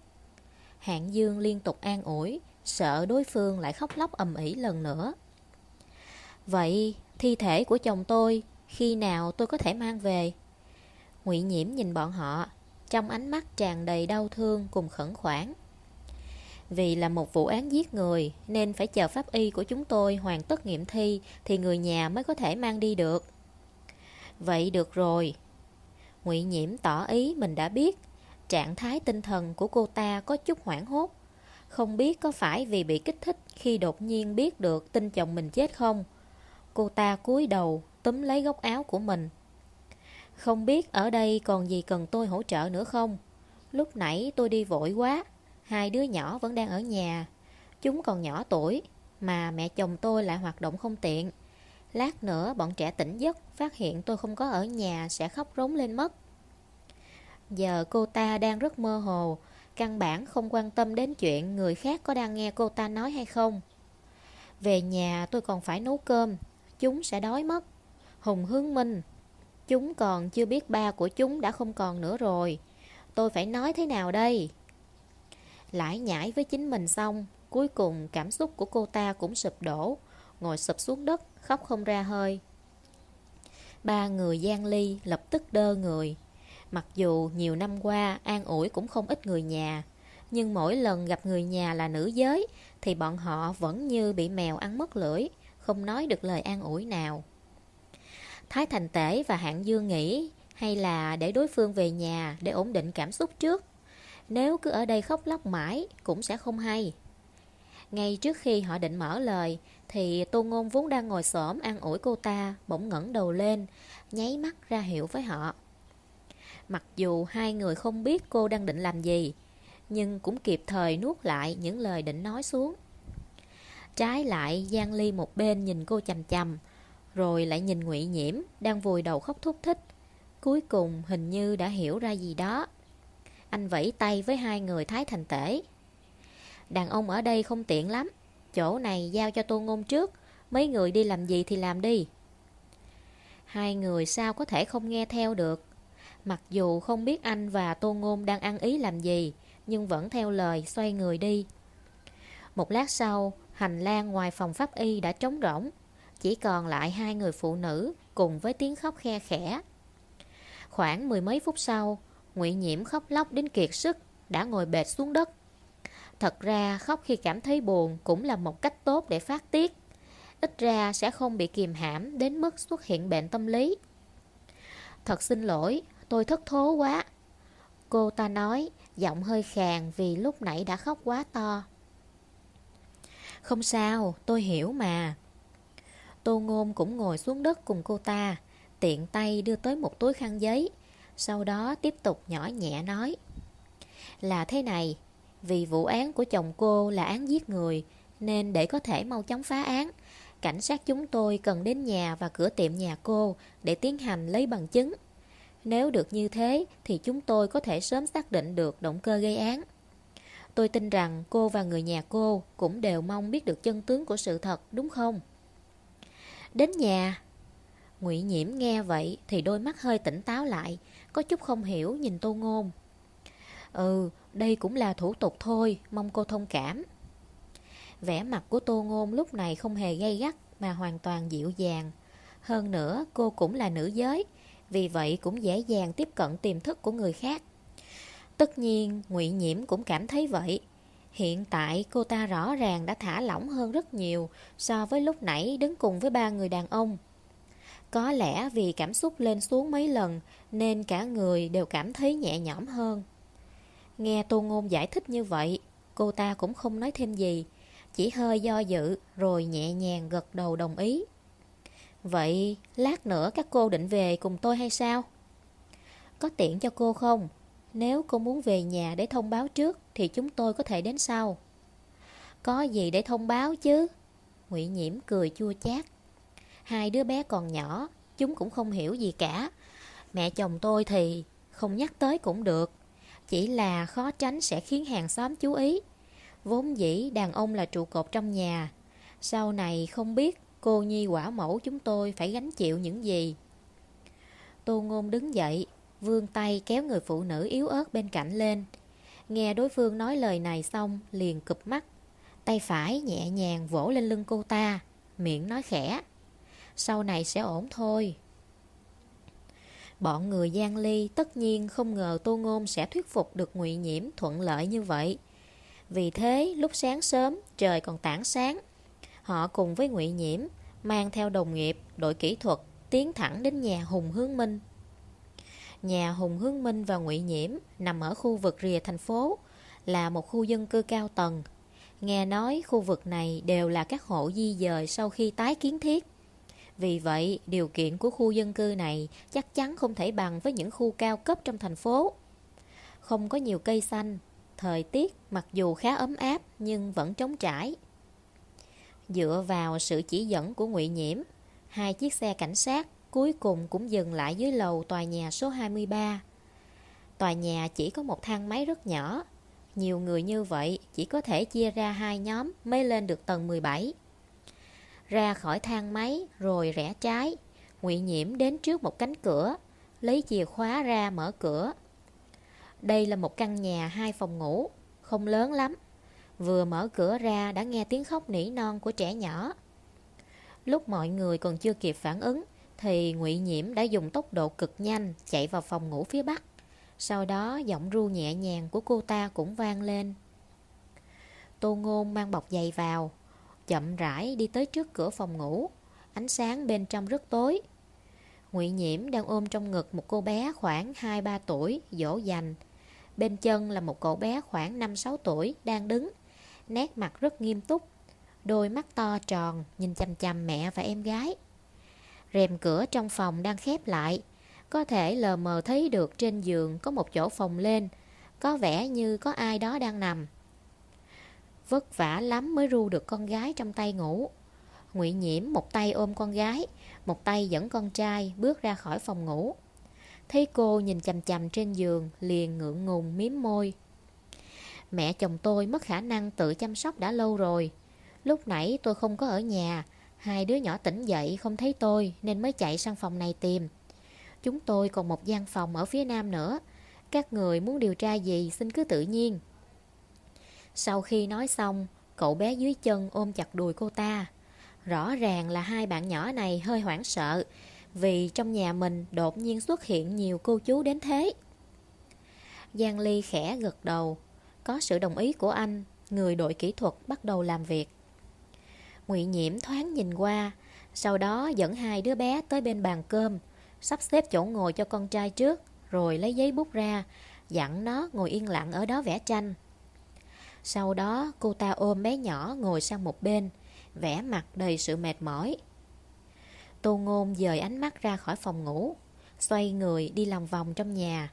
Hạng Dương liên tục an ủi, sợ đối phương lại khóc lóc ầm ĩ lần nữa. Vậy, thi thể của chồng tôi, khi nào tôi có thể mang về? Ngụy Nhiễm nhìn bọn họ, trong ánh mắt tràn đầy đau thương cùng khẩn khoản. Vì là một vụ án giết người nên phải chờ pháp y của chúng tôi hoàn tất nghiệm thi thì người nhà mới có thể mang đi được. Vậy được rồi. Ngụy Nhiễm tỏ ý mình đã biết trạng thái tinh thần của cô ta có chút hoảng hốt. Không biết có phải vì bị kích thích khi đột nhiên biết được tin chồng mình chết không? Cô ta cúi đầu túm lấy góc áo của mình. Không biết ở đây còn gì cần tôi hỗ trợ nữa không? Lúc nãy tôi đi vội quá, hai đứa nhỏ vẫn đang ở nhà. Chúng còn nhỏ tuổi, mà mẹ chồng tôi lại hoạt động không tiện. Lát nữa bọn trẻ tỉnh giấc, phát hiện tôi không có ở nhà sẽ khóc rống lên mất. Giờ cô ta đang rất mơ hồ, căn bản không quan tâm đến chuyện người khác có đang nghe cô ta nói hay không. Về nhà tôi còn phải nấu cơm, chúng sẽ đói mất. Hùng Hướng Minh Chúng còn chưa biết ba của chúng đã không còn nữa rồi Tôi phải nói thế nào đây Lãi nhãi với chính mình xong Cuối cùng cảm xúc của cô ta cũng sụp đổ Ngồi sụp xuống đất Khóc không ra hơi. Ba người gian ly lập tức đơ người. Mặc dù nhiều năm qua an ủi cũng không ít người nhà, Nhưng mỗi lần gặp người nhà là nữ giới Thì bọn họ vẫn như bị mèo ăn mất lưỡi, Không nói được lời an ủi nào. Thái Thành Tể và Hạng Dương nghĩ, Hay là để đối phương về nhà để ổn định cảm xúc trước. Nếu cứ ở đây khóc lóc mãi cũng sẽ không hay. Ngay trước khi họ định mở lời thì Tô Ngôn vốn đang ngồi xổm ăn ủi cô ta, Bỗng ngẩng đầu lên, Nháy mắt ra hiệu với họ. Mặc dù hai người không biết cô đang định làm gì, Nhưng cũng kịp thời nuốt lại những lời định nói xuống. Trái lại, Giang Ly một bên nhìn cô chầm chầm Rồi lại nhìn ngụy Nhiễm Đang vùi đầu khóc thúc thích. Cuối cùng hình như đã hiểu ra gì đó. Anh vẫy tay với hai người Thái Thành Tể. Đàn ông ở đây không tiện lắm Chỗ này giao cho tô ngôn trước. Mấy người đi làm gì thì làm đi. Hai người sao có thể không nghe theo được? Mặc dù không biết anh và tô ngôn đang ăn ý làm gì, Nhưng vẫn theo lời xoay người đi. Một lát sau, Hành lang ngoài phòng pháp y đã trống rỗng. Chỉ còn lại hai người phụ nữ Cùng với tiếng khóc khe khẽ. Khoảng mười mấy phút sau ngụy Nhiễm khóc lóc đến kiệt sức, Đã ngồi bệt xuống đất. Thật ra khóc khi cảm thấy buồn cũng là một cách tốt để phát tiết. Ít ra sẽ không bị kìm hãm đến mức xuất hiện bệnh tâm lý. Thật xin lỗi, tôi thất thố quá. Cô ta nói, giọng hơi khàn vì lúc nãy đã khóc quá to. Không sao, tôi hiểu mà. Tô Ngôn cũng ngồi xuống đất cùng cô ta, tiện tay đưa tới một túi khăn giấy. Sau đó tiếp tục nhỏ nhẹ nói. Là thế này, vì vụ án của chồng cô là án giết người, Nên để có thể mau chóng phá án, Cảnh sát chúng tôi cần đến nhà và cửa tiệm nhà cô Để tiến hành lấy bằng chứng. Nếu được như thế Thì chúng tôi có thể sớm xác định được động cơ gây án. Tôi tin rằng cô và người nhà cô Cũng đều mong biết được chân tướng của sự thật, đúng không? Đến nhà. Ngụy Nhiễm nghe vậy Thì đôi mắt hơi tỉnh táo lại, Có chút không hiểu nhìn Tô Ngôn. Ừ, đây cũng là thủ tục thôi, mong cô thông cảm. Vẻ mặt của Tô Ngôn lúc này không hề gay gắt mà hoàn toàn dịu dàng. Hơn nữa, cô cũng là nữ giới, vì vậy cũng dễ dàng tiếp cận tiềm thức của người khác. Tất nhiên, ngụy Nhiễm cũng cảm thấy vậy. Hiện tại cô ta rõ ràng đã thả lỏng hơn rất nhiều so với lúc nãy đứng cùng với ba người đàn ông. Có lẽ vì cảm xúc lên xuống mấy lần nên cả người đều cảm thấy nhẹ nhõm hơn. Nghe Tô Ngôn giải thích như vậy, cô ta cũng không nói thêm gì, chỉ hơi do dự rồi nhẹ nhàng gật đầu đồng ý. Vậy lát nữa các cô định về cùng tôi hay sao? Có tiện cho cô không? Nếu cô muốn về nhà để thông báo trước thì chúng tôi có thể đến sau. Có gì để thông báo chứ? Ngụy Nhiễm cười chua chát. Hai đứa bé còn nhỏ, chúng cũng không hiểu gì cả. Mẹ chồng tôi thì không nhắc tới cũng được. Chỉ là khó tránh sẽ khiến hàng xóm chú ý. Vốn dĩ đàn ông là trụ cột trong nhà. Sau này không biết cô nhi quả mẫu chúng tôi phải gánh chịu những gì. Tô Ngôn đứng dậy, Vươn tay kéo người phụ nữ yếu ớt bên cạnh lên. Nghe đối phương nói lời này xong, Liền cụp mắt. Tay phải nhẹ nhàng vỗ lên lưng cô ta, Miệng nói khẽ. Sau này sẽ ổn thôi. Bọn người Giang Ly tất nhiên không ngờ Tô Ngôn sẽ thuyết phục được ngụy Nhiễm thuận lợi như vậy. Vì thế, lúc sáng sớm, trời còn tảng sáng, họ cùng với ngụy Nhiễm mang theo đồng nghiệp, đội kỹ thuật tiến thẳng đến nhà Hùng Hướng Minh. Nhà Hùng Hướng Minh và ngụy Nhiễm nằm ở khu vực rìa thành phố, là một khu dân cư cao tầng. Nghe nói khu vực này đều là các hộ di dời sau khi tái kiến thiết. Vì vậy, điều kiện của khu dân cư này chắc chắn không thể bằng với những khu cao cấp trong thành phố. Không có nhiều cây xanh, thời tiết mặc dù khá ấm áp nhưng vẫn trống trải. Dựa vào sự chỉ dẫn của ngụy Nhiễm, hai chiếc xe cảnh sát cuối cùng cũng dừng lại dưới lầu tòa nhà số 23. Tòa nhà chỉ có một thang máy rất nhỏ, nhiều người như vậy chỉ có thể chia ra hai nhóm mới lên được tầng 17. Ra khỏi thang máy rồi rẽ trái Ngụy Nhiễm đến trước một cánh cửa, lấy chìa khóa ra mở cửa. Đây là một căn nhà hai phòng ngủ, không lớn lắm. Vừa mở cửa ra đã nghe tiếng khóc nỉ non của trẻ nhỏ. Lúc mọi người còn chưa kịp phản ứng thì Ngụy Nhiễm đã dùng tốc độ cực nhanh chạy vào phòng ngủ phía bắc. Sau đó giọng ru nhẹ nhàng của cô ta cũng vang lên. Tô Ngôn mang bọc giày vào, chậm rãi đi tới trước cửa phòng ngủ. Ánh sáng bên trong rất tối. Ngụy Nhiễm đang ôm trong ngực một cô bé khoảng 2-3 tuổi, dỗ dành. Bên chân là một cậu bé khoảng 5-6 tuổi đang đứng, nét mặt rất nghiêm túc, đôi mắt to tròn nhìn chăm chăm mẹ và em gái. Rèm cửa trong phòng đang khép lại, có thể lờ mờ thấy được trên giường có một chỗ phòng lên, có vẻ như có ai đó đang nằm. Vất vả lắm mới ru được con gái trong tay ngủ. Ngụy Nhiễm một tay ôm con gái, một tay dẫn con trai bước ra khỏi phòng ngủ. Thấy cô nhìn chằm chằm trên giường, liền ngượng ngùng miếm môi. Mẹ chồng tôi mất khả năng tự chăm sóc đã lâu rồi. Lúc nãy tôi không có ở nhà, hai đứa nhỏ tỉnh dậy không thấy tôi nên mới chạy sang phòng này tìm. Chúng tôi còn một gian phòng ở phía nam nữa. Các người muốn điều tra gì xin cứ tự nhiên. Sau khi nói xong, cậu bé dưới chân ôm chặt đùi cô ta. Rõ ràng là hai bạn nhỏ này hơi hoảng sợ vì trong nhà mình đột nhiên xuất hiện nhiều cô chú đến thế. Giang Ly khẽ gật đầu, có sự đồng ý của anh, người đội kỹ thuật bắt đầu làm việc. Ngụy Nhiễm thoáng nhìn qua, sau đó dẫn hai đứa bé tới bên bàn cơm, sắp xếp chỗ ngồi cho con trai trước, rồi lấy giấy bút ra, dặn nó ngồi yên lặng ở đó vẽ tranh. Sau đó cô ta ôm bé nhỏ ngồi sang một bên, vẻ mặt đầy sự mệt mỏi. Tô Ngôn dời ánh mắt ra khỏi phòng ngủ, xoay người đi lòng vòng trong nhà.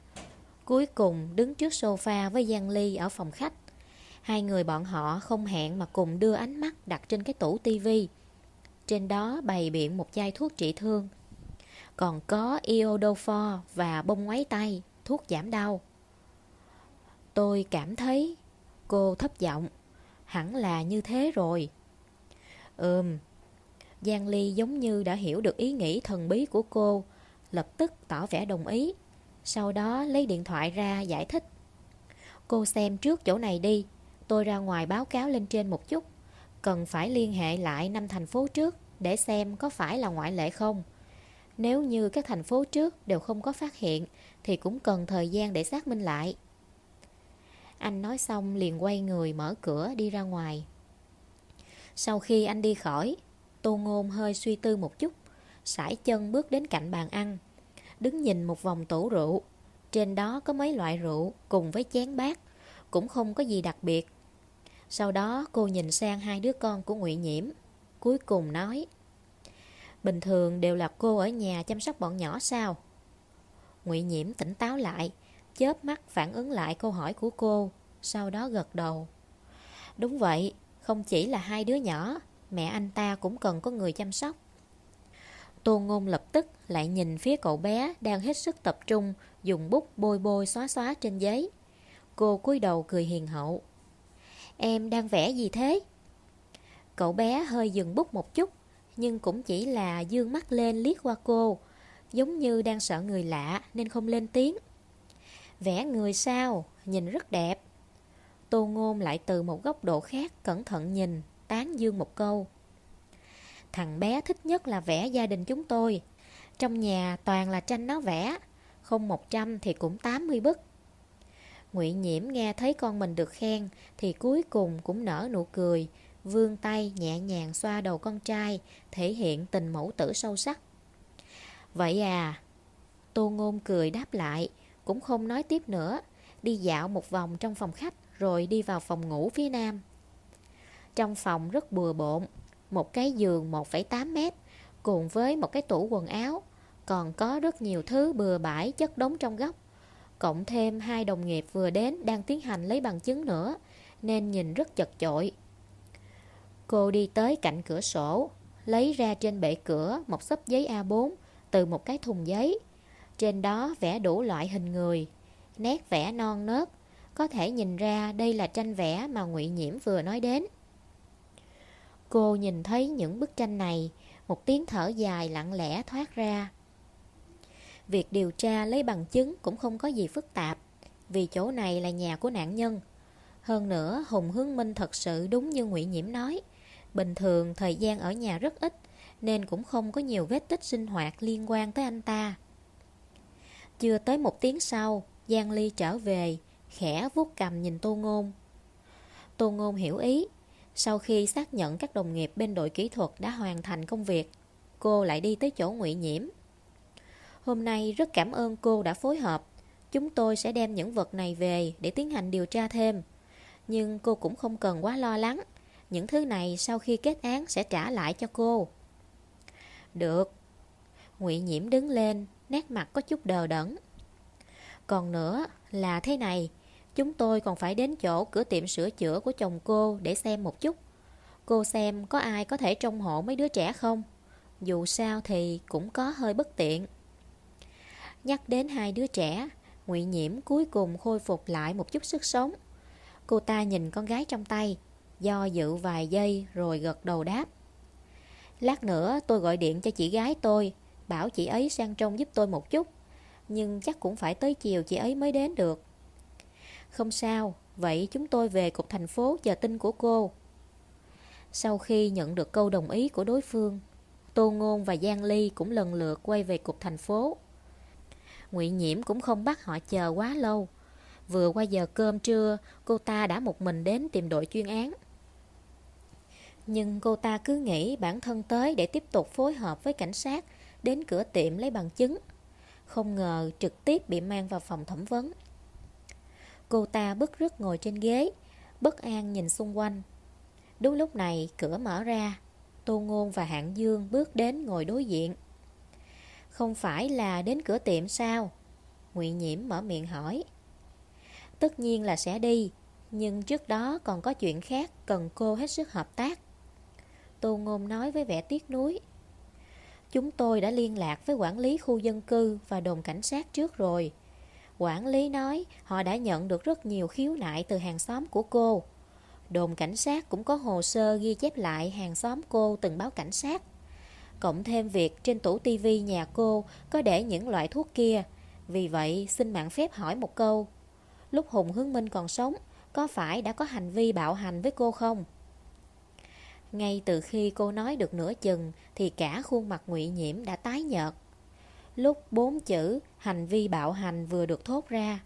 Cuối cùng đứng trước sofa với Giang Ly ở phòng khách. Hai người bọn họ không hẹn mà cùng đưa ánh mắt đặt trên cái tủ tivi. Trên đó bày biện một chai thuốc trị thương. Còn có iodofor và bông ngoáy tay, thuốc giảm đau. Tôi cảm thấy cô thấp giọng, hẳn là như thế rồi. Ừm, Giang Ly giống như đã hiểu được ý nghĩ thần bí của cô, lập tức tỏ vẻ đồng ý. Sau đó lấy điện thoại ra giải thích. Cô xem trước chỗ này đi, tôi ra ngoài báo cáo lên trên một chút. Cần phải liên hệ lại năm thành phố trước để xem có phải là ngoại lệ không. Nếu như các thành phố trước đều không có phát hiện thì cũng cần thời gian để xác minh lại. Anh nói xong liền quay người mở cửa đi ra ngoài. Sau khi anh đi khỏi, Tô Ngôn hơi suy tư một chút, sải chân bước đến cạnh bàn ăn, đứng nhìn một vòng tủ rượu. Trên đó có mấy loại rượu cùng với chén bát, cũng không có gì đặc biệt. Sau đó cô nhìn sang hai đứa con của Ngụy Nhiễm, cuối cùng nói: "Bình thường đều là cô ở nhà chăm sóc bọn nhỏ sao?" Ngụy Nhiễm tỉnh táo lại, chớp mắt phản ứng lại câu hỏi của cô, sau đó gật đầu. "Đúng vậy, không chỉ là hai đứa nhỏ, mẹ anh ta cũng cần có người chăm sóc. Tô Ngôn lập tức lại nhìn phía cậu bé đang hết sức tập trung dùng bút bôi bôi xóa xóa trên giấy. Cô cúi đầu cười hiền hậu. Em đang vẽ gì thế? Cậu bé hơi dừng bút một chút, nhưng cũng chỉ là dương mắt lên liếc qua cô, giống như đang sợ người lạ nên không lên tiếng. Vẽ người sao, nhìn rất đẹp. Tô Ngôn lại từ một góc độ khác cẩn thận nhìn, tán dương một câu. Thằng bé thích nhất là vẽ gia đình chúng tôi. Trong nhà toàn là tranh nó vẽ, không 100 thì cũng 80 bức. Ngụy Nhiễm nghe thấy con mình được khen thì cuối cùng cũng nở nụ cười, vươn tay nhẹ nhàng xoa đầu con trai, thể hiện tình mẫu tử sâu sắc. Vậy à? Tô Ngôn cười đáp lại, cũng không nói tiếp nữa, đi dạo một vòng trong phòng khách rồi đi vào phòng ngủ phía nam. Trong phòng rất bừa bộn, một cái giường 1,8 mét cùng với một cái tủ quần áo, còn có rất nhiều thứ bừa bãi chất đống trong góc. Cộng thêm hai đồng nghiệp vừa đến đang tiến hành lấy bằng chứng nữa, nên nhìn rất chật chội. Cô đi tới cạnh cửa sổ, lấy ra trên bệ cửa một xấp giấy A4 từ một cái thùng giấy. Trên đó vẽ đủ loại hình người, nét vẽ non nớt, có thể nhìn ra đây là tranh vẽ mà Ngụy Nhiễm vừa nói đến. Cô nhìn thấy những bức tranh này, Một tiếng thở dài lặng lẽ thoát ra. Việc điều tra lấy bằng chứng cũng không có gì phức tạp Vì chỗ này là nhà của nạn nhân. Hơn nữa Hùng Hướng Minh thật sự đúng như ngụy Nhiễm nói. Bình thường thời gian ở nhà rất ít Nên cũng không có nhiều vết tích sinh hoạt liên quan tới anh ta. Chưa tới một tiếng sau, Giang Ly trở về, Khẽ vuốt cầm nhìn Tô Ngôn. Tô Ngôn hiểu ý. Sau khi xác nhận các đồng nghiệp bên đội kỹ thuật đã hoàn thành công việc, Cô lại đi tới chỗ ngụy Nhiễm. Hôm nay rất cảm ơn cô đã phối hợp. Chúng tôi sẽ đem những vật này về để tiến hành điều tra thêm. Nhưng cô cũng không cần quá lo lắng. Những thứ này sau khi kết án sẽ trả lại cho cô. Được. Ngụy Nhiễm đứng lên Nét mặt có chút đờ đẫn. Còn nữa là thế này, Chúng tôi còn phải đến chỗ cửa tiệm sửa chữa của chồng cô để xem một chút. Cô xem có ai có thể trông hộ mấy đứa trẻ không? Dù sao thì cũng có hơi bất tiện. Nhắc đến hai đứa trẻ, ngụy Nhiễm cuối cùng khôi phục lại một chút sức sống. Cô ta nhìn con gái trong tay, Do dự vài giây rồi gật đầu đáp. Lát nữa tôi gọi điện cho chị gái tôi Bảo chị ấy sang trông giúp tôi một chút Nhưng chắc cũng phải tới chiều chị ấy mới đến được Không sao Vậy chúng tôi về cục thành phố chờ tin của cô Sau khi nhận được câu đồng ý của đối phương Tô Ngôn và Giang Ly cũng lần lượt quay về cục thành phố ngụy Nhiễm cũng không bắt họ chờ quá lâu. Vừa qua giờ cơm trưa, cô ta đã một mình đến tìm đội chuyên án. Nhưng cô ta cứ nghĩ bản thân tới để tiếp tục phối hợp với cảnh sát đến cửa tiệm lấy bằng chứng. Không ngờ trực tiếp bị mang vào phòng thẩm vấn. Cô ta bức rứt ngồi trên ghế, bất an nhìn xung quanh. Đúng lúc này cửa mở ra, Tô Ngôn và Hạng Dương bước đến ngồi đối diện. Không phải là đến cửa tiệm sao ngụy Nhiễm mở miệng hỏi Tất nhiên là sẽ đi Nhưng trước đó còn có chuyện khác Cần cô hết sức hợp tác Tô Ngôn nói với vẻ tiếc nuối Chúng tôi đã liên lạc với quản lý khu dân cư và đồn cảnh sát trước rồi. Quản lý nói họ đã nhận được rất nhiều khiếu nại từ hàng xóm của cô. Đồn cảnh sát cũng có hồ sơ ghi chép lại hàng xóm cô từng báo cảnh sát. Cộng thêm việc trên tủ tivi nhà cô có để những loại thuốc kia. Vì vậy xin mạng phép hỏi một câu. Lúc Hùng Hướng Minh còn sống, có phải đã có hành vi bạo hành với cô không? Ngay từ khi cô nói được nửa chừng thì cả khuôn mặt ngụy nhiễm đã tái nhợt. Lúc bốn chữ hành vi bạo hành vừa được thốt ra,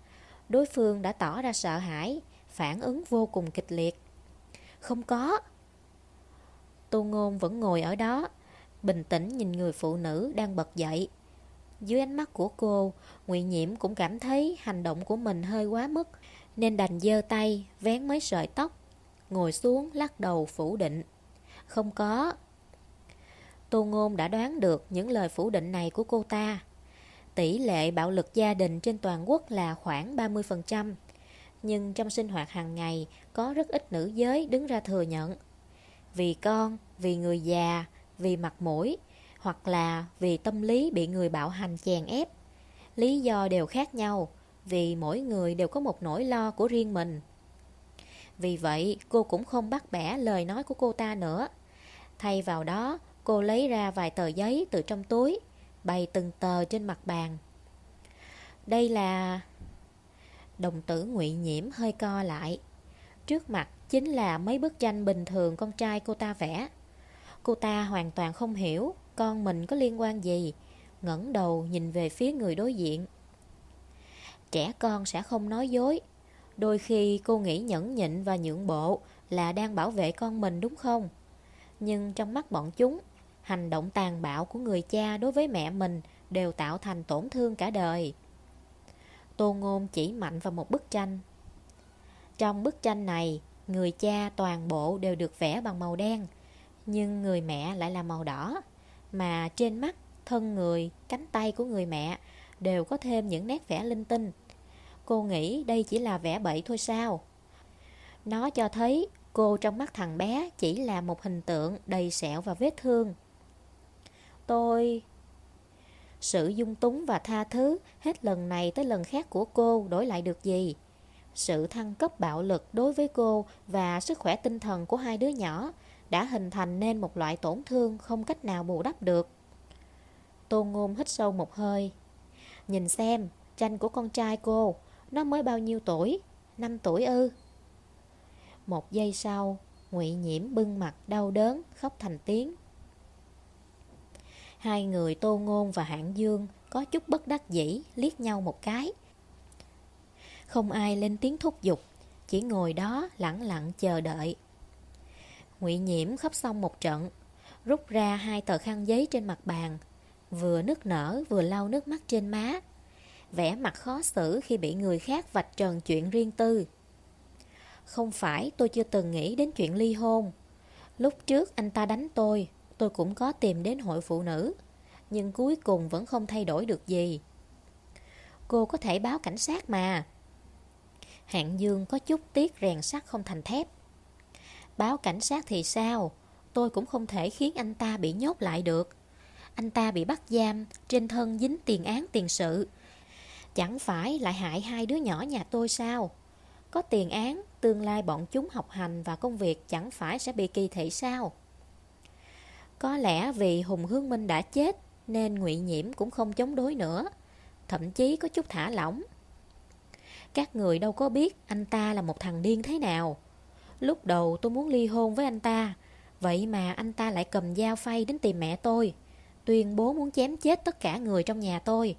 đối phương đã tỏ ra sợ hãi, phản ứng vô cùng kịch liệt. Không có. Tô Ngôn vẫn ngồi ở đó, bình tĩnh nhìn người phụ nữ đang bật dậy. Dưới ánh mắt của cô, Ngụy Nhiễm cũng cảm thấy hành động của mình hơi quá mức, nên đành giơ tay, vén mấy sợi tóc, ngồi xuống lắc đầu phủ định. Không có. Tô Ngôn đã đoán được những lời phủ định này của cô ta. Tỷ lệ bạo lực gia đình trên toàn quốc là khoảng 30%. Nhưng trong sinh hoạt hàng ngày có rất ít nữ giới đứng ra thừa nhận. Vì con, vì người già, vì mặt mũi hoặc là vì tâm lý bị người bạo hành chèn ép. Lý do đều khác nhau vì mỗi người đều có một nỗi lo của riêng mình. Vì vậy, cô cũng không bắt bẻ lời nói của cô ta nữa. Thay vào đó, cô lấy ra vài tờ giấy từ trong túi, bày từng tờ trên mặt bàn. Đây là... Đồng tử ngụy nhiễm hơi co lại. Trước mặt chính là mấy bức tranh bình thường con trai cô ta vẽ. Cô ta hoàn toàn không hiểu con mình có liên quan gì ngẩng đầu nhìn về phía người đối diện Trẻ con sẽ không nói dối Đôi khi cô nghĩ nhẫn nhịn và nhượng bộ Là đang bảo vệ con mình đúng không? Nhưng trong mắt bọn chúng Hành động tàn bạo của người cha đối với mẹ mình Đều tạo thành tổn thương cả đời. Tô Ngôn chỉ mạnh vào một bức tranh. Trong bức tranh này Người cha toàn bộ đều được vẽ bằng màu đen nhưng người mẹ lại là màu đỏ Mà trên mắt, thân người, cánh tay của người mẹ Đều có thêm những nét vẽ linh tinh. Cô nghĩ đây chỉ là vẽ bậy thôi sao Nó cho thấy cô trong mắt thằng bé chỉ là một hình tượng đầy sẹo và vết thương Tôi... Sự dung túng và tha thứ hết lần này tới lần khác của cô đổi lại được gì? Sự thăng cấp bạo lực đối với cô và sức khỏe tinh thần của hai đứa nhỏ đã hình thành nên một loại tổn thương không cách nào bù đắp được. Tô Ngôn hít sâu một hơi. Nhìn xem, tranh của con trai cô, nó mới bao nhiêu tuổi? 5 tuổi ư? Một giây sau, ngụy Nhiễm bưng mặt đau đớn, khóc thành tiếng. Hai người Tô Ngôn và Hạng Dương có chút bất đắc dĩ liếc nhau một cái. Không ai lên tiếng thúc giục, chỉ ngồi đó lặng lặng chờ đợi. Ngụy Nhiễm khóc xong một trận, rút ra hai tờ khăn giấy trên mặt bàn, vừa nức nở vừa lau nước mắt trên má, vẻ mặt khó xử khi bị người khác vạch trần chuyện riêng tư. Không phải tôi chưa từng nghĩ đến chuyện ly hôn. Lúc trước anh ta đánh tôi, tôi cũng có tìm đến hội phụ nữ, nhưng cuối cùng vẫn không thay đổi được gì. Cô có thể báo cảnh sát mà. Hạng Dương có chút tiếc rèn sắt không thành thép. Báo cảnh sát thì sao? Tôi cũng không thể khiến anh ta bị nhốt lại được. Anh ta bị bắt giam, trên thân dính tiền án tiền sự. Chẳng phải lại hại hai đứa nhỏ nhà tôi sao? Có tiền án, tương lai bọn chúng học hành và công việc chẳng phải sẽ bị kỳ thị sao? Có lẽ vì Hùng Hương Minh đã chết nên ngụy Nhiễm cũng không chống đối nữa, thậm chí có chút thả lỏng. Các người đâu có biết anh ta là một thằng điên thế nào. Lúc đầu tôi muốn ly hôn với anh ta, vậy mà anh ta lại cầm dao phay đến tìm mẹ tôi, tuyên bố muốn chém chết tất cả người trong nhà tôi.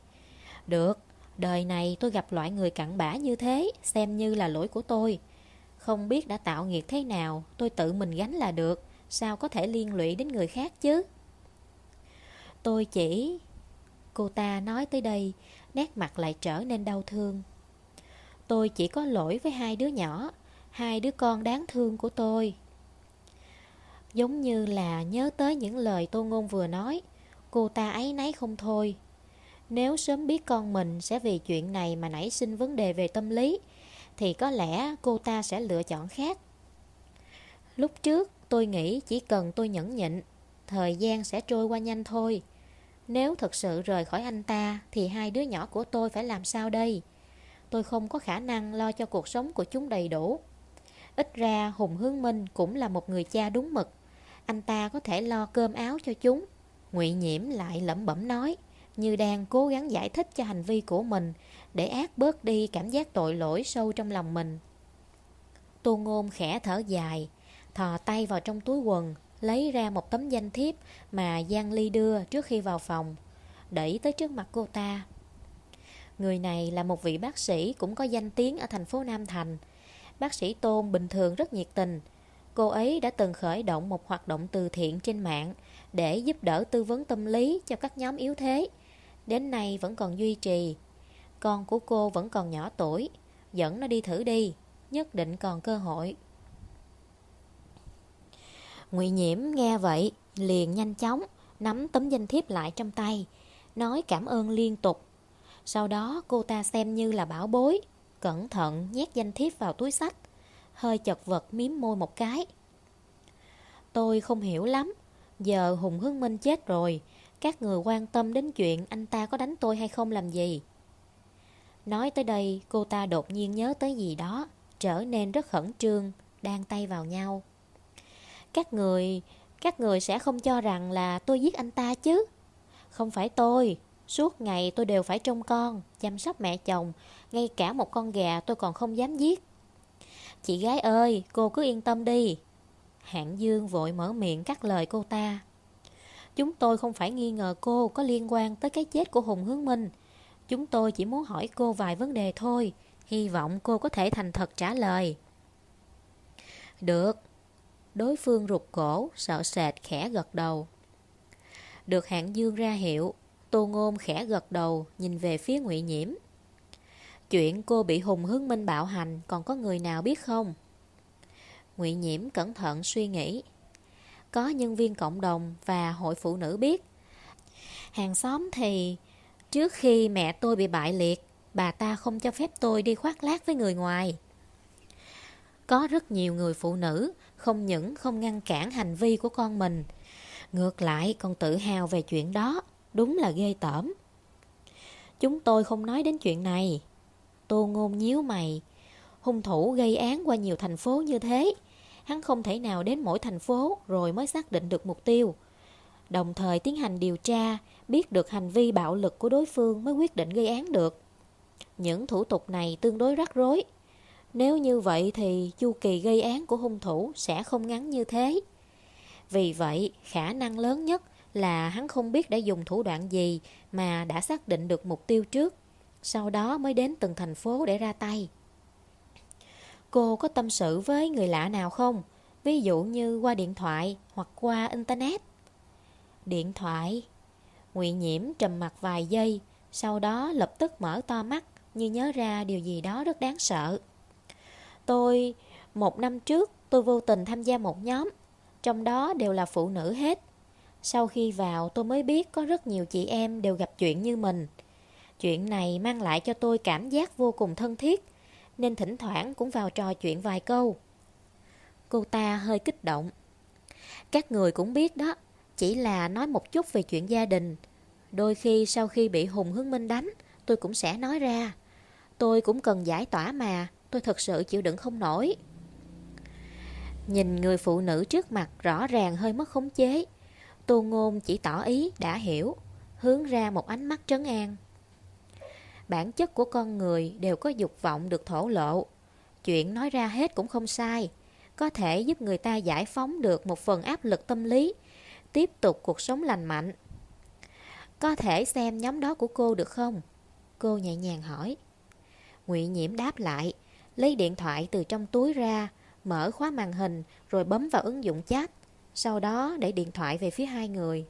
Được, đời này tôi gặp loại người cặn bã như thế, xem như là lỗi của tôi. Không biết đã tạo nghiệt thế nào, tôi tự mình gánh là được, sao có thể liên lụy đến người khác chứ? Tôi chỉ... Cô ta nói tới đây, nét mặt lại trở nên đau thương. Tôi chỉ có lỗi với hai đứa nhỏ, hai đứa con đáng thương của tôi. Giống như là nhớ tới những lời Tô Ngôn vừa nói, cô ta ấy nấy không thôi. Nếu sớm biết con mình sẽ vì chuyện này mà nảy sinh vấn đề về tâm lý, thì có lẽ cô ta sẽ lựa chọn khác. Lúc trước tôi nghĩ chỉ cần tôi nhẫn nhịn, thời gian sẽ trôi qua nhanh thôi. Nếu thật sự rời khỏi anh ta thì hai đứa nhỏ của tôi phải làm sao đây? Tôi không có khả năng lo cho cuộc sống của chúng đầy đủ. Ít ra Hùng Hướng Minh cũng là một người cha đúng mực. Anh ta có thể lo cơm áo cho chúng. Ngụy Nhiễm lại lẩm bẩm nói, như đang cố gắng giải thích cho hành vi của mình để ác bớt đi cảm giác tội lỗi sâu trong lòng mình. Tô Ngôn khẽ thở dài, thò tay vào trong túi quần, lấy ra một tấm danh thiếp mà Giang Ly đưa trước khi vào phòng, đẩy tới trước mặt cô ta. Người này là một vị bác sĩ cũng có danh tiếng ở thành phố Nam Thành. Bác sĩ Tôn bình thường rất nhiệt tình. Cô ấy đã từng khởi động một hoạt động từ thiện trên mạng để giúp đỡ tư vấn tâm lý cho các nhóm yếu thế. Đến nay vẫn còn duy trì. Con của cô vẫn còn nhỏ tuổi, dẫn nó đi thử đi, nhất định còn cơ hội. Ngụy Nhiễm nghe vậy, liền nhanh chóng nắm tấm danh thiếp lại trong tay, nói cảm ơn liên tục. Sau đó cô ta xem như là bảo bối, cẩn thận nhét danh thiếp vào túi sách, hơi chật vật miếm môi một cái. Tôi không hiểu lắm, giờ Hùng Hương Minh chết rồi, các người quan tâm đến chuyện anh ta có đánh tôi hay không làm gì. Nói tới đây, cô ta đột nhiên nhớ tới gì đó, trở nên rất khẩn trương, đang tay vào nhau. Các người, các người sẽ không cho rằng là tôi giết anh ta chứ. Không phải tôi, suốt ngày tôi đều phải trông con, chăm sóc mẹ chồng, ngay cả một con gà tôi còn không dám giết. Chị gái ơi, cô cứ yên tâm đi. Hạng Dương vội mở miệng cắt lời cô ta. Chúng tôi không phải nghi ngờ cô có liên quan tới cái chết của Hùng Hướng Minh. Chúng tôi chỉ muốn hỏi cô vài vấn đề thôi. Hy vọng cô có thể thành thật trả lời. Được, Đối phương rụt cổ, sợ sệt khẽ gật đầu. Được hạng dương ra hiệu, tô ngôn khẽ gật đầu, nhìn về phía ngụy Nhiễm. Chuyện cô bị Hùng Hướng Minh bạo hành còn có người nào biết không? ngụy Nhiễm cẩn thận suy nghĩ. Có nhân viên cộng đồng và hội phụ nữ biết. Hàng xóm thì trước khi mẹ tôi bị bại liệt, bà ta không cho phép tôi đi khoác lác với người ngoài. Có rất nhiều người phụ nữ không những không ngăn cản hành vi của con mình, ngược lại còn tự hào về chuyện đó, đúng là ghê tởm. Chúng tôi không nói đến chuyện này. Tô ngôn nhíu mày, hung thủ gây án qua nhiều thành phố như thế, hắn không thể nào đến mỗi thành phố rồi mới xác định được mục tiêu. Đồng thời tiến hành điều tra, biết được hành vi bạo lực của đối phương mới quyết định gây án được. Những thủ tục này tương đối rắc rối. Nếu như vậy thì chu kỳ gây án của hung thủ sẽ không ngắn như thế. Vì vậy, khả năng lớn nhất là hắn không biết đã dùng thủ đoạn gì mà đã xác định được mục tiêu trước, sau đó mới đến từng thành phố để ra tay. Cô có tâm sự với người lạ nào không? Ví dụ như qua điện thoại hoặc qua Internet. Điện thoại Ngụy Nhiễm trầm mặt vài giây, sau đó lập tức mở to mắt như nhớ ra điều gì đó rất đáng sợ. Tôi, một năm trước, tôi vô tình tham gia một nhóm, trong đó đều là phụ nữ hết. Sau khi vào tôi mới biết có rất nhiều chị em đều gặp chuyện như mình. Chuyện này mang lại cho tôi cảm giác vô cùng thân thiết, nên thỉnh thoảng cũng vào trò chuyện vài câu. Cô ta hơi kích động. Các người cũng biết đó, chỉ là nói một chút về chuyện gia đình. Đôi khi sau khi bị Hùng Hướng Minh đánh, tôi cũng sẽ nói ra. Tôi cũng cần giải tỏa mà, tôi thật sự chịu đựng không nổi. Nhìn người phụ nữ trước mặt rõ ràng hơi mất khống chế. Tô Ngôn chỉ tỏ ý đã hiểu, hướng ra một ánh mắt trấn an. Bản chất của con người đều có dục vọng được thổ lộ. Chuyện nói ra hết cũng không sai, có thể giúp người ta giải phóng được một phần áp lực tâm lý, tiếp tục cuộc sống lành mạnh. Có thể xem nhóm đó của cô được không? Cô nhẹ nhàng hỏi. Ngụy Nhiễm đáp lại, lấy điện thoại từ trong túi ra, mở khóa màn hình rồi bấm vào ứng dụng chat, sau đó để điện thoại về phía hai người.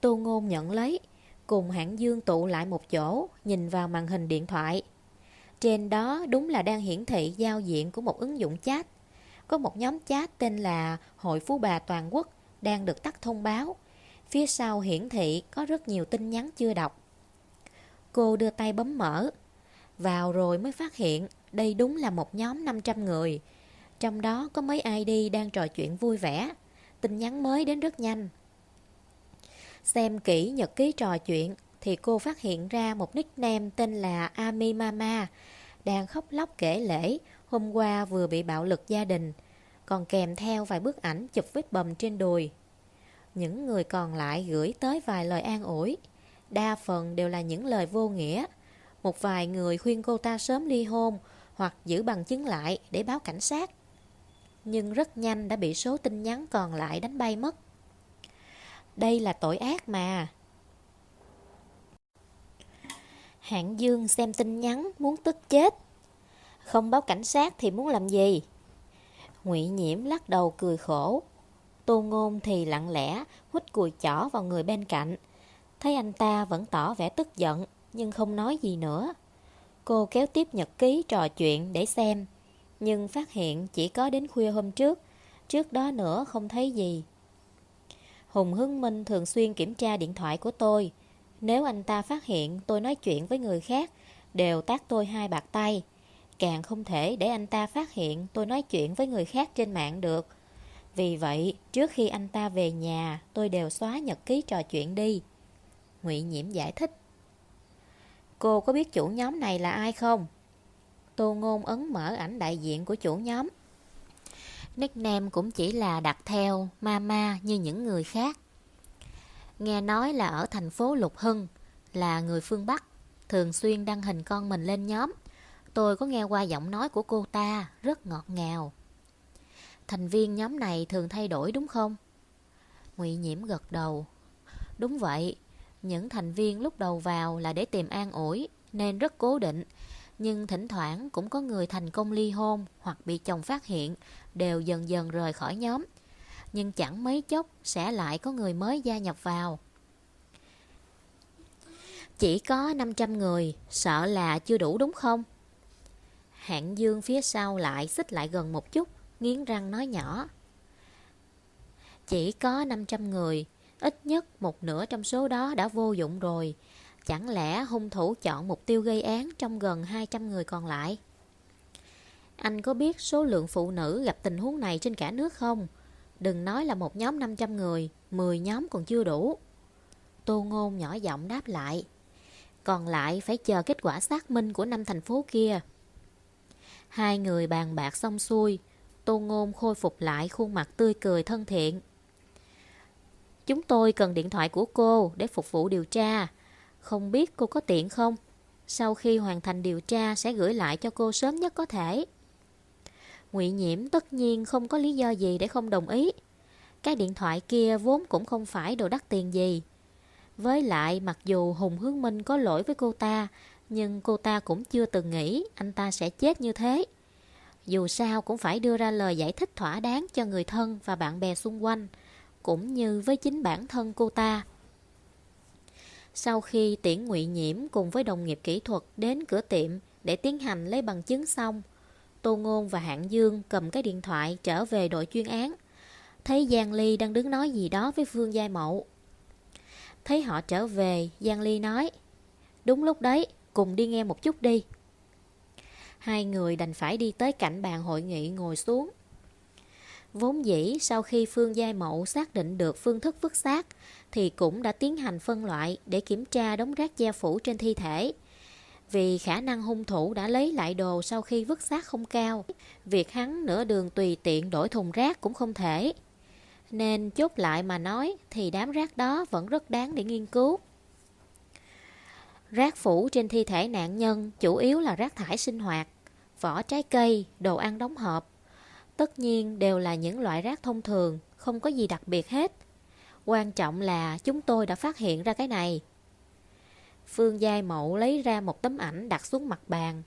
Tô Ngôn nhận lấy, cùng hãng dương tụ lại một chỗ, nhìn vào màn hình điện thoại. Trên đó đúng là đang hiển thị giao diện của một ứng dụng chat. Có một nhóm chat tên là Hội Phú Bà Toàn Quốc đang được tắt thông báo. Phía sau hiển thị có rất nhiều tin nhắn chưa đọc. Cô đưa tay bấm mở. Vào rồi mới phát hiện đây đúng là một nhóm 500 người. Trong đó có mấy ID đang trò chuyện vui vẻ. Tin nhắn mới đến rất nhanh. Xem kỹ nhật ký trò chuyện thì cô phát hiện ra một nickname tên là Ami Mama đang khóc lóc kể lễ hôm qua vừa bị bạo lực gia đình, còn kèm theo vài bức ảnh chụp vết bầm trên đùi. Những người còn lại gửi tới vài lời an ủi, đa phần đều là những lời vô nghĩa. Một vài người khuyên cô ta sớm ly hôn hoặc giữ bằng chứng lại để báo cảnh sát. Nhưng rất nhanh đã bị số tin nhắn còn lại đánh bay mất. Đây là tội ác mà. Hạng Dương xem tin nhắn muốn tức chết. Không báo cảnh sát thì muốn làm gì? Ngụy Nhiễm lắc đầu cười khổ. Tô Ngôn thì lặng lẽ, hút cùi chỏ vào người bên cạnh. Thấy anh ta vẫn tỏ vẻ tức giận, nhưng không nói gì nữa. Cô kéo tiếp nhật ký trò chuyện để xem, Nhưng phát hiện chỉ có đến khuya hôm trước Trước đó nữa không thấy gì Hùng Hưng Minh thường xuyên kiểm tra điện thoại của tôi. Nếu anh ta phát hiện tôi nói chuyện với người khác Đều tác tôi hai bạc tay. Càng không thể để anh ta phát hiện tôi nói chuyện với người khác trên mạng được. Vì vậy, trước khi anh ta về nhà Tôi đều xóa nhật ký trò chuyện đi. Ngụy Nhiễm giải thích. Cô có biết chủ nhóm này là ai không? Tô Ngôn ấn mở ảnh đại diện của chủ nhóm. Nickname cũng chỉ là đặt theo Mama như những người khác. Nghe nói là ở thành phố Lục Hưng, là người phương Bắc, thường xuyên đăng hình con mình lên nhóm. Tôi có nghe qua giọng nói của cô ta, rất ngọt ngào. Thành viên nhóm này thường thay đổi đúng không? Ngụy Nhiễm gật đầu. Đúng vậy, những thành viên lúc đầu vào là để tìm an ủi nên rất cố định, nhưng thỉnh thoảng cũng có người thành công ly hôn hoặc bị chồng phát hiện đều dần dần rời khỏi nhóm. Nhưng chẳng mấy chốc sẽ lại có người mới gia nhập vào. Chỉ có 500 người, sợ là chưa đủ đúng không? Hạng dương phía sau lại xích lại gần một chút, nghiến răng nói nhỏ. Chỉ có 500 người, Ít nhất một nửa trong số đó đã vô dụng rồi. Chẳng lẽ hung thủ chọn mục tiêu gây án trong gần 200 người còn lại? Anh có biết số lượng phụ nữ gặp tình huống này trên cả nước không? Đừng nói là một nhóm 500 người, 10 nhóm còn chưa đủ. Tô Ngôn nhỏ giọng đáp lại. Còn lại phải chờ kết quả xác minh của năm thành phố kia. Hai người bàn bạc xong xuôi, Tô Ngôn khôi phục lại khuôn mặt tươi cười thân thiện. Chúng tôi cần điện thoại của cô để phục vụ điều tra. Không biết cô có tiện không? Sau khi hoàn thành điều tra sẽ gửi lại cho cô sớm nhất có thể. Ngụy Nhiễm tất nhiên không có lý do gì để không đồng ý. Cái điện thoại kia vốn cũng không phải đồ đắt tiền gì. Với lại mặc dù Hùng Hướng Minh có lỗi với cô ta, nhưng cô ta cũng chưa từng nghĩ anh ta sẽ chết như thế. Dù sao cũng phải đưa ra lời giải thích thỏa đáng cho người thân và bạn bè xung quanh, cũng như với chính bản thân cô ta. Sau khi tiễn ngụy nhiễm cùng với đồng nghiệp kỹ thuật đến cửa tiệm để tiến hành lấy bằng chứng xong, Tô Ngôn và Hạng Dương cầm cái điện thoại trở về đội chuyên án. Thấy Giang Ly đang đứng nói gì đó với Phương Giai Mậu. Thấy họ trở về, Giang Ly nói Đúng lúc đấy, cùng đi nghe một chút đi. Hai người đành phải đi tới cạnh bàn hội nghị ngồi xuống. Vốn dĩ sau khi Phương Giai Mậu xác định được phương thức vứt xác thì cũng đã tiến hành phân loại để kiểm tra đống rác che phủ trên thi thể. Vì khả năng hung thủ đã lấy lại đồ sau khi vứt xác không cao, việc hắn nửa đường tùy tiện đổi thùng rác cũng không thể. Nên chốt lại mà nói thì đám rác đó vẫn rất đáng để nghiên cứu. Rác phủ trên thi thể nạn nhân chủ yếu là rác thải sinh hoạt, vỏ trái cây, đồ ăn đóng hộp. Tất nhiên đều là những loại rác thông thường, không có gì đặc biệt hết. Quan trọng là chúng tôi đã phát hiện ra cái này. Phương Giai Mậu lấy ra một tấm ảnh đặt xuống mặt bàn.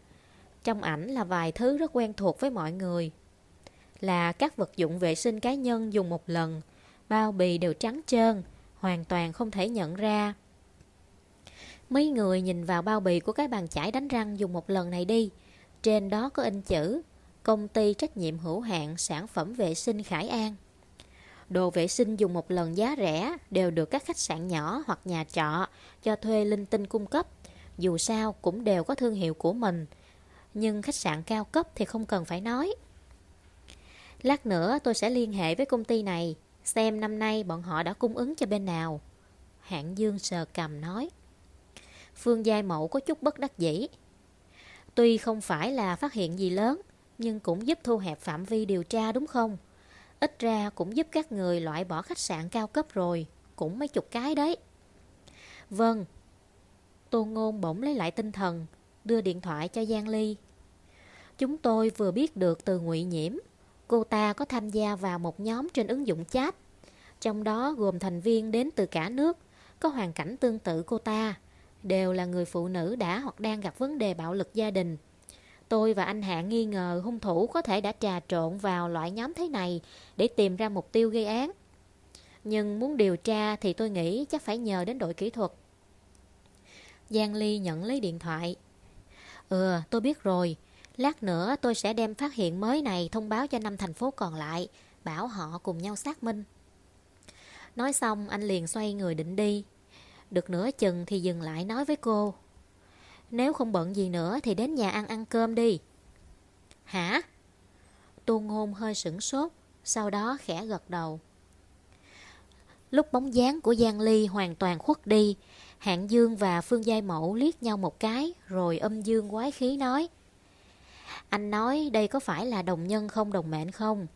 Trong ảnh là vài thứ rất quen thuộc với mọi người. Là các vật dụng vệ sinh cá nhân dùng một lần, bao bì đều trắng trơn, hoàn toàn không thể nhận ra. Mấy người nhìn vào bao bì của cái bàn chải đánh răng dùng một lần này đi. Trên đó có in chữ Công ty trách nhiệm hữu hạn sản phẩm vệ sinh Khải An. Đồ vệ sinh dùng một lần giá rẻ đều được các khách sạn nhỏ hoặc nhà trọ cho thuê linh tinh cung cấp. Dù sao cũng đều có thương hiệu của mình. Nhưng khách sạn cao cấp thì không cần phải nói. Lát nữa tôi sẽ liên hệ với công ty này xem năm nay bọn họ đã cung ứng cho bên nào. Hạng Dương sờ cầm nói. Phương Giai Mậu có chút bất đắc dĩ. Tuy không phải là phát hiện gì lớn, nhưng cũng giúp thu hẹp phạm vi điều tra đúng không? Ít ra cũng giúp các người loại bỏ khách sạn cao cấp rồi, cũng mấy chục cái đấy. Vâng. Tô Ngôn bỗng lấy lại tinh thần, đưa điện thoại cho Giang Ly. Chúng tôi vừa biết được từ ngụy Nhiễm, cô ta có tham gia vào một nhóm trên ứng dụng chat. Trong đó gồm thành viên đến từ cả nước, có hoàn cảnh tương tự cô ta đều là người phụ nữ đã hoặc đang gặp vấn đề bạo lực gia đình. Tôi và anh Hạ nghi ngờ hung thủ có thể đã trà trộn vào loại nhóm thế này để tìm ra mục tiêu gây án. Nhưng muốn điều tra thì tôi nghĩ chắc phải nhờ đến đội kỹ thuật. Giang Ly nhận lấy điện thoại. Ừ, tôi biết rồi. Lát nữa tôi sẽ đem phát hiện mới này thông báo cho năm thành phố còn lại, bảo họ cùng nhau xác minh. Nói xong anh liền xoay người định đi được nửa chừng thì dừng lại nói với cô nếu không bận gì nữa thì đến nhà ăn ăn cơm đi Hả? Tô ngôn hơi sửng sốt, Sau đó khẽ gật đầu Lúc bóng dáng của Giang Ly hoàn toàn khuất đi, Hạng Dương và Phương Giai Mẫu liếc nhau một cái, Rồi âm dương quái khí nói, Anh nói đây có phải là đồng nhân không, đồng mệnh không?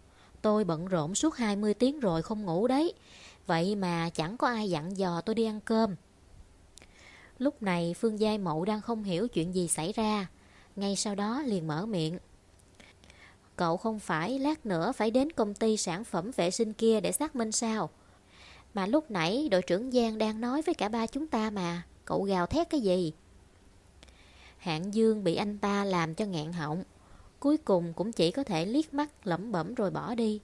Tôi bận rộn suốt 20 tiếng rồi không ngủ đấy Vậy mà chẳng có ai dặn dò tôi đi ăn cơm Lúc này Phương Giai Mậu đang không hiểu chuyện gì xảy ra. Ngay sau đó liền mở miệng. Cậu không phải lát nữa phải đến công ty sản phẩm vệ sinh kia để xác minh sao? Mà lúc nãy đội trưởng Giang đang nói với cả ba chúng ta mà, Cậu gào thét cái gì? Hạng Dương bị anh ta làm cho ngạn họng. Cuối cùng cũng chỉ có thể liếc mắt lẩm bẩm rồi bỏ đi.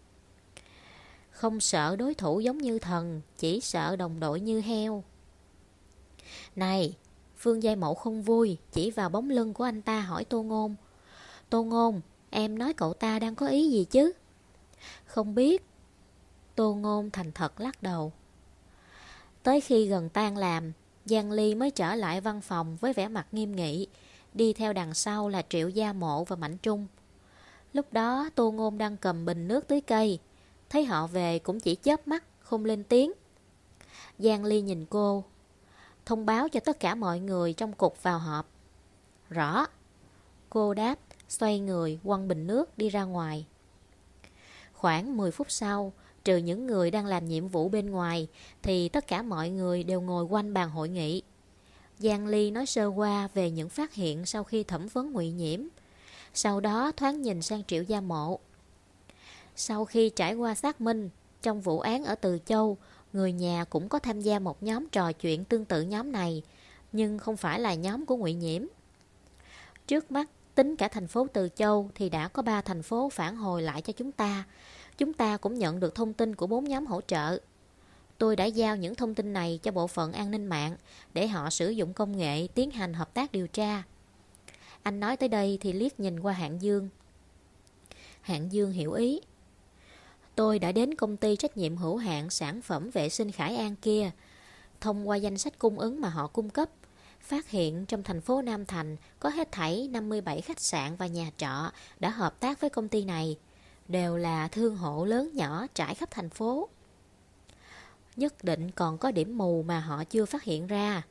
Không sợ đối thủ giống như thần, Chỉ sợ đồng đội như heo này, Phương Giai mẫu không vui, chỉ vào bóng lưng của anh ta hỏi Tô Ngôn. Tô Ngôn, em nói cậu ta đang có ý gì chứ? Không biết. Tô Ngôn thành thật lắc đầu. Tới khi gần tan làm, Giang Ly mới trở lại văn phòng với vẻ mặt nghiêm nghị, đi theo đằng sau là Triệu Gia Mộ và Mạnh Trung. Lúc đó Tô Ngôn đang cầm bình nước tưới cây, thấy họ về cũng chỉ chớp mắt, không lên tiếng. Giang Ly nhìn cô, thông báo cho tất cả mọi người trong cục vào họp. Rõ. Cô đáp, xoay người, quăng bình nước đi ra ngoài. Khoảng 10 phút sau, trừ những người đang làm nhiệm vụ bên ngoài, thì tất cả mọi người đều ngồi quanh bàn hội nghị. Giang Ly nói sơ qua về những phát hiện sau khi thẩm vấn ngụy nhiễm. Sau đó thoáng nhìn sang Triệu Gia Mộ. Sau khi trải qua xác minh, trong vụ án ở Từ Châu, người nhà cũng có tham gia một nhóm trò chuyện tương tự nhóm này, nhưng không phải là nhóm của ngụy nhiễm. Trước mắt, tính cả thành phố Từ Châu thì đã có 3 thành phố phản hồi lại cho chúng ta. Chúng ta cũng nhận được thông tin của bốn nhóm hỗ trợ. Tôi đã giao những thông tin này cho bộ phận an ninh mạng để họ sử dụng công nghệ tiến hành hợp tác điều tra. Anh nói tới đây thì liếc nhìn qua hạng Dương. Hạng Dương hiểu ý. Tôi đã đến công ty trách nhiệm hữu hạn sản phẩm vệ sinh Khải An kia. Thông qua danh sách cung ứng mà họ cung cấp, phát hiện trong thành phố Nam Thành có hết thảy 57 khách sạn và nhà trọ đã hợp tác với công ty này, đều là thương hộ lớn nhỏ trải khắp thành phố. Nhất định còn có điểm mù mà họ chưa phát hiện ra.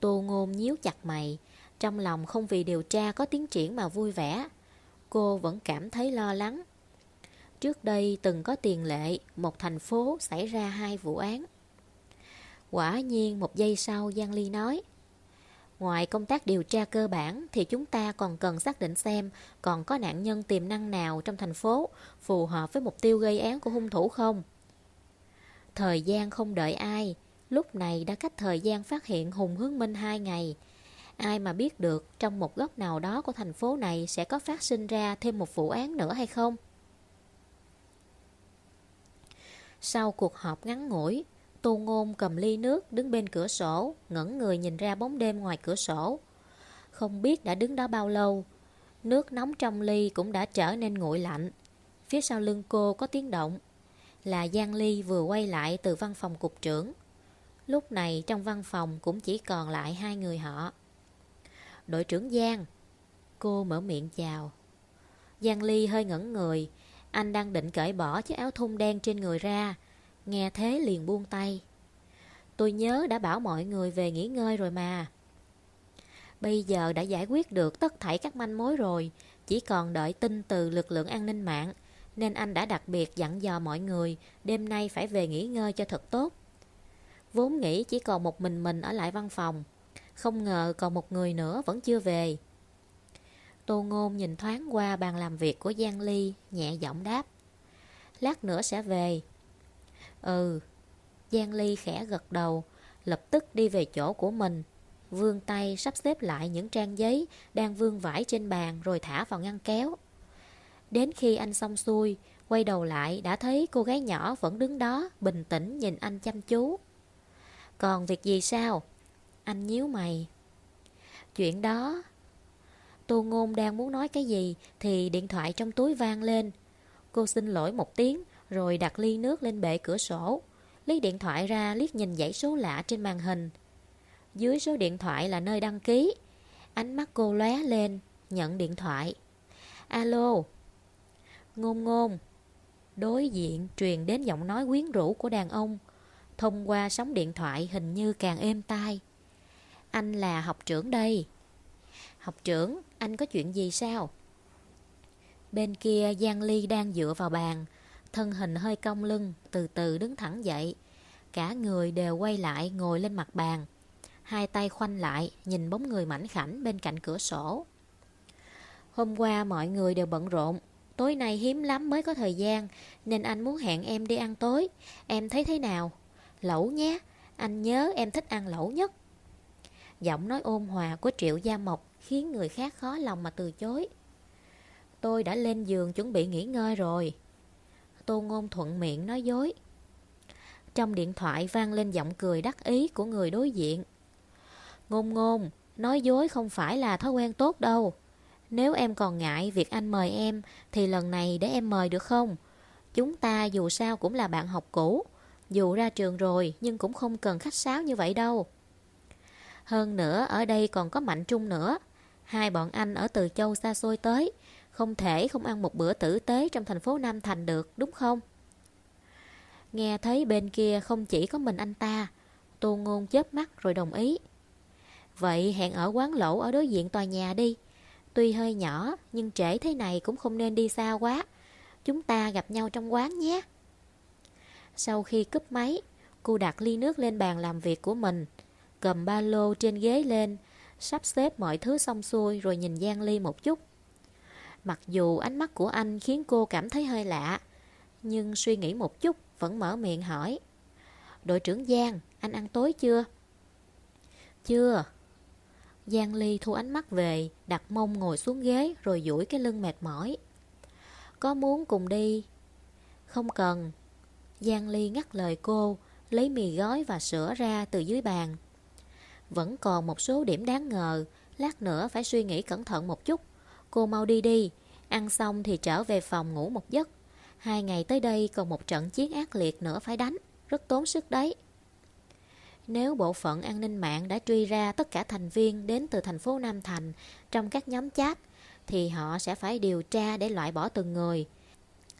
Tô Ngôn nhíu chặt mày, trong lòng không vì điều tra có tiến triển mà vui vẻ. Cô vẫn cảm thấy lo lắng. Trước đây từng có tiền lệ, một thành phố xảy ra hai vụ án. Quả nhiên một giây sau Giang Ly nói Ngoài công tác điều tra cơ bản thì chúng ta còn cần xác định xem còn có nạn nhân tiềm năng nào trong thành phố phù hợp với mục tiêu gây án của hung thủ không. Thời gian không đợi ai, lúc này đã cách thời gian phát hiện Hùng Hướng Minh hai ngày. Ai mà biết được trong một góc nào đó của thành phố này sẽ có phát sinh ra thêm một vụ án nữa hay không? Sau cuộc họp ngắn ngủi, Tô Ngôn cầm ly nước đứng bên cửa sổ, ngẩn người nhìn ra bóng đêm ngoài cửa sổ. Không biết đã đứng đó bao lâu, nước nóng trong ly cũng đã trở nên nguội lạnh. Phía sau lưng cô có tiếng động, là Giang Ly vừa quay lại từ văn phòng cục trưởng. Lúc này trong văn phòng cũng chỉ còn lại hai người họ. Đội trưởng Giang, cô mở miệng chào. Giang Ly hơi ngẩn người, anh đang định cởi bỏ chiếc áo thun đen trên người ra, Nghe thế liền buông tay. Tôi nhớ đã bảo mọi người về nghỉ ngơi rồi mà. Bây giờ đã giải quyết được tất thảy các manh mối rồi. Chỉ còn đợi tin từ lực lượng an ninh mạng. Nên anh đã đặc biệt dặn dò mọi người Đêm nay phải về nghỉ ngơi cho thật tốt. Vốn nghĩ chỉ còn một mình mình ở lại văn phòng. Không ngờ còn một người nữa vẫn chưa về. Tô Ngôn nhìn thoáng qua bàn làm việc của Giang Ly, Nhẹ giọng đáp. Lát nữa sẽ về. Ừ. Giang Ly khẽ gật đầu, Lập tức đi về chỗ của mình. Vương tay sắp xếp lại những trang giấy Đang vương vải trên bàn Rồi thả vào ngăn kéo. Đến khi anh xong xuôi, Quay đầu lại đã thấy cô gái nhỏ vẫn đứng đó, Bình tĩnh nhìn anh chăm chú. Còn việc gì sao? Anh nhíu mày. Chuyện đó Tô Ngôn đang muốn nói cái gì Thì điện thoại trong túi vang lên. Cô xin lỗi một tiếng rồi đặt ly nước lên bệ cửa sổ. Lấy điện thoại ra liếc nhìn dãy số lạ trên màn hình. Dưới số điện thoại là nơi đăng ký. Ánh mắt cô lóe lên Nhận điện thoại. Alo. Ngôn ngôn. Đối diện truyền đến giọng nói quyến rũ của đàn ông. Thông qua sóng điện thoại hình như càng êm tai. Anh là học trưởng đây. Học trưởng, anh có chuyện gì sao? Bên kia Giang Ly đang dựa vào bàn. Thân hình hơi cong lưng, Từ từ đứng thẳng dậy. Cả người đều quay lại ngồi lên mặt bàn. Hai tay khoanh lại, Nhìn bóng người mảnh khảnh bên cạnh cửa sổ. Hôm qua mọi người đều bận rộn. Tối nay hiếm lắm mới có thời gian, Nên anh muốn hẹn em đi ăn tối. Em thấy thế nào? Lẩu nhé. Anh nhớ em thích ăn lẩu nhất. Giọng nói ôn hòa của Triệu Gia Mộc Khiến người khác khó lòng mà từ chối. Tôi đã lên giường chuẩn bị nghỉ ngơi rồi. Tô Ngôn thuận miệng nói dối. Trong điện thoại vang lên giọng cười đắc ý của người đối diện. Ngôn ngôn, Nói dối không phải là thói quen tốt đâu. Nếu em còn ngại việc anh mời em, Thì lần này để em mời được không? Chúng ta dù sao cũng là bạn học cũ. Dù ra trường rồi, Nhưng cũng không cần khách sáo như vậy đâu. Hơn nữa, ở đây còn có Mạnh Trung nữa. Hai bọn anh ở Từ Châu xa xôi tới không thể không ăn một bữa tử tế trong thành phố Nam Thành được, đúng không? Nghe thấy bên kia không chỉ có mình anh ta, Tô Ngôn chớp mắt rồi đồng ý. Vậy hẹn ở quán lẩu ở đối diện tòa nhà đi. Tuy hơi nhỏ, nhưng trễ thế này cũng không nên đi xa quá. Chúng ta gặp nhau trong quán nhé. Sau khi cúp máy, cô đặt ly nước lên bàn làm việc của mình, cầm ba lô trên ghế lên, sắp xếp mọi thứ xong xuôi rồi nhìn Giang Ly một chút. Mặc dù ánh mắt của anh khiến cô cảm thấy hơi lạ, nhưng suy nghĩ một chút vẫn mở miệng hỏi. Đội trưởng Giang, anh ăn tối chưa? Chưa. Giang Ly thu ánh mắt về, đặt mông ngồi xuống ghế rồi duỗi cái lưng mệt mỏi. Có muốn cùng đi? Không cần. Giang Ly ngắt lời cô, lấy mì gói và sữa ra từ dưới bàn. Vẫn còn một số điểm đáng ngờ, lát nữa phải suy nghĩ cẩn thận một chút. Cô mau đi đi, ăn xong thì trở về phòng ngủ một giấc. Hai ngày tới đây còn một trận chiến ác liệt nữa phải đánh, rất tốn sức đấy. Nếu bộ phận an ninh mạng đã truy ra tất cả thành viên đến từ thành phố Nam Thành trong các nhóm chat, thì họ sẽ phải điều tra để loại bỏ từng người.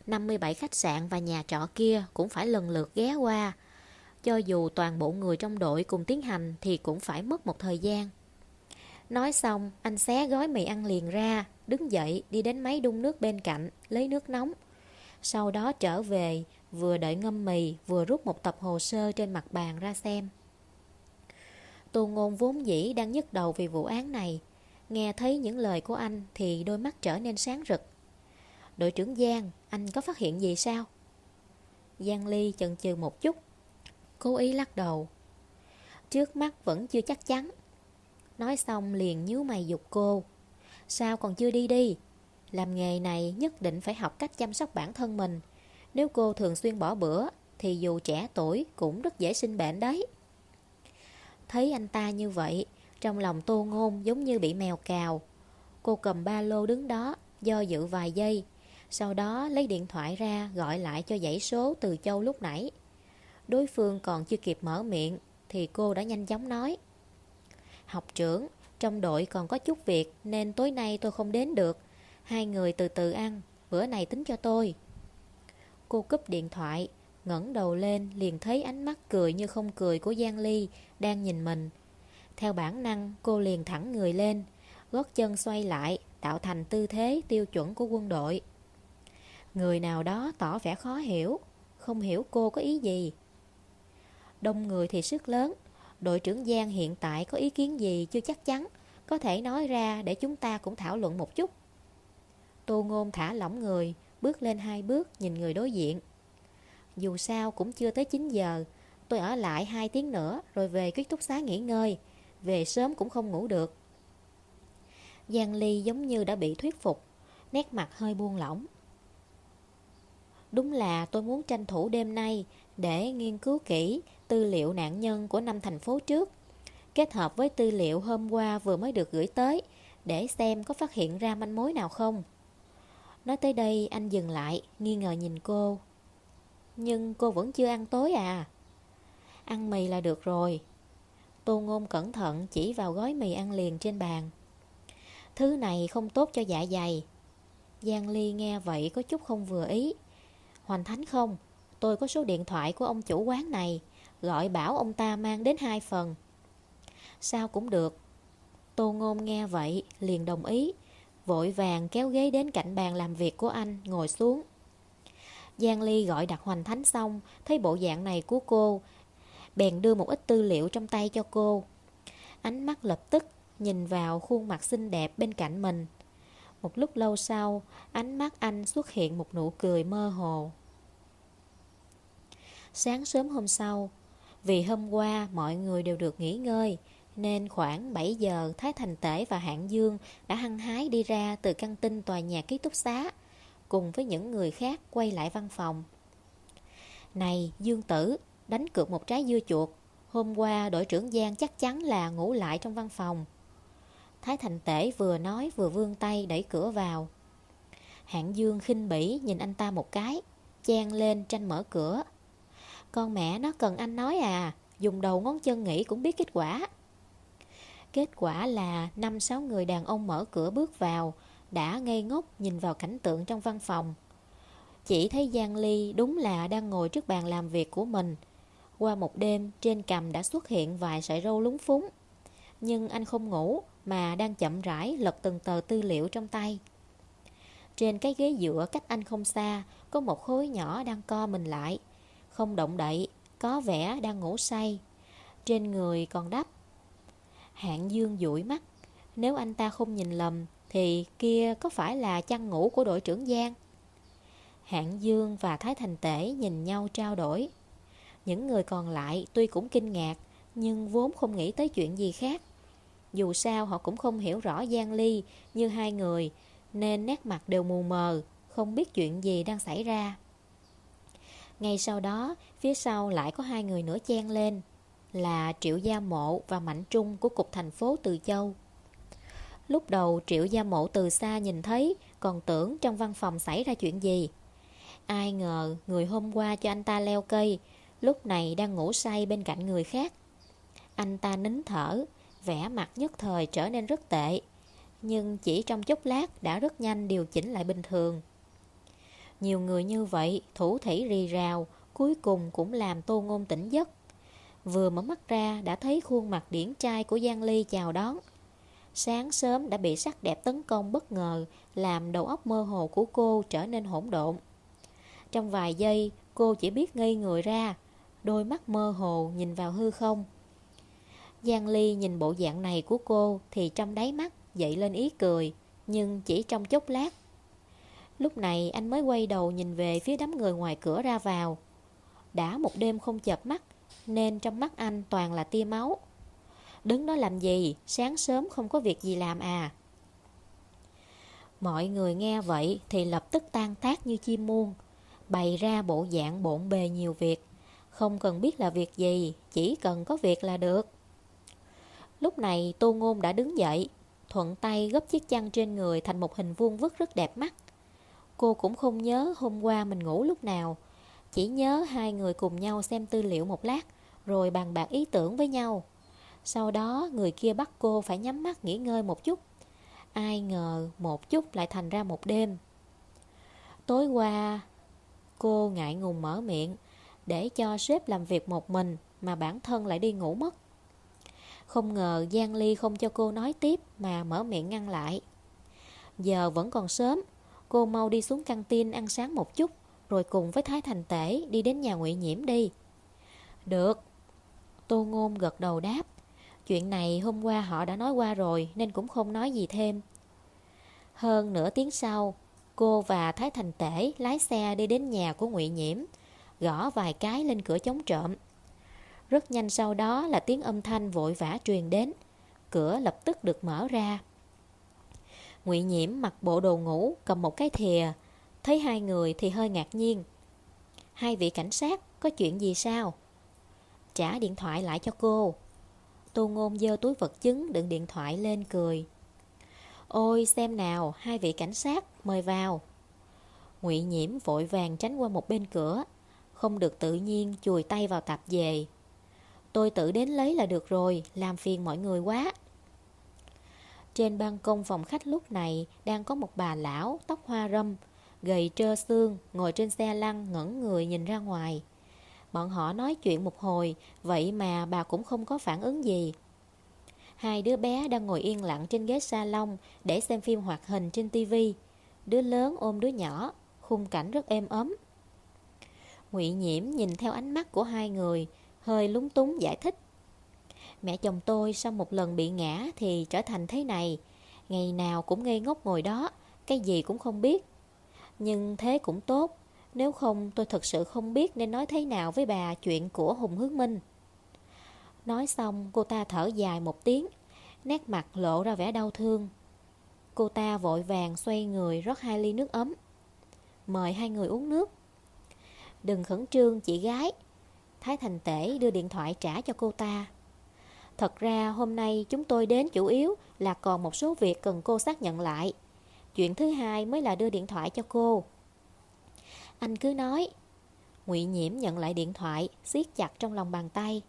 57 khách sạn và nhà trọ kia cũng phải lần lượt ghé qua. Cho dù toàn bộ người trong đội cùng tiến hành thì cũng phải mất một thời gian. Nói xong, anh xé gói mì ăn liền ra, đứng dậy đi đến máy đun nước bên cạnh, lấy nước nóng. Sau đó trở về, vừa đợi ngâm mì, vừa rút một tập hồ sơ trên mặt bàn ra xem. Tô Ngôn vốn dĩ đang nhức đầu vì vụ án này. Nghe thấy những lời của anh thì đôi mắt trở nên sáng rực. Đội trưởng Giang, anh có phát hiện gì sao? Giang Ly chần chừ một chút. Cố ý lắc đầu. Trước mắt vẫn chưa chắc chắn. Nói xong liền nhíu mày dục cô. Sao còn chưa đi đi? Làm nghề này nhất định phải học cách chăm sóc bản thân mình. Nếu cô thường xuyên bỏ bữa thì dù trẻ tuổi cũng rất dễ sinh bệnh đấy. Thấy anh ta như vậy, trong lòng tô ngôn giống như bị mèo cào. Cô cầm ba lô đứng đó, do dự vài giây. Sau đó lấy điện thoại ra gọi lại cho dãy số từ châu lúc nãy. Đối phương còn chưa kịp mở miệng thì cô đã nhanh chóng nói. Học trưởng, trong đội còn có chút việc nên tối nay tôi không đến được. Hai người từ từ ăn, bữa này tính cho tôi. Cô cúp điện thoại, ngẩng đầu lên liền thấy ánh mắt cười như không cười của Giang Ly đang nhìn mình. Theo bản năng, cô liền thẳng người lên, gót chân xoay lại, tạo thành tư thế tiêu chuẩn của quân đội. Người nào đó tỏ vẻ khó hiểu, không hiểu cô có ý gì. Đông người thì sức lớn, đội trưởng Giang hiện tại có ý kiến gì chưa chắc chắn, có thể nói ra để chúng ta cũng thảo luận một chút. Tô Ngôn thả lỏng người, bước lên hai bước nhìn người đối diện. Dù sao cũng chưa tới 9 giờ, tôi ở lại 2 tiếng nữa rồi về ký túc xá nghỉ ngơi, về sớm cũng không ngủ được. Giang Ly giống như đã bị thuyết phục, nét mặt hơi buông lỏng. Đúng là tôi muốn tranh thủ đêm nay để nghiên cứu kỹ tư liệu nạn nhân của năm thành phố trước, kết hợp với tư liệu hôm qua vừa mới được gửi tới, để xem có phát hiện ra manh mối nào không. Nói tới đây anh dừng lại, nghi ngờ nhìn cô. Nhưng cô vẫn chưa ăn tối à? Ăn mì là được rồi. Tô Ngôn cẩn thận chỉ vào gói mì ăn liền trên bàn. Thứ này không tốt cho dạ dày. Giang Ly nghe vậy có chút không vừa ý. Hoành Thánh không, tôi có số điện thoại của ông chủ quán này, gọi bảo ông ta mang đến hai phần. Sao cũng được. Tô Ngôn nghe vậy, liền đồng ý, vội vàng kéo ghế đến cạnh bàn làm việc của anh, ngồi xuống. Giang Ly gọi đặt Hoành Thánh xong, thấy bộ dạng này của cô, bèn đưa một ít tư liệu trong tay cho cô. Ánh mắt lập tức nhìn vào khuôn mặt xinh đẹp bên cạnh mình. Một lúc lâu sau, ánh mắt anh xuất hiện một nụ cười mơ hồ. Sáng sớm hôm sau, vì hôm qua mọi người đều được nghỉ ngơi, nên khoảng 7 giờ Thái Thành Tể và Hạng Dương đã hăng hái đi ra từ căn tin tòa nhà ký túc xá, cùng với những người khác quay lại văn phòng. Này, Dương Tử, đánh cược một trái dưa chuột. Hôm qua đội trưởng Giang chắc chắn là ngủ lại trong văn phòng. Thái Thành Tể vừa nói vừa vươn tay đẩy cửa vào. Hạng Dương khinh bỉ nhìn anh ta một cái, chen lên tranh mở cửa. Con mẹ nó cần anh nói à, dùng đầu ngón chân nghĩ cũng biết kết quả. Kết quả là năm sáu người đàn ông mở cửa bước vào, đã ngây ngốc nhìn vào cảnh tượng trong văn phòng. Chỉ thấy Giang Ly đúng là đang ngồi trước bàn làm việc của mình. Qua một đêm, trên cằm đã xuất hiện vài sợi râu lúng phúng. Nhưng anh không ngủ, mà đang chậm rãi lật từng tờ tư liệu trong tay. Trên cái ghế dựa cách anh không xa Có một khối nhỏ đang co mình lại không động đậy, Có vẻ đang ngủ say. Trên người còn đắp. Hạng Dương dụi mắt. Nếu anh ta không nhìn lầm, Thì kia có phải là chăn ngủ của đội trưởng Giang? Hạng Dương và Thái Thành Tể nhìn nhau trao đổi. Những người còn lại tuy cũng kinh ngạc, Nhưng vốn không nghĩ tới chuyện gì khác. Dù sao họ cũng không hiểu rõ Giang Ly như hai người, Nên nét mặt đều mù mờ, Không biết chuyện gì đang xảy ra. Ngay sau đó, Phía sau lại có hai người nữa chen lên, Là Triệu Gia Mộ và Mạnh Trung của Cục Thành phố Từ Châu. Lúc đầu, Triệu Gia Mộ từ xa nhìn thấy, Còn tưởng trong văn phòng xảy ra chuyện gì. Ai ngờ người hôm qua cho anh ta leo cây, Lúc này đang ngủ say bên cạnh người khác. Anh ta nín thở, vẻ mặt nhất thời trở nên rất tệ, Nhưng chỉ trong chốc lát đã rất nhanh điều chỉnh lại bình thường. Nhiều người như vậy, thủ thủy rì rào, Cuối cùng cũng làm tô ngôn tỉnh giấc. Vừa mở mắt ra, đã thấy khuôn mặt điển trai của Giang Ly chào đón. Sáng sớm đã bị sắc đẹp tấn công bất ngờ, Làm đầu óc mơ hồ của cô trở nên hỗn độn. Trong vài giây, cô chỉ biết ngây người ra, Đôi mắt mơ hồ nhìn vào hư không. Giang Ly nhìn bộ dạng này của cô Thì trong đáy mắt dậy lên ý cười, Nhưng chỉ trong chốc lát Lúc này anh mới quay đầu nhìn về phía đám người ngoài cửa ra vào Đã một đêm không chợp mắt Nên trong mắt anh toàn là tia máu Đứng đó làm gì Sáng sớm không có việc gì làm à Mọi người nghe vậy Thì lập tức tan tác như chim muôn bày ra bộ dạng bộn bề nhiều việc. Không cần biết là việc gì, chỉ cần có việc là được. Lúc này Tô Ngôn đã đứng dậy, thuận tay gấp chiếc chăn trên người thành một hình vuông vức rất đẹp mắt. Cô cũng không nhớ hôm qua mình ngủ lúc nào, chỉ nhớ hai người cùng nhau xem tư liệu một lát, rồi bàn bạc ý tưởng với nhau. Sau đó người kia bắt cô phải nhắm mắt nghỉ ngơi một chút. Ai ngờ một chút lại thành ra một đêm. Tối qua Cô ngại ngùng mở miệng Để cho sếp làm việc một mình Mà bản thân lại đi ngủ mất Không ngờ Giang Ly không cho cô nói tiếp Mà mở miệng ngăn lại Giờ vẫn còn sớm Cô mau đi xuống căng tin ăn sáng một chút Rồi cùng với Thái Thành Tể Đi đến nhà ngụy Nhiễm đi. Được. Tô Ngôn gật đầu đáp. Chuyện này hôm qua họ đã nói qua rồi Nên cũng không nói gì thêm. Hơn nửa tiếng sau Cô và Thái Thành Tể lái xe đi đến nhà của Ngụy Nhiễm, gõ vài cái lên cửa chống trộm. Rất nhanh sau đó là tiếng âm thanh vội vã truyền đến, cửa lập tức được mở ra. Ngụy Nhiễm mặc bộ đồ ngủ, cầm một cái thìa, thấy hai người thì hơi ngạc nhiên. Hai vị cảnh sát, có chuyện gì sao? Trả điện thoại lại cho cô. Tô Ngôn dơ túi vật chứng đựng điện thoại lên cười. Ôi xem nào hai vị cảnh sát mời vào ngụy nhiễm vội vàng tránh qua một bên cửa Không được tự nhiên chùi tay vào tạp về Tôi tự đến lấy là được rồi Làm phiền mọi người quá trên ban công phòng khách lúc này Đang có một bà lão Tóc hoa râm Gầy trơ xương Ngồi trên xe lăn ngẩn người nhìn ra ngoài Bọn họ nói chuyện một hồi Vậy mà bà cũng không có phản ứng gì Hai đứa bé đang ngồi yên lặng trên ghế salon để xem phim hoạt hình trên tivi. Đứa lớn ôm đứa nhỏ, khung cảnh rất êm ấm. Ngụy Nhiễm nhìn theo ánh mắt của hai người, hơi lúng túng giải thích. Mẹ chồng tôi sau một lần bị ngã thì trở thành thế này, ngày nào cũng ngây ngốc ngồi đó, cái gì cũng không biết. Nhưng thế cũng tốt, nếu không tôi thật sự không biết nên nói thế nào với bà chuyện của Hùng Hướng Minh. Nói xong cô ta thở dài một tiếng Nét mặt lộ ra vẻ đau thương. Cô ta vội vàng xoay người rót hai ly nước ấm. Mời hai người uống nước. Đừng khẩn trương chị gái. Thái Thành Tể đưa điện thoại trả cho cô ta. Thật ra hôm nay chúng tôi đến chủ yếu là còn một số việc cần cô xác nhận lại. Chuyện thứ hai mới là đưa điện thoại cho cô. Anh cứ nói. Ngụy Nhiễm nhận lại điện thoại, siết chặt trong lòng bàn tay.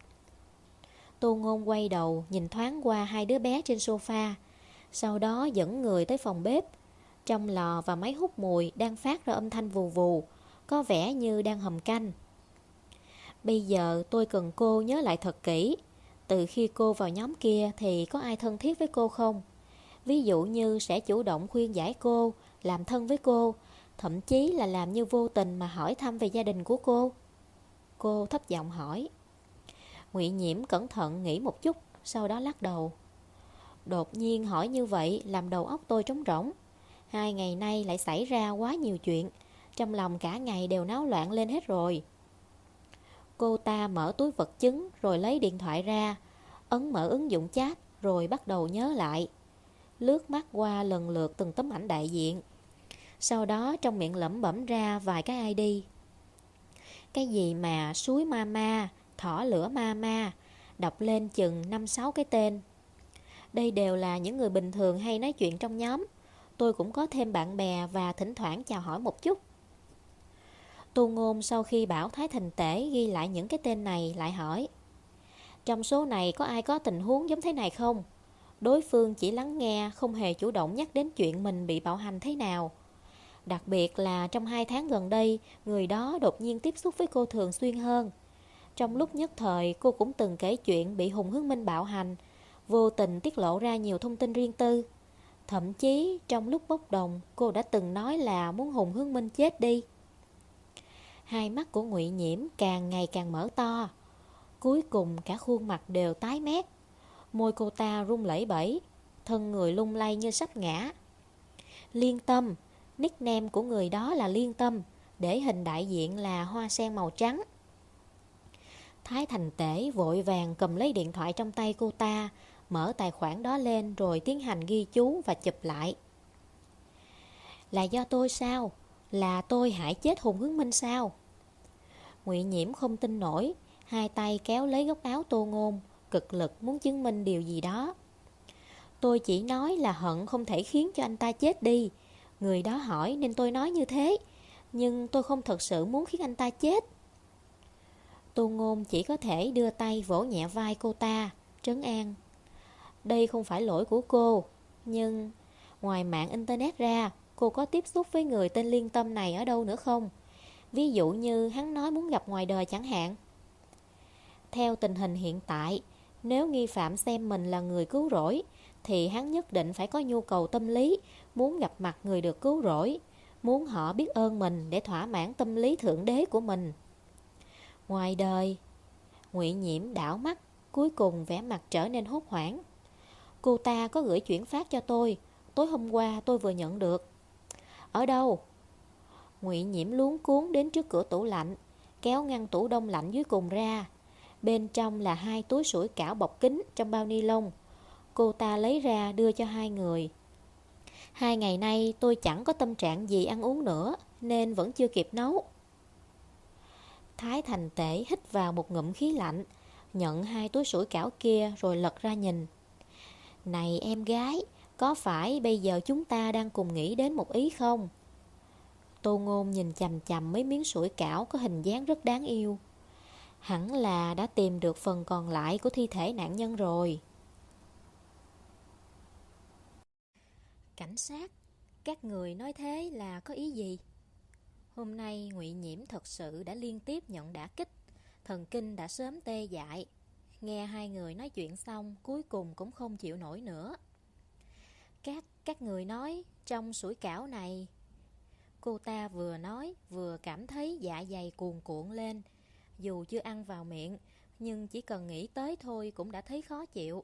Tô Ngôn quay đầu, nhìn thoáng qua hai đứa bé trên sofa. Sau đó dẫn người tới phòng bếp. Trong lò và máy hút mùi đang phát ra âm thanh vù vù, Có vẻ như đang hầm canh. Bây giờ tôi cần cô nhớ lại thật kỹ. Từ khi cô vào nhóm kia thì có ai thân thiết với cô không? Ví dụ như sẽ chủ động khuyên giải cô làm thân với cô, thậm chí là làm như vô tình mà hỏi thăm về gia đình của cô. Cô thấp giọng hỏi. Ngụy Nhiễm cẩn thận nghĩ một chút, sau đó lắc đầu. Đột nhiên hỏi như vậy làm đầu óc tôi trống rỗng. Hai ngày nay lại xảy ra quá nhiều chuyện, trong lòng cả ngày đều náo loạn lên hết rồi. Cô ta mở túi vật chứng rồi lấy điện thoại ra, ấn mở ứng dụng chat rồi bắt đầu nhớ lại. Lướt mắt qua lần lượt từng tấm ảnh đại diện. Sau đó trong miệng lẩm bẩm ra vài cái ID. Cái gì mà suối ma ma, thỏ lửa ma ma, đọc lên chừng 5-6 cái tên. Đây đều là những người bình thường hay nói chuyện trong nhóm. Tôi cũng có thêm bạn bè và thỉnh thoảng chào hỏi một chút. Tu Ngôn sau khi bảo Thái Thành Tể ghi lại những cái tên này lại hỏi Trong số này có ai có tình huống giống thế này không? Đối phương chỉ lắng nghe, không hề chủ động nhắc đến chuyện mình bị bạo hành thế nào. Đặc biệt là trong hai tháng gần đây, người đó đột nhiên tiếp xúc với cô thường xuyên hơn. Trong lúc nhất thời, cô cũng từng kể chuyện bị Hùng Hướng Minh bạo hành Vô tình tiết lộ ra nhiều thông tin riêng tư. Thậm chí trong lúc bốc đồng, cô đã từng nói là muốn Hùng Hướng Minh chết đi. Hai mắt của ngụy Nhiễm càng ngày càng mở to. Cuối cùng cả khuôn mặt đều tái mét. Môi cô ta run lẩy bẩy, thân người lung lay như sắp ngã. Liên tâm, nickname của người đó là Liên tâm, để hình đại diện là hoa sen màu trắng. Thái Thành Tể vội vàng cầm lấy điện thoại trong tay cô ta, mở tài khoản đó lên rồi tiến hành ghi chú và chụp lại. Là do tôi sao? Là tôi hại chết Hùng Hướng Minh sao? Ngụy Nhiễm không tin nổi, hai tay kéo lấy góc áo Tô Ngôn, cực lực muốn chứng minh điều gì đó. Tôi chỉ nói là hận không thể khiến cho anh ta chết đi. Người đó hỏi nên tôi nói như thế, nhưng tôi không thật sự muốn khiến anh ta chết. Tô Ngôn chỉ có thể đưa tay vỗ nhẹ vai cô ta, trấn an. Đây không phải lỗi của cô, nhưng ngoài mạng Internet ra, cô có tiếp xúc với người tên Liên Tâm này ở đâu nữa không? Ví dụ như hắn nói muốn gặp ngoài đời chẳng hạn. Theo tình hình hiện tại, nếu nghi phạm xem mình là người cứu rỗi, thì hắn nhất định phải có nhu cầu tâm lý, muốn gặp mặt người được cứu rỗi, muốn họ biết ơn mình để thỏa mãn tâm lý thượng đế của mình. Ngoài đời, ngụy Nhiễm đảo mắt, cuối cùng vẻ mặt trở nên hốt hoảng. Cô ta có gửi chuyển phát cho tôi, tối hôm qua tôi vừa nhận được. Ở đâu? Ngụy Nhiễm luống cuốn đến trước cửa tủ lạnh, kéo ngăn tủ đông lạnh dưới cùng ra. Bên trong là hai túi sủi cảo bọc kính trong bao ni lông. Cô ta lấy ra đưa cho hai người. Hai ngày nay tôi chẳng có tâm trạng gì ăn uống nữa, nên vẫn chưa kịp nấu. Thái Thành Tể hít vào một ngụm khí lạnh, nhận hai túi sủi cảo kia rồi lật ra nhìn. Này em gái, có phải bây giờ chúng ta đang cùng nghĩ đến một ý không? Tô Ngôn nhìn chầm chầm mấy miếng sủi cảo có hình dáng rất đáng yêu. Hẳn là đã tìm được phần còn lại của thi thể nạn nhân rồi. Cảnh sát, các người nói thế là có ý gì? Hôm nay ngụy Nhiễm thật sự đã liên tiếp nhận đả kích, thần kinh đã sớm tê dại. Nghe hai người nói chuyện xong, cuối cùng cũng không chịu nổi nữa. Các các người nói, trong sủi cảo này. Cô ta vừa nói vừa cảm thấy dạ dày cuồn cuộn lên. Dù chưa ăn vào miệng Nhưng chỉ cần nghĩ tới thôi cũng đã thấy khó chịu.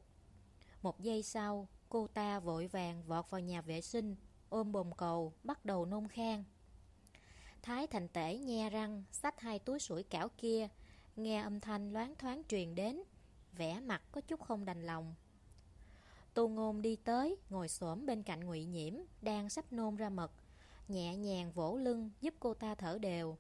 Một giây sau Cô ta vội vàng vọt vào nhà vệ sinh Ôm bồn cầu Bắt đầu nôn khang Thái thành tể nhe răng Xách hai túi sủi cảo kia. Nghe âm thanh loáng thoáng truyền đến vẻ mặt có chút không đành lòng. Tô Ngôn đi tới, ngồi xổm bên cạnh Ngụy Nhiễm, đang sắp nôn ra mật, nhẹ nhàng vỗ lưng giúp cô ta thở đều.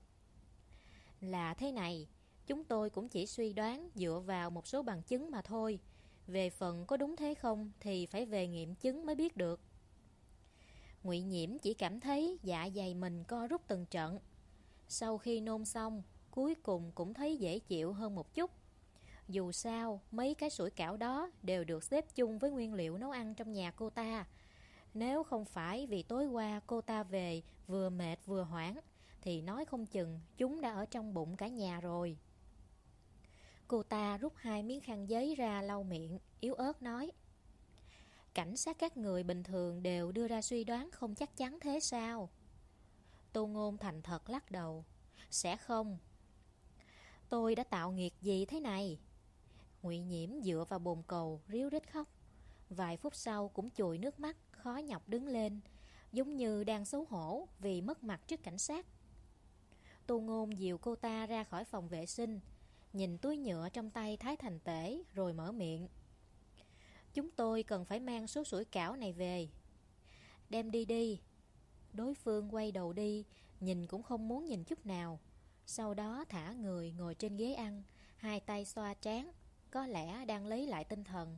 Là thế này, chúng tôi cũng chỉ suy đoán dựa vào một số bằng chứng mà thôi. Về phần có đúng thế không thì phải về nghiệm chứng mới biết được. Ngụy Nhiễm chỉ cảm thấy dạ dày mình co rút từng trận. Sau khi nôn xong, cuối cùng cũng thấy dễ chịu hơn một chút. Dù sao, mấy cái sủi cảo đó đều được xếp chung với nguyên liệu nấu ăn trong nhà cô ta, nếu không phải vì tối qua cô ta về vừa mệt vừa hoảng, thì nói không chừng chúng đã ở trong bụng cả nhà rồi. Cô ta rút hai miếng khăn giấy ra lau miệng, yếu ớt nói. Cảnh sát các người bình thường đều đưa ra suy đoán không chắc chắn thế sao? Tô Ngôn thành thật lắc đầu. Sẽ không. Tôi đã tạo nghiệt gì thế này? Ngụy Nhiễm dựa vào bồn cầu, ríu rít khóc. Vài phút sau cũng chùi nước mắt, khó nhọc đứng lên, giống như đang xấu hổ vì mất mặt trước cảnh sát. Tô Ngôn dìu cô ta ra khỏi phòng vệ sinh, nhìn túi nhựa trong tay Thái Thành Tể rồi mở miệng. Chúng tôi cần phải mang số sủi cảo này về. Đem đi đi. Đối phương quay đầu đi, nhìn cũng không muốn nhìn chút nào. Sau đó thả người ngồi trên ghế ăn, hai tay xoa trán, có lẽ đang lấy lại tinh thần.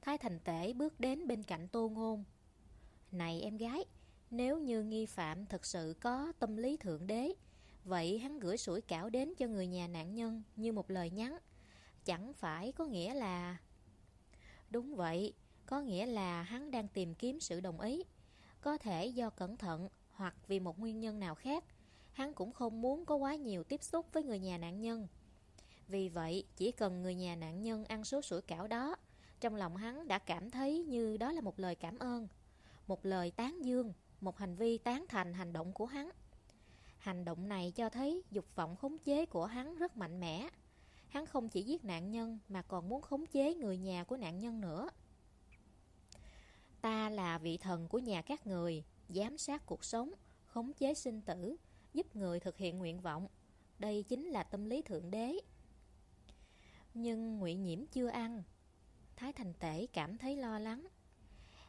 Thái Thành Tể bước đến bên cạnh Tô Ngôn. Này em gái, nếu như nghi phạm thật sự có tâm lý thượng đế, vậy hắn gửi sủi cảo đến cho người nhà nạn nhân như một lời nhắn. Chẳng phải có nghĩa là... Đúng vậy, có nghĩa là hắn đang tìm kiếm sự đồng ý. Có thể do cẩn thận hoặc vì một nguyên nhân nào khác, hắn cũng không muốn có quá nhiều tiếp xúc với người nhà nạn nhân. Vì vậy, chỉ cần người nhà nạn nhân ăn số sủi cảo đó, trong lòng hắn đã cảm thấy như đó là một lời cảm ơn, một lời tán dương, một hành vi tán thành hành động của hắn. Hành động này cho thấy dục vọng khống chế của hắn rất mạnh mẽ. Hắn không chỉ giết nạn nhân mà còn muốn khống chế người nhà của nạn nhân nữa. Ta là vị thần của nhà các người, giám sát cuộc sống, khống chế sinh tử, giúp người thực hiện nguyện vọng. Đây chính là tâm lý thượng đế. Nhưng ngụy Nhiễm chưa ăn. Thái Thành Tể cảm thấy lo lắng.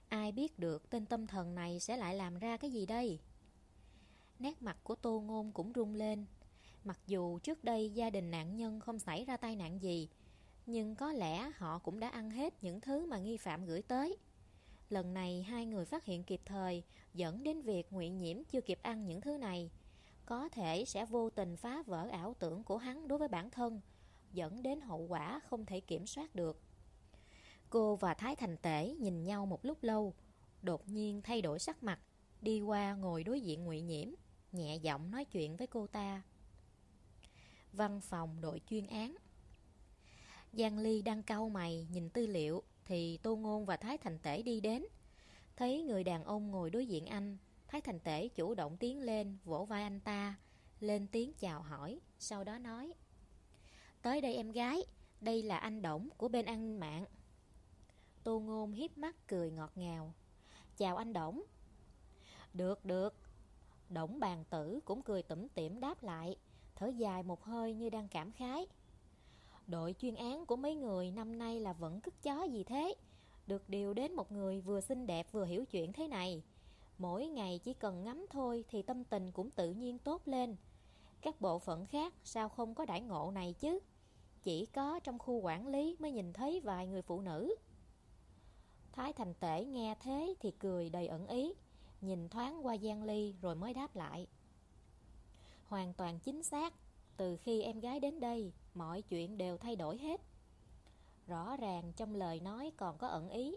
Ai biết được tên tâm thần này sẽ lại làm ra cái gì đây? Nét mặt của Tô Ngôn cũng rung lên. Mặc dù trước đây gia đình nạn nhân không xảy ra tai nạn gì, nhưng có lẽ họ cũng đã ăn hết những thứ mà nghi phạm gửi tới. Lần này hai người phát hiện kịp thời, dẫn đến việc ngụy Nhiễm chưa kịp ăn những thứ này. Có thể sẽ vô tình phá vỡ ảo tưởng của hắn đối với bản thân, dẫn đến hậu quả không thể kiểm soát được. Cô và Thái Thành Tể nhìn nhau một lúc lâu, đột nhiên thay đổi sắc mặt, đi qua ngồi đối diện ngụy Nhiễm, nhẹ giọng nói chuyện với cô ta. Văn phòng đội chuyên án Giang Ly đang cau mày nhìn tư liệu thì Tô Ngôn và Thái Thành Tể đi đến. Thấy người đàn ông ngồi đối diện anh, Thái Thành Tể chủ động tiến lên vỗ vai anh ta, lên tiếng chào hỏi, sau đó nói Tới đây em gái, đây là anh Đổng của bên an mạng. Tô Ngôn hiếp mắt cười ngọt ngào. Chào anh Đổng. Được, được. Đổng bàn tử cũng cười tủm tỉm đáp lại, thở dài một hơi như đang cảm khái. Đội chuyên án của mấy người năm nay là vẫn cứt chó gì thế? Được điều đến một người vừa xinh đẹp vừa hiểu chuyện thế này. Mỗi ngày chỉ cần ngắm thôi thì tâm tình cũng tự nhiên tốt lên. Các bộ phận khác sao không có đãi ngộ này chứ? Chỉ có trong khu quản lý mới nhìn thấy vài người phụ nữ. Thái Thành Tể nghe thế thì cười đầy ẩn ý, nhìn thoáng qua Giang Ly rồi mới đáp lại. Hoàn toàn chính xác, từ khi em gái đến đây, mọi chuyện đều thay đổi hết. Rõ ràng trong lời nói còn có ẩn ý.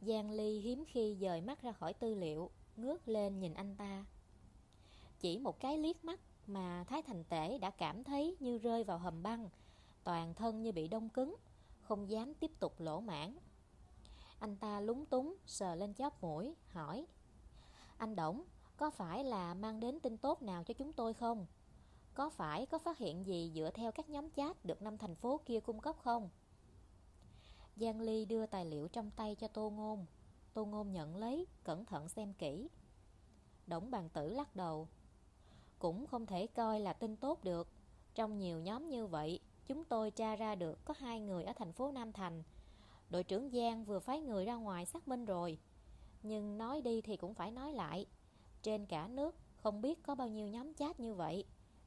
Giang Ly hiếm khi dời mắt ra khỏi tư liệu, ngước lên nhìn anh ta. Chỉ một cái liếc mắt mà Thái Thành Tể đã cảm thấy như rơi vào hầm băng, toàn thân như bị đông cứng, không dám tiếp tục lỗ mãn. Anh ta lúng túng, sờ lên chóp mũi, hỏi Anh Đổng, có phải là mang đến tin tốt nào cho chúng tôi không? Có phải có phát hiện gì dựa theo các nhóm chat được năm thành phố kia cung cấp không? Giang Ly đưa tài liệu trong tay cho Tô Ngôn Tô Ngôn nhận lấy, cẩn thận xem kỹ Đổng bàn tử lắc đầu Cũng không thể coi là tin tốt được Trong nhiều nhóm như vậy Chúng tôi tra ra được có hai người ở thành phố Nam Thành. Đội trưởng Giang vừa phái người ra ngoài xác minh rồi. Nhưng nói đi thì cũng phải nói lại. Trên cả nước không biết có bao nhiêu nhóm chat như vậy.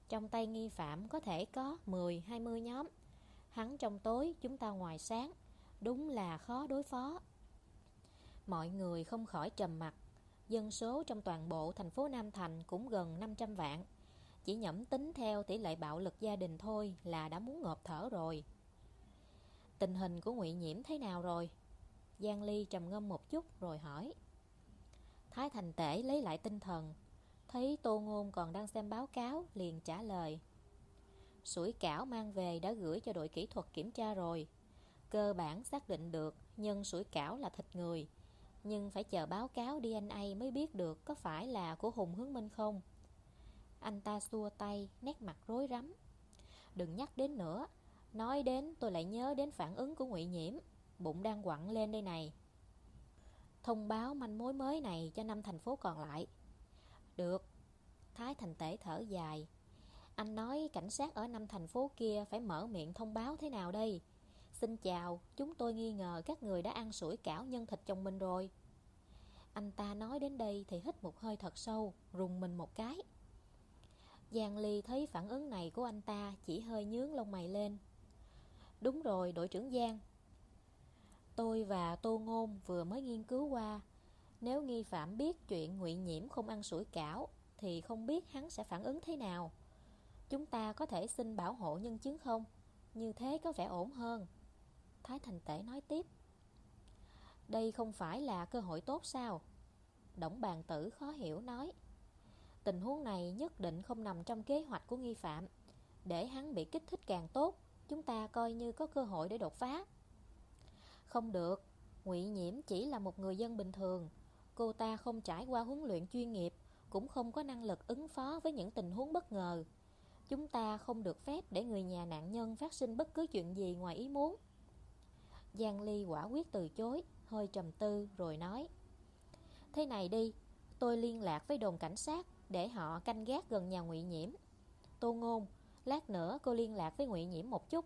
Trong tay nghi phạm có thể có 10-20 nhóm. Hắn trong tối chúng ta ngoài sáng. Đúng là khó đối phó. Mọi người không khỏi trầm mặt. Dân số trong toàn bộ thành phố Nam Thành cũng gần 500 vạn. Chỉ nhẩm tính theo tỷ lệ bạo lực gia đình thôi là đã muốn ngộp thở rồi Tình hình của ngụy Nhiễm thế nào rồi? Giang Ly trầm ngâm một chút rồi hỏi. Thái Thành Tể lấy lại tinh thần, thấy Tô Ngôn còn đang xem báo cáo, liền trả lời. Sủi cảo mang về đã gửi cho đội kỹ thuật kiểm tra rồi. cơ bản xác định được nhân sủi cảo là thịt người, nhưng phải chờ báo cáo DNA mới biết được có phải là của Hùng Hướng Minh không. Anh ta xua tay, nét mặt rối rắm. Đừng nhắc đến nữa, nói đến tôi lại nhớ đến phản ứng của ngụy Nhiễm, bụng đang quặn lên đây này. Thông báo manh mối mới này cho năm thành phố còn lại. Được, Thái Thành Tể thở dài. Anh nói cảnh sát ở năm thành phố kia phải mở miệng thông báo thế nào đây? Xin chào, chúng tôi nghi ngờ các người đã ăn sủi cảo nhân thịt chồng mình rồi. Anh ta nói đến đây thì hít một hơi thật sâu, rùng mình một cái. Giang Ly thấy phản ứng này của anh ta chỉ hơi nhướng lông mày lên. Đúng rồi, đội trưởng Giang. Tôi và Tô Ngôn vừa mới nghiên cứu qua. Nếu nghi phạm biết chuyện ngụy Nhiễm không ăn sủi cảo, thì không biết hắn sẽ phản ứng thế nào. Chúng ta có thể xin bảo hộ nhân chứng không? Như thế có vẻ ổn hơn. Thái Thành Tể nói tiếp. Đây không phải là cơ hội tốt sao? Đổng bàn tử khó hiểu nói. Tình huống này nhất định không nằm trong kế hoạch của nghi phạm. Để hắn bị kích thích càng tốt, chúng ta coi như có cơ hội để đột phá. Không được, ngụy Nhiễm chỉ là một người dân bình thường. Cô ta không trải qua huấn luyện chuyên nghiệp, cũng không có năng lực ứng phó với những tình huống bất ngờ. Chúng ta không được phép để người nhà nạn nhân phát sinh bất cứ chuyện gì ngoài ý muốn. Giang Ly quả quyết từ chối, hơi trầm tư rồi nói Thế này đi, tôi liên lạc với đồn cảnh sát để họ canh gác gần nhà ngụy Nhiễm. Tô Ngôn, lát nữa cô liên lạc với ngụy Nhiễm một chút,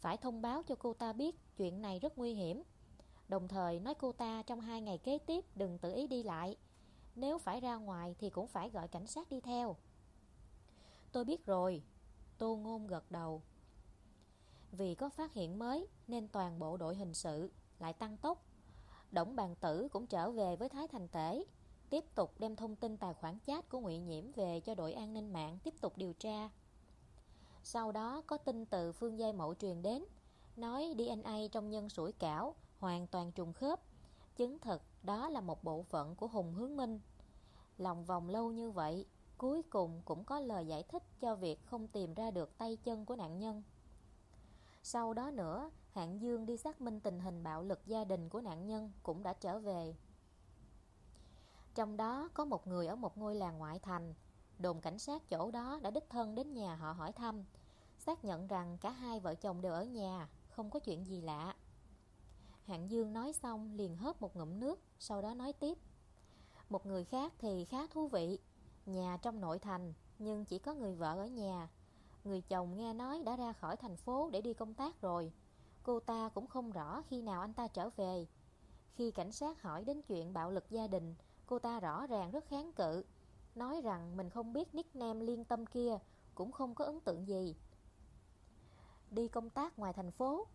phải thông báo cho cô ta biết chuyện này rất nguy hiểm. Đồng thời nói cô ta trong hai ngày kế tiếp đừng tự ý đi lại. Nếu phải ra ngoài thì cũng phải gọi cảnh sát đi theo. Tôi biết rồi. Tô Ngôn gật đầu. Vì có phát hiện mới nên toàn bộ đội hình sự lại tăng tốc. Đổng bàn tử cũng trở về với Thái Thành Tể, tiếp tục đem thông tin tài khoản chat của Ngụy Nhiễm về cho đội an ninh mạng tiếp tục điều tra. Sau đó có tin từ Phương Giai Mậu truyền đến, nói DNA trong nhân sủi cảo hoàn toàn trùng khớp, chứng thực đó là một bộ phận của Hùng Hướng Minh. Lòng vòng lâu như vậy, cuối cùng cũng có lời giải thích cho việc không tìm ra được tay chân của nạn nhân. Sau đó nữa, Hạng Dương đi xác minh tình hình bạo lực gia đình của nạn nhân cũng đã trở về. Trong đó có một người ở một ngôi làng ngoại thành, đồn cảnh sát chỗ đó đã đích thân đến nhà họ hỏi thăm, xác nhận rằng cả hai vợ chồng đều ở nhà, không có chuyện gì lạ. Hạng Dương nói xong liền hớp một ngụm nước, sau đó nói tiếp. Một người khác thì khá thú vị, nhà trong nội thành, nhưng chỉ có người vợ ở nhà, Người chồng nghe nói đã ra khỏi thành phố để đi công tác rồi Cô ta cũng không rõ khi nào anh ta trở về Khi cảnh sát hỏi đến chuyện bạo lực gia đình Cô ta rõ ràng rất kháng cự Nói rằng mình không biết nickname liên tâm kia Cũng không có ấn tượng gì Đi công tác ngoài thành phố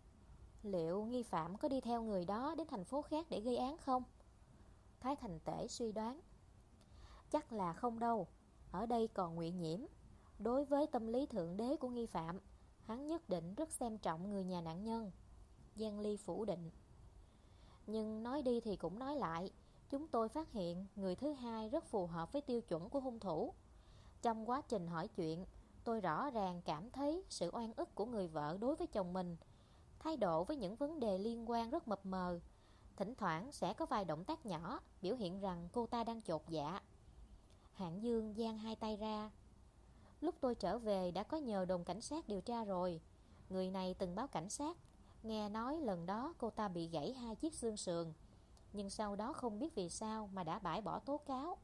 Liệu nghi phạm có đi theo người đó đến thành phố khác để gây án không? Thái Thành Tể suy đoán Chắc là không đâu Ở đây còn nguyện Nhiễm Đối với tâm lý thượng đế của nghi phạm, hắn nhất định rất xem trọng người nhà nạn nhân. Giang Ly phủ định. Nhưng nói đi thì cũng nói lại, chúng tôi phát hiện người thứ hai rất phù hợp với tiêu chuẩn của hung thủ. Trong quá trình hỏi chuyện, tôi rõ ràng cảm thấy sự oan ức của người vợ đối với chồng mình, thái độ với những vấn đề liên quan rất mập mờ. Thỉnh thoảng sẽ có vài động tác nhỏ biểu hiện rằng cô ta đang chột dạ. Hạng Dương giang hai tay ra, Lúc tôi trở về đã có nhờ đồn cảnh sát điều tra rồi Người này từng báo cảnh sát Nghe nói lần đó cô ta bị gãy hai chiếc xương sườn nhưng sau đó không biết vì sao mà đã bãi bỏ tố cáo.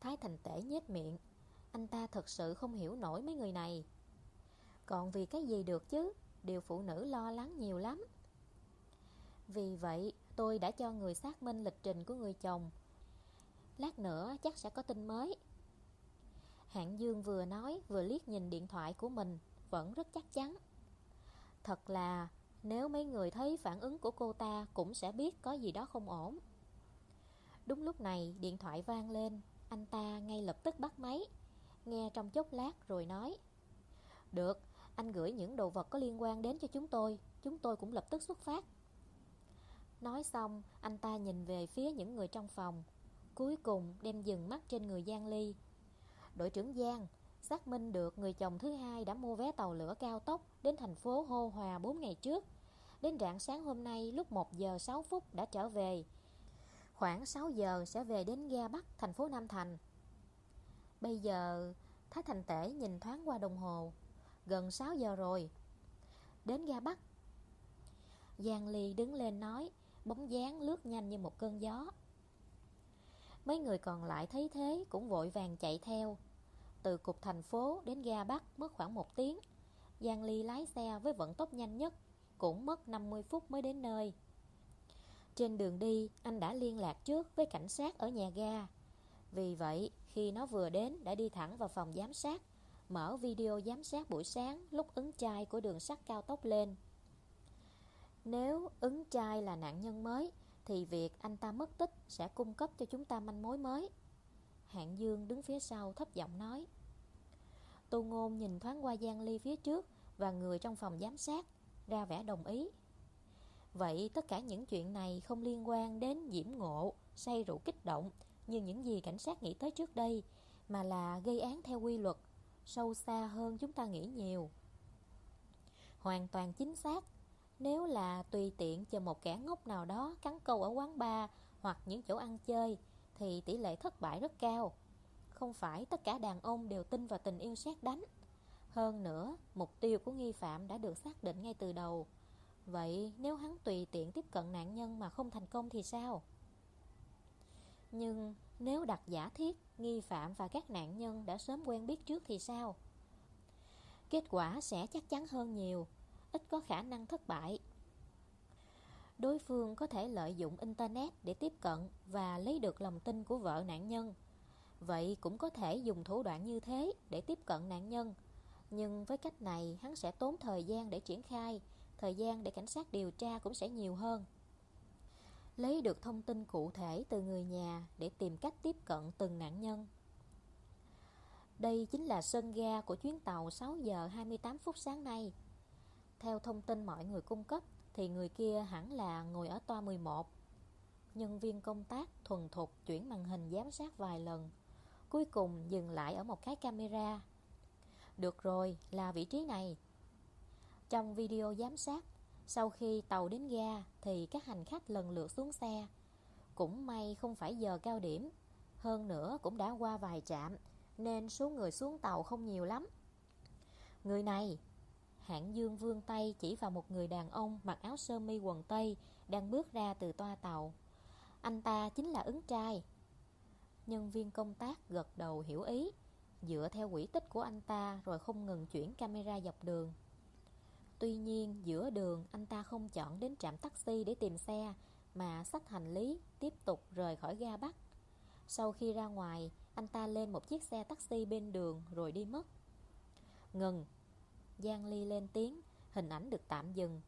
Thái Thành Tể nhếch miệng. Anh ta thật sự không hiểu nổi mấy người này. Còn vì cái gì được chứ? Điều phụ nữ lo lắng nhiều lắm. Vì vậy, tôi đã cho người xác minh lịch trình của người chồng. Lát nữa chắc sẽ có tin mới. Hạng Dương vừa nói, vừa liếc nhìn điện thoại của mình, Vẫn rất chắc chắn. Thật là nếu mấy người thấy phản ứng của cô ta Cũng sẽ biết có gì đó không ổn. Đúng lúc này điện thoại vang lên. Anh ta ngay lập tức bắt máy Nghe trong chốc lát rồi nói Được, anh gửi những đồ vật có liên quan đến cho chúng tôi Chúng tôi cũng lập tức xuất phát. Nói xong, anh ta nhìn về phía những người trong phòng Cuối cùng đem dừng mắt trên người Giang Ly. Đội trưởng Giang xác minh được người chồng thứ hai đã mua vé tàu lửa cao tốc đến thành phố Hô Hòa 4 ngày trước. Đến rạng sáng hôm nay, lúc 1 giờ 6 phút đã trở về. Khoảng 6 giờ sẽ về đến ga Bắc, thành phố Nam Thành. Bây giờ, Thái Thành Tể nhìn thoáng qua đồng hồ. Gần 6 giờ rồi. Đến ga Bắc, Giang Ly đứng lên nói, Bóng dáng lướt nhanh như một cơn gió. Mấy người còn lại thấy thế Cũng vội vàng chạy theo. Từ cục thành phố đến ga Bắc Mất khoảng một tiếng. Giang Ly lái xe với vận tốc nhanh nhất. Cũng mất 50 phút mới đến nơi. Trên đường đi, Anh đã liên lạc trước với cảnh sát ở nhà ga. Vì vậy, khi nó vừa đến, Đã đi thẳng vào phòng giám sát, Mở video giám sát buổi sáng Lúc ứng chai của đường sắt cao tốc lên. Nếu ứng trai là nạn nhân mới, Thì việc anh ta mất tích Sẽ cung cấp cho chúng ta manh mối mới. Hạng Dương đứng phía sau thấp giọng nói. Tô Ngôn nhìn thoáng qua Giang Ly phía trước Và người trong phòng giám sát. Ra vẻ đồng ý. Vậy tất cả những chuyện này không liên quan đến Diễm Ngộ, say rượu kích động Như những gì cảnh sát nghĩ tới trước đây Mà là gây án theo quy luật Sâu xa hơn chúng ta nghĩ nhiều. Hoàn toàn chính xác Nếu là tùy tiện cho một kẻ ngốc nào đó Cắn câu ở quán bar Hoặc những chỗ ăn chơi Thì tỷ lệ thất bại rất cao. Không phải tất cả đàn ông đều tin vào tình yêu sát đánh. Hơn nữa Mục tiêu của nghi phạm đã được xác định ngay từ đầu Vậy nếu hắn tùy tiện tiếp cận nạn nhân mà không thành công thì sao? Nhưng nếu đặt giả thiết nghi phạm và các nạn nhân đã sớm quen biết trước thì sao? Kết quả sẽ chắc chắn hơn nhiều, ít có khả năng thất bại. Đối phương có thể lợi dụng Internet để tiếp cận và lấy được lòng tin của vợ nạn nhân. Vậy cũng có thể dùng thủ đoạn như thế để tiếp cận nạn nhân. Nhưng với cách này hắn sẽ tốn thời gian để triển khai, thời gian để cảnh sát điều tra cũng sẽ nhiều hơn lấy được thông tin cụ thể từ người nhà để tìm cách tiếp cận từng nạn nhân. Đây chính là sân ga của chuyến tàu 6 giờ 28 phút sáng nay. Theo thông tin mọi người cung cấp thì người kia hẳn là ngồi ở toa 11. Nhân viên công tác thuần thục chuyển màn hình giám sát vài lần, cuối cùng dừng lại ở một cái camera. Được rồi, là vị trí này. Trong video giám sát, sau khi tàu đến ga thì các hành khách lần lượt xuống xe. Cũng may không phải giờ cao điểm. Hơn nữa cũng đã qua vài trạm nên số người xuống tàu không nhiều lắm. Người này, hạng dương vương tay chỉ vào một người đàn ông mặc áo sơ mi quần tây đang bước ra từ toa tàu. Anh ta chính là ứng trai. Nhân viên công tác gật đầu hiểu ý, dựa theo quỹ tích của anh ta rồi không ngừng chuyển camera dọc đường. Tuy nhiên, giữa đường, anh ta không chọn đến trạm taxi để tìm xe, Mà xách hành lý, tiếp tục rời khỏi ga Bắc. Sau khi ra ngoài, anh ta lên một chiếc xe taxi bên đường rồi đi mất. Ngừng. Giang Ly lên tiếng, Hình ảnh được tạm dừng.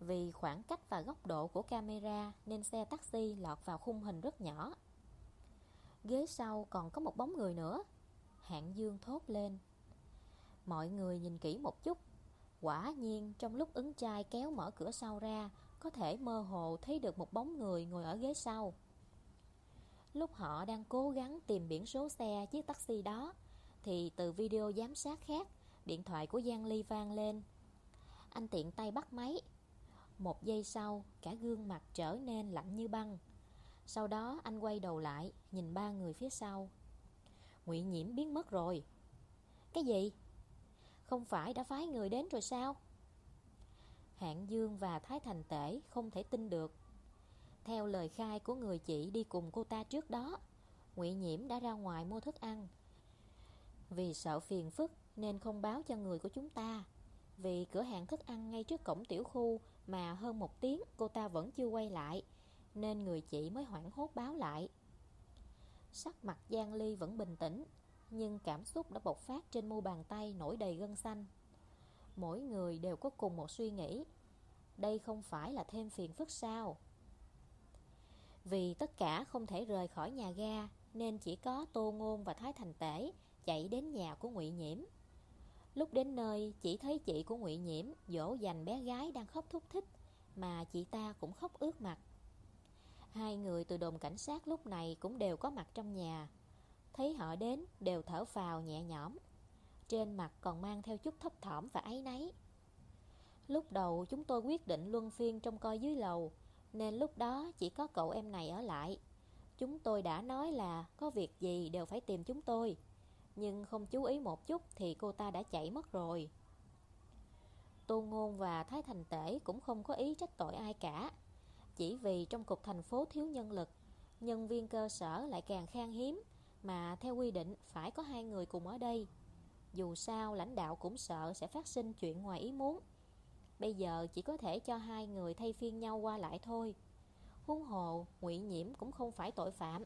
Vì khoảng cách và góc độ của camera Nên xe taxi lọt vào khung hình rất nhỏ. Ghế sau còn có một bóng người nữa. Hạng Dương thốt lên. Mọi người nhìn kỹ một chút. Quả nhiên, trong lúc ứng trai kéo mở cửa sau ra, Có thể mơ hồ thấy được một bóng người ngồi ở ghế sau. Lúc họ đang cố gắng tìm biển số xe chiếc taxi đó, Thì từ video giám sát khác, Điện thoại của Giang Ly vang lên. Anh tiện tay bắt máy. Một giây sau, Cả gương mặt trở nên lạnh như băng. Sau đó, anh quay đầu lại, Nhìn ba người phía sau. Ngụy Nhiễm biến mất rồi. Cái gì? Không phải đã phái người đến rồi sao? Hạng Dương và Thái Thành Tể không thể tin được. Theo lời khai của người chị đi cùng cô ta trước đó, ngụy Nhiễm đã ra ngoài mua thức ăn. Vì sợ phiền phức nên không báo cho người của chúng ta. Vì cửa hàng thức ăn ngay trước cổng tiểu khu Mà hơn một tiếng cô ta vẫn chưa quay lại, Nên người chị mới hoảng hốt báo lại. Sắc mặt Giang Ly vẫn bình tĩnh nhưng cảm xúc đã bộc phát trên mu bàn tay nổi đầy gân xanh. Mỗi người đều có cùng một suy nghĩ. Đây không phải là thêm phiền phức sao? Vì tất cả không thể rời khỏi nhà ga, nên chỉ có Tô Ngôn và Thái Thành Tể chạy đến nhà của Ngụy Nhiễm. Lúc đến nơi, chỉ thấy chị của Ngụy Nhiễm dỗ dành bé gái đang khóc thúc thích, mà chị ta cũng khóc ướt mặt. Hai người từ đồn cảnh sát lúc này cũng đều có mặt trong nhà. Thấy họ đến, đều thở phào nhẹ nhõm. Trên mặt còn mang theo chút thấp thỏm và áy náy. Lúc đầu chúng tôi quyết định luân phiên trong coi dưới lầu, Nên lúc đó chỉ có cậu em này ở lại. Chúng tôi đã nói là có việc gì đều phải tìm chúng tôi. Nhưng không chú ý một chút thì cô ta đã chạy mất rồi. Tô Ngôn và Thái Thành Tể cũng không có ý trách tội ai cả. Chỉ vì trong cục thành phố thiếu nhân lực. Nhân viên cơ sở lại càng khan hiếm Mà theo quy định phải có hai người cùng ở đây. Dù sao lãnh đạo cũng sợ sẽ phát sinh chuyện ngoài ý muốn. Bây giờ chỉ có thể cho hai người thay phiên nhau qua lại thôi. Huống hồ, ngụy Nhiễm cũng không phải tội phạm.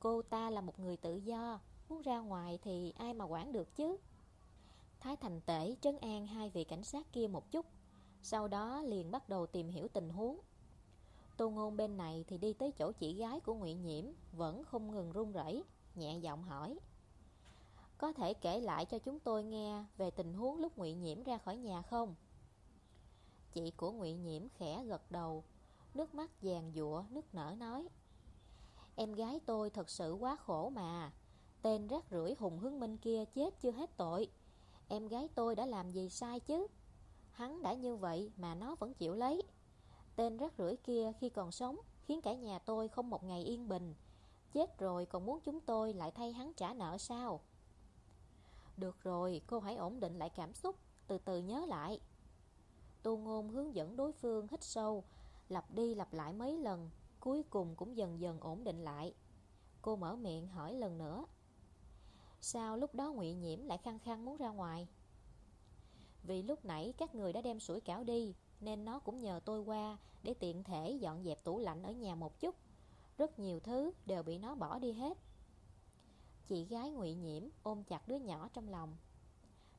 Cô ta là một người tự do Muốn ra ngoài thì ai mà quản được chứ? Thái Thành Tể trấn an hai vị cảnh sát kia một chút Sau đó liền bắt đầu tìm hiểu tình huống. Tô Ngôn bên này thì đi tới chỗ chị gái của ngụy Nhiễm, Vẫn không ngừng run rẩy, Nhẹ giọng hỏi. Có thể kể lại cho chúng tôi nghe Về tình huống lúc ngụy Nhiễm ra khỏi nhà không? Chị của ngụy Nhiễm khẽ gật đầu, Nước mắt vàng dụa nước nở nói. Em gái tôi thật sự quá khổ mà, Tên rác rưởi Hùng Hướng Minh kia chết chưa hết tội. Em gái tôi đã làm gì sai chứ? Hắn đã như vậy mà nó vẫn chịu lấy. Tên rác rưởi kia khi còn sống Khiến cả nhà tôi không một ngày yên bình. Chết rồi còn muốn chúng tôi lại thay hắn trả nợ sao? Được rồi, cô hãy ổn định lại cảm xúc, Từ từ nhớ lại. Tô Ngôn hướng dẫn đối phương hít sâu, Lặp đi lặp lại mấy lần, Cuối cùng cũng dần dần ổn định lại. Cô mở miệng hỏi lần nữa. Sao lúc đó ngụy Nhiễm lại khăng khăng muốn ra ngoài? Vì lúc nãy các người đã đem sủi cảo đi nên nó cũng nhờ tôi qua Để tiện thể dọn dẹp tủ lạnh ở nhà một chút. Rất nhiều thứ đều bị nó bỏ đi hết. Chị gái ngụy Nhiễm ôm chặt đứa nhỏ trong lòng.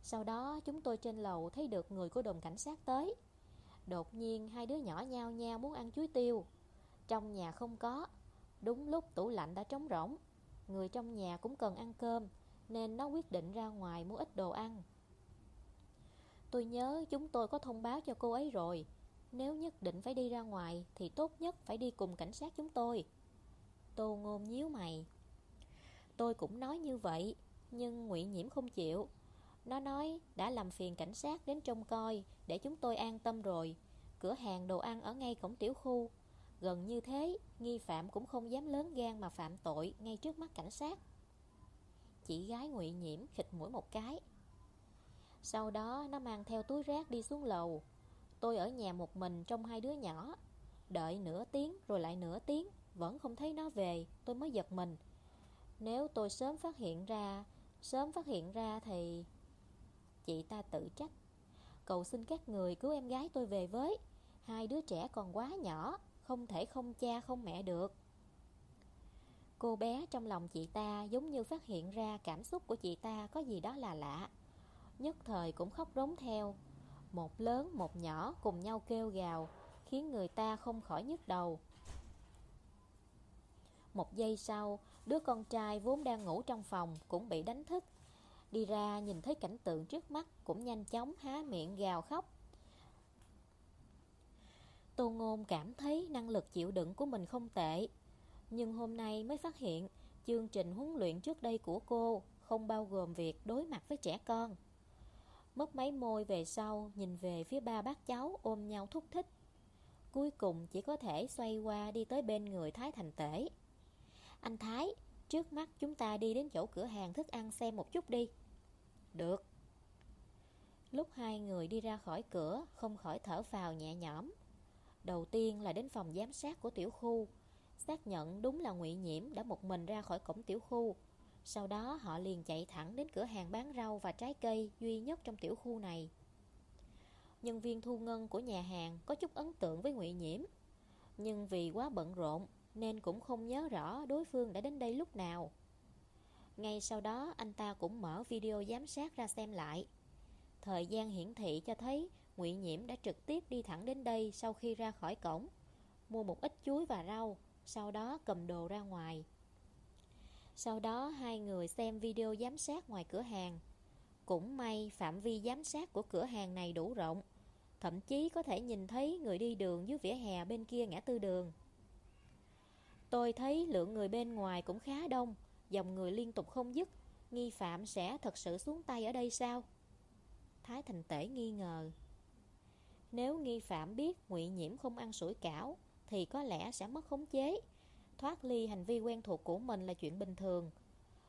Sau đó chúng tôi trên lầu thấy được người của đồn cảnh sát tới. Đột nhiên hai đứa nhỏ nhao nhao muốn ăn chuối tiêu. Trong nhà không có. Đúng lúc tủ lạnh đã trống rỗng. Người trong nhà cũng cần ăn cơm, Nên nó quyết định ra ngoài mua ít đồ ăn. Tôi nhớ chúng tôi có thông báo cho cô ấy rồi. Nếu nhất định phải đi ra ngoài, Thì tốt nhất phải đi cùng cảnh sát chúng tôi. Tô ngôn nhíu mày. Tôi cũng nói như vậy, Nhưng ngụy Nhiễm không chịu. Nó nói, đã làm phiền cảnh sát đến trông coi, Để chúng tôi an tâm rồi. Cửa hàng đồ ăn ở ngay cổng tiểu khu. Gần như thế, Nghi phạm cũng không dám lớn gan mà phạm tội Ngay trước mắt cảnh sát. Chị gái ngụy Nhiễm khịt mũi một cái. Sau đó, nó mang theo túi rác đi xuống lầu. Tôi ở nhà một mình trong hai đứa nhỏ. Đợi nửa tiếng rồi lại nửa tiếng, Vẫn không thấy nó về, Tôi mới giật mình. Nếu tôi sớm phát hiện ra, Sớm phát hiện ra thì Chị ta tự trách. Cầu xin các người cứu em gái tôi về với. Hai đứa trẻ còn quá nhỏ, Không thể không cha không mẹ được. Cô bé trong lòng chị ta giống như phát hiện ra cảm xúc của chị ta có gì đó là lạ. Nhất thời cũng khóc rống theo. Một lớn, một nhỏ cùng nhau kêu gào, Khiến người ta không khỏi nhức đầu. Một giây sau, Đứa con trai vốn đang ngủ trong phòng Cũng bị đánh thức. Đi ra nhìn thấy cảnh tượng trước mắt Cũng nhanh chóng há miệng gào khóc. Tô Ngôn cảm thấy năng lực chịu đựng của mình không tệ, Nhưng hôm nay mới phát hiện Chương trình huấn luyện trước đây của cô Không bao gồm việc đối mặt với trẻ con. Mất mấy môi về sau, Nhìn về phía ba bác cháu ôm nhau thúc thích. Cuối cùng chỉ có thể xoay qua đi tới bên người Thái Thành Tể. Anh Thái, Trước mắt chúng ta đi đến chỗ cửa hàng thức ăn xem một chút đi. Được. Lúc hai người đi ra khỏi cửa, Không khỏi thở phào nhẹ nhõm. Đầu tiên là đến phòng giám sát của tiểu khu, Xác nhận đúng là ngụy Nhiễm Đã một mình ra khỏi cổng tiểu khu. Sau đó họ liền chạy thẳng đến cửa hàng bán rau và trái cây Duy nhất trong tiểu khu này. Nhân viên thu ngân của nhà hàng Có chút ấn tượng với ngụy Nhiễm. Nhưng vì quá bận rộn Nên cũng không nhớ rõ đối phương đã đến đây lúc nào. Ngay sau đó, anh ta cũng mở video giám sát ra xem lại. Thời gian hiển thị cho thấy ngụy Nhiễm đã trực tiếp đi thẳng đến đây sau khi ra khỏi cổng, Mua một ít chuối và rau, Sau đó cầm đồ ra ngoài. Sau đó hai người xem video giám sát ngoài cửa hàng. Cũng may phạm vi giám sát của cửa hàng này đủ rộng, Thậm chí có thể nhìn thấy người đi đường dưới vỉa hè bên kia ngã tư đường. Tôi thấy lượng người bên ngoài cũng khá đông, Dòng người liên tục không dứt, Nghi phạm sẽ thật sự xuống tay ở đây sao? Thái Thành Tể nghi ngờ. Nếu nghi phạm biết ngụy Nhiễm không ăn sủi cảo, Thì có lẽ sẽ mất khống chế. Thoát ly hành vi quen thuộc của mình là chuyện bình thường.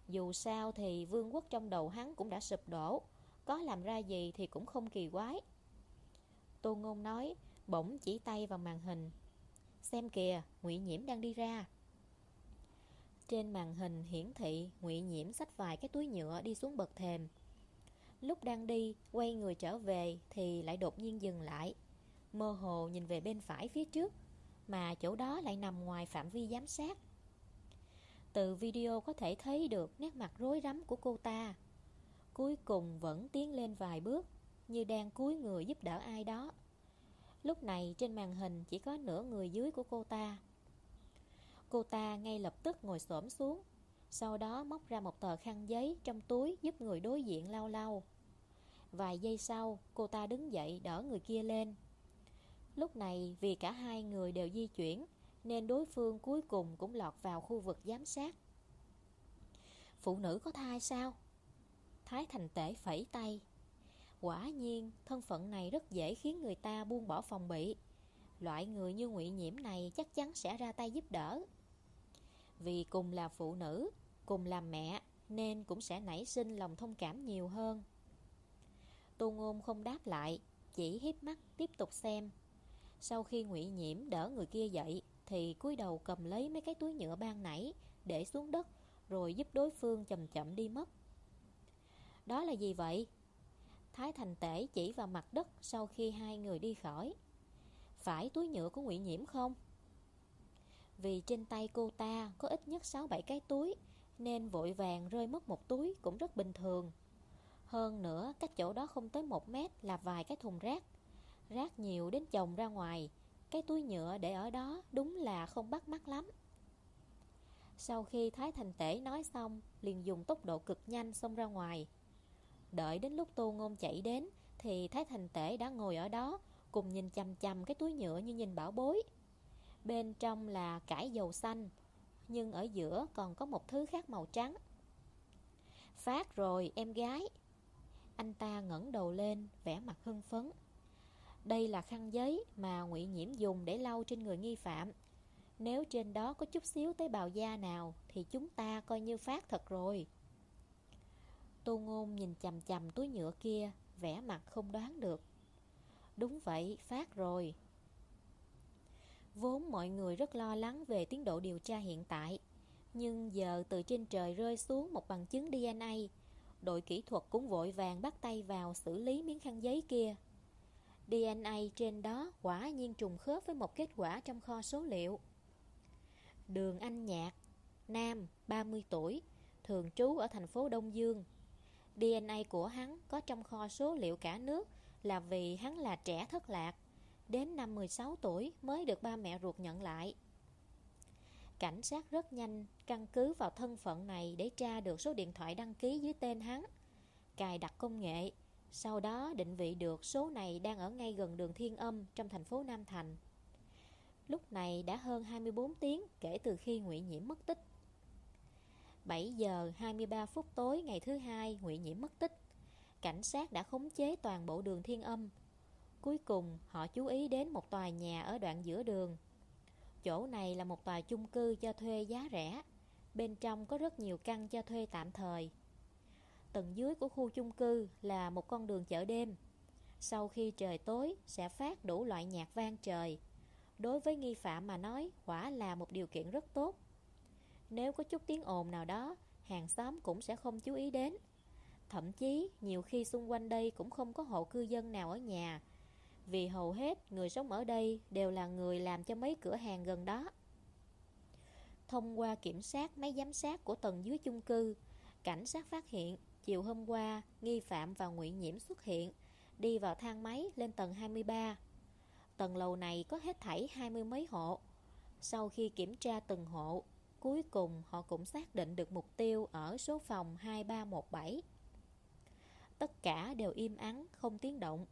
Dù sao thì vương quốc trong đầu hắn cũng đã sụp đổ Có làm ra gì thì cũng không kỳ quái. Tô Ngôn nói Bỗng chỉ tay vào màn hình. Xem kìa, ngụy Nhiễm đang đi ra. Trên màn hình hiển thị ngụy Nhiễm xách vài cái túi nhựa đi xuống bậc thềm. Lúc đang đi, quay người trở về thì lại đột nhiên dừng lại. Mơ hồ nhìn về bên phải phía trước, mà chỗ đó lại nằm ngoài phạm vi giám sát. Từ video có thể thấy được nét mặt rối rắm của cô ta. Cuối cùng vẫn tiến lên vài bước, như đang cúi người giúp đỡ ai đó. Lúc này trên màn hình chỉ có nửa người dưới của cô ta. Cô ta ngay lập tức ngồi xổm xuống, sau đó móc ra một tờ khăn giấy trong túi giúp người đối diện lau lau. Vài giây sau, cô ta đứng dậy đỡ người kia lên. Lúc này vì cả hai người đều di chuyển, nên đối phương cuối cùng cũng lọt vào khu vực giám sát. Phụ nữ có thai sao? Thái Thành Tể phẩy tay. Quả nhiên, thân phận này rất dễ khiến người ta buông bỏ phòng bị. Loại người như ngụy Nhiễm này chắc chắn sẽ ra tay giúp đỡ. Vì cùng là phụ nữ, cùng là mẹ, nên cũng sẽ nảy sinh lòng thông cảm nhiều hơn. Tô Ngôn không đáp lại Chỉ hiếp mắt tiếp tục xem sau khi ngụy Nhiễm đỡ người kia dậy Thì cúi đầu cầm lấy mấy cái túi nhựa ban nãy Để xuống đất Rồi giúp đối phương chậm chậm đi mất Đó là gì vậy? Thái Thành Tể chỉ vào mặt đất Sau khi hai người đi khỏi Phải túi nhựa của ngụy Nhiễm không? Vì trên tay cô ta có ít nhất 6-7 cái túi Nên vội vàng rơi mất một túi cũng rất bình thường hơn nữa, cách chỗ đó không tới một mét là vài cái thùng rác. Rác nhiều đến chồng ra ngoài. Cái túi nhựa để ở đó đúng là không bắt mắt lắm. Sau khi Thái Thành Tể nói xong, liền dùng tốc độ cực nhanh xông ra ngoài. Đợi đến lúc Tô Ngôn chạy đến, thì Thái Thành Tể đã ngồi ở đó, cùng nhìn chầm chầm cái túi nhựa như nhìn bảo bối. Bên trong là cải dầu xanh, nhưng ở giữa còn có một thứ khác màu trắng. Phát rồi, em gái. Anh ta ngẩng đầu lên, vẻ mặt hưng phấn. Đây là khăn giấy mà ngụy Nhiễm dùng để lau trên người nghi phạm. Nếu trên đó có chút xíu tế bào da nào thì chúng ta coi như phát thật rồi. Tô Ngôn nhìn chầm chầm túi nhựa kia, vẻ mặt không đoán được. Đúng vậy, phát rồi. Vốn mọi người rất lo lắng về tiến độ điều tra hiện tại, nhưng giờ từ trên trời rơi xuống một bằng chứng DNA đội kỹ thuật cũng vội vàng bắt tay vào xử lý miếng khăn giấy kia. DNA trên đó quả nhiên trùng khớp với một kết quả trong kho số liệu. Đường Anh Nhạc, nam, 30 tuổi, thường trú ở thành phố Đông Dương. DNA của hắn có trong kho số liệu cả nước là vì hắn là trẻ thất lạc, đến năm 16 tuổi mới được ba mẹ ruột nhận lại. Cảnh sát rất nhanh căn cứ vào thân phận này để tra được số điện thoại đăng ký dưới tên hắn. Cài đặt công nghệ, sau đó định vị được số này đang ở ngay gần đường Thiên Âm trong thành phố Nam Thành. Lúc này đã hơn 24 tiếng kể từ khi Nguyễn Nhiễm mất tích. 7 giờ 23 phút tối ngày thứ hai, Nguyễn Nhiễm mất tích. Cảnh sát đã khống chế toàn bộ đường Thiên Âm. Cuối cùng, họ chú ý đến một tòa nhà ở đoạn giữa đường Chỗ này là một tòa chung cư cho thuê giá rẻ Bên trong có rất nhiều căn cho thuê tạm thời Tầng dưới của khu chung cư là một con đường chợ đêm. Sau khi trời tối sẽ phát đủ loại nhạc vang trời. Đối với nghi phạm mà nói quả là một điều kiện rất tốt. Nếu có chút tiếng ồn nào đó Hàng xóm cũng sẽ không chú ý đến. Thậm chí nhiều khi xung quanh đây cũng không có hộ cư dân nào ở nhà. Vì hầu hết người sống ở đây đều là người làm cho mấy cửa hàng gần đó. Thông qua kiểm soát máy giám sát của tầng dưới chung cư, cảnh sát phát hiện chiều hôm qua nghi phạm và ngụy nhiễm xuất hiện, đi vào thang máy lên tầng 23. Tầng lầu này có hết thảy hai mươi mấy hộ. Sau khi kiểm tra từng hộ, cuối cùng họ cũng xác định được mục tiêu ở số phòng 2317. Tất cả đều im ắng, không tiếng động.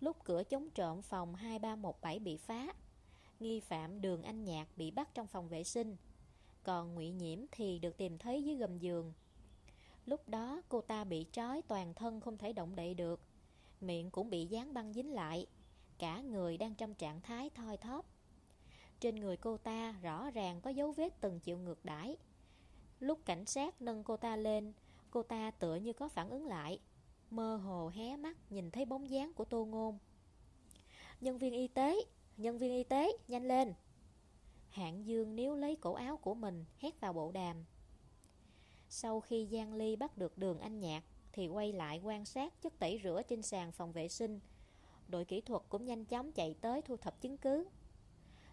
Lúc cửa chống trộm phòng 2317 bị phá Nghi phạm Đường Anh Nhạc bị bắt trong phòng vệ sinh Còn ngụy Nhiễm thì được tìm thấy dưới gầm giường Lúc đó cô ta bị trói toàn thân không thể động đậy được Miệng cũng bị dán băng dính lại Cả người đang trong trạng thái thoi thóp. Trên người cô ta rõ ràng có dấu vết từng chịu ngược đãi. Lúc cảnh sát nâng cô ta lên, cô ta tựa như có phản ứng lại, mơ hồ hé mắt nhìn thấy bóng dáng của Tô Ngôn. Nhân viên y tế, nhân viên y tế, nhanh lên! Hạng Dương níu lấy cổ áo của mình, hét vào bộ đàm. Sau khi Giang Ly bắt được đường anh nhạc, thì quay lại quan sát chất tẩy rửa trên sàn phòng vệ sinh. Đội kỹ thuật cũng nhanh chóng chạy tới thu thập chứng cứ.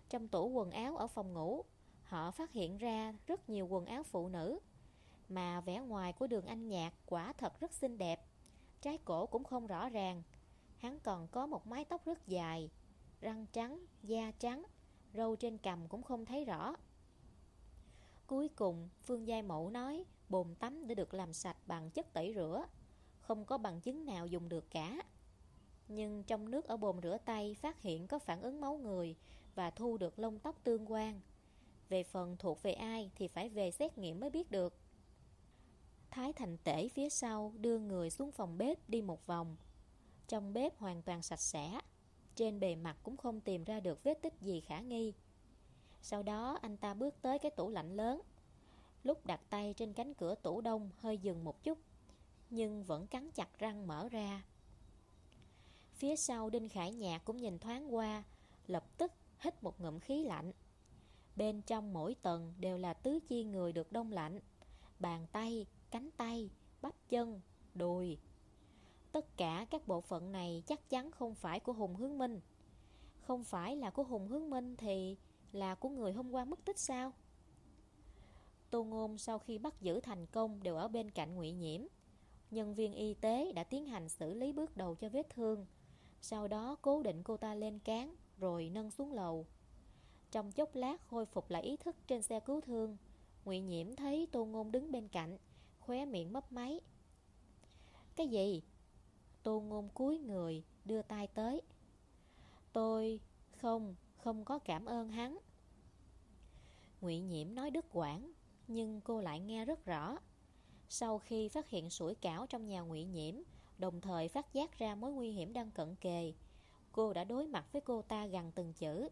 Trong tủ quần áo ở phòng ngủ, họ phát hiện ra rất nhiều quần áo phụ nữ. Mà vẻ ngoài của đường anh nhạc quả thật rất xinh đẹp. Trái cổ cũng không rõ ràng. Hắn còn có một mái tóc rất dài, răng trắng, da trắng, râu trên cằm cũng không thấy rõ. Cuối cùng, Phương Giai Mẫu nói bồn tắm đã được làm sạch bằng chất tẩy rửa, không có bằng chứng nào dùng được cả. Nhưng trong nước ở bồn rửa tay phát hiện có phản ứng máu người và thu được lông tóc tương quan. Về phần thuộc về ai thì phải về xét nghiệm mới biết được. Thái Thành Tể phía sau đưa người xuống phòng bếp đi một vòng. Trong bếp hoàn toàn sạch sẽ, trên bề mặt cũng không tìm ra được vết tích gì khả nghi. Sau đó anh ta bước tới cái tủ lạnh lớn Lúc đặt tay trên cánh cửa tủ đông hơi dừng một chút Nhưng vẫn cắn chặt răng mở ra. Phía sau Đinh Khải Nhạc cũng nhìn thoáng qua Lập tức hít một ngụm khí lạnh. Bên trong mỗi tầng đều là tứ chi người được đông lạnh Bàn tay, cánh tay, bắp chân, đùi. Tất cả các bộ phận này chắc chắn không phải của Hùng Hướng Minh. Không phải là của Hùng Hướng Minh thì là của người hôm qua mất tích sao? Tô Ngôn sau khi bắt giữ thành công đều ở bên cạnh ngụy Nhiễm. Nhân viên y tế đã tiến hành xử lý bước đầu cho vết thương, sau đó cố định cô ta lên cán rồi nâng xuống lầu. Trong chốc lát khôi phục lại ý thức trên xe cứu thương, ngụy Nhiễm thấy Tô Ngôn đứng bên cạnh, khóe miệng mấp máy. Cái gì? Tô Ngôn cúi người, đưa tay tới. Tôi không, không có cảm ơn hắn. Ngụy Nhiễm nói đứt quãng, nhưng cô lại nghe rất rõ. Sau khi phát hiện sủi cảo trong nhà ngụy nhiễm, đồng thời phát giác ra mối nguy hiểm đang cận kề, cô đã đối mặt với cô ta gần từng chữ.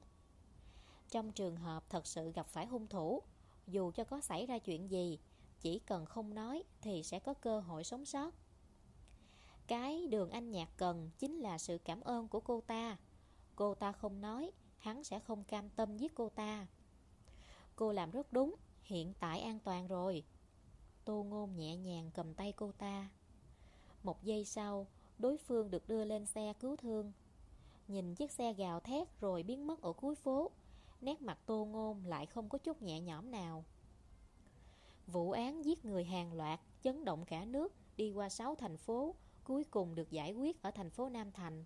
Trong trường hợp thật sự gặp phải hung thủ, dù cho có xảy ra chuyện gì, chỉ cần không nói thì sẽ có cơ hội sống sót. Cái đường anh nhạc cần chính là sự cảm ơn của cô ta. Cô ta không nói, hắn sẽ không cam tâm giết cô ta. Cô làm rất đúng, Hiện tại an toàn rồi. Tô ngôn nhẹ nhàng cầm tay cô ta. Một giây sau, Đối phương được đưa lên xe cứu thương. Nhìn chiếc xe gào thét Rồi biến mất ở cuối phố, Nét mặt tô ngôn lại không có chút nhẹ nhõm nào. Vụ án giết người hàng loạt, Chấn động cả nước, Đi qua 6 thành phố, Cuối cùng được giải quyết ở thành phố Nam Thành.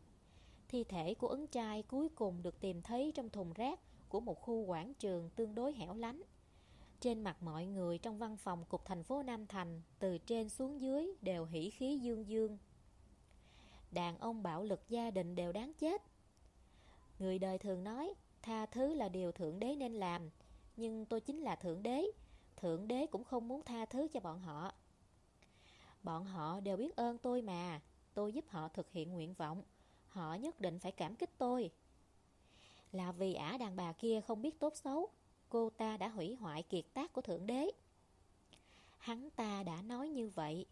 Thi thể của ấn trai cuối cùng được tìm thấy trong thùng rác Của một khu quảng trường tương đối hẻo lánh trên mặt mọi người trong văn phòng cục thành phố Nam Thành, từ trên xuống dưới đều hỉ khí dương dương. Đàn ông bạo lực gia đình đều đáng chết. Người đời thường nói, tha thứ là điều thượng đế nên làm, nhưng tôi chính là thượng đế, thượng đế cũng không muốn tha thứ cho bọn họ. Bọn họ đều biết ơn tôi mà, tôi giúp họ thực hiện nguyện vọng, họ nhất định phải cảm kích tôi. Là vì ả đàn bà kia không biết tốt xấu, cô ta đã hủy hoại kiệt tác của Thượng Đế. Hắn ta đã nói như vậy.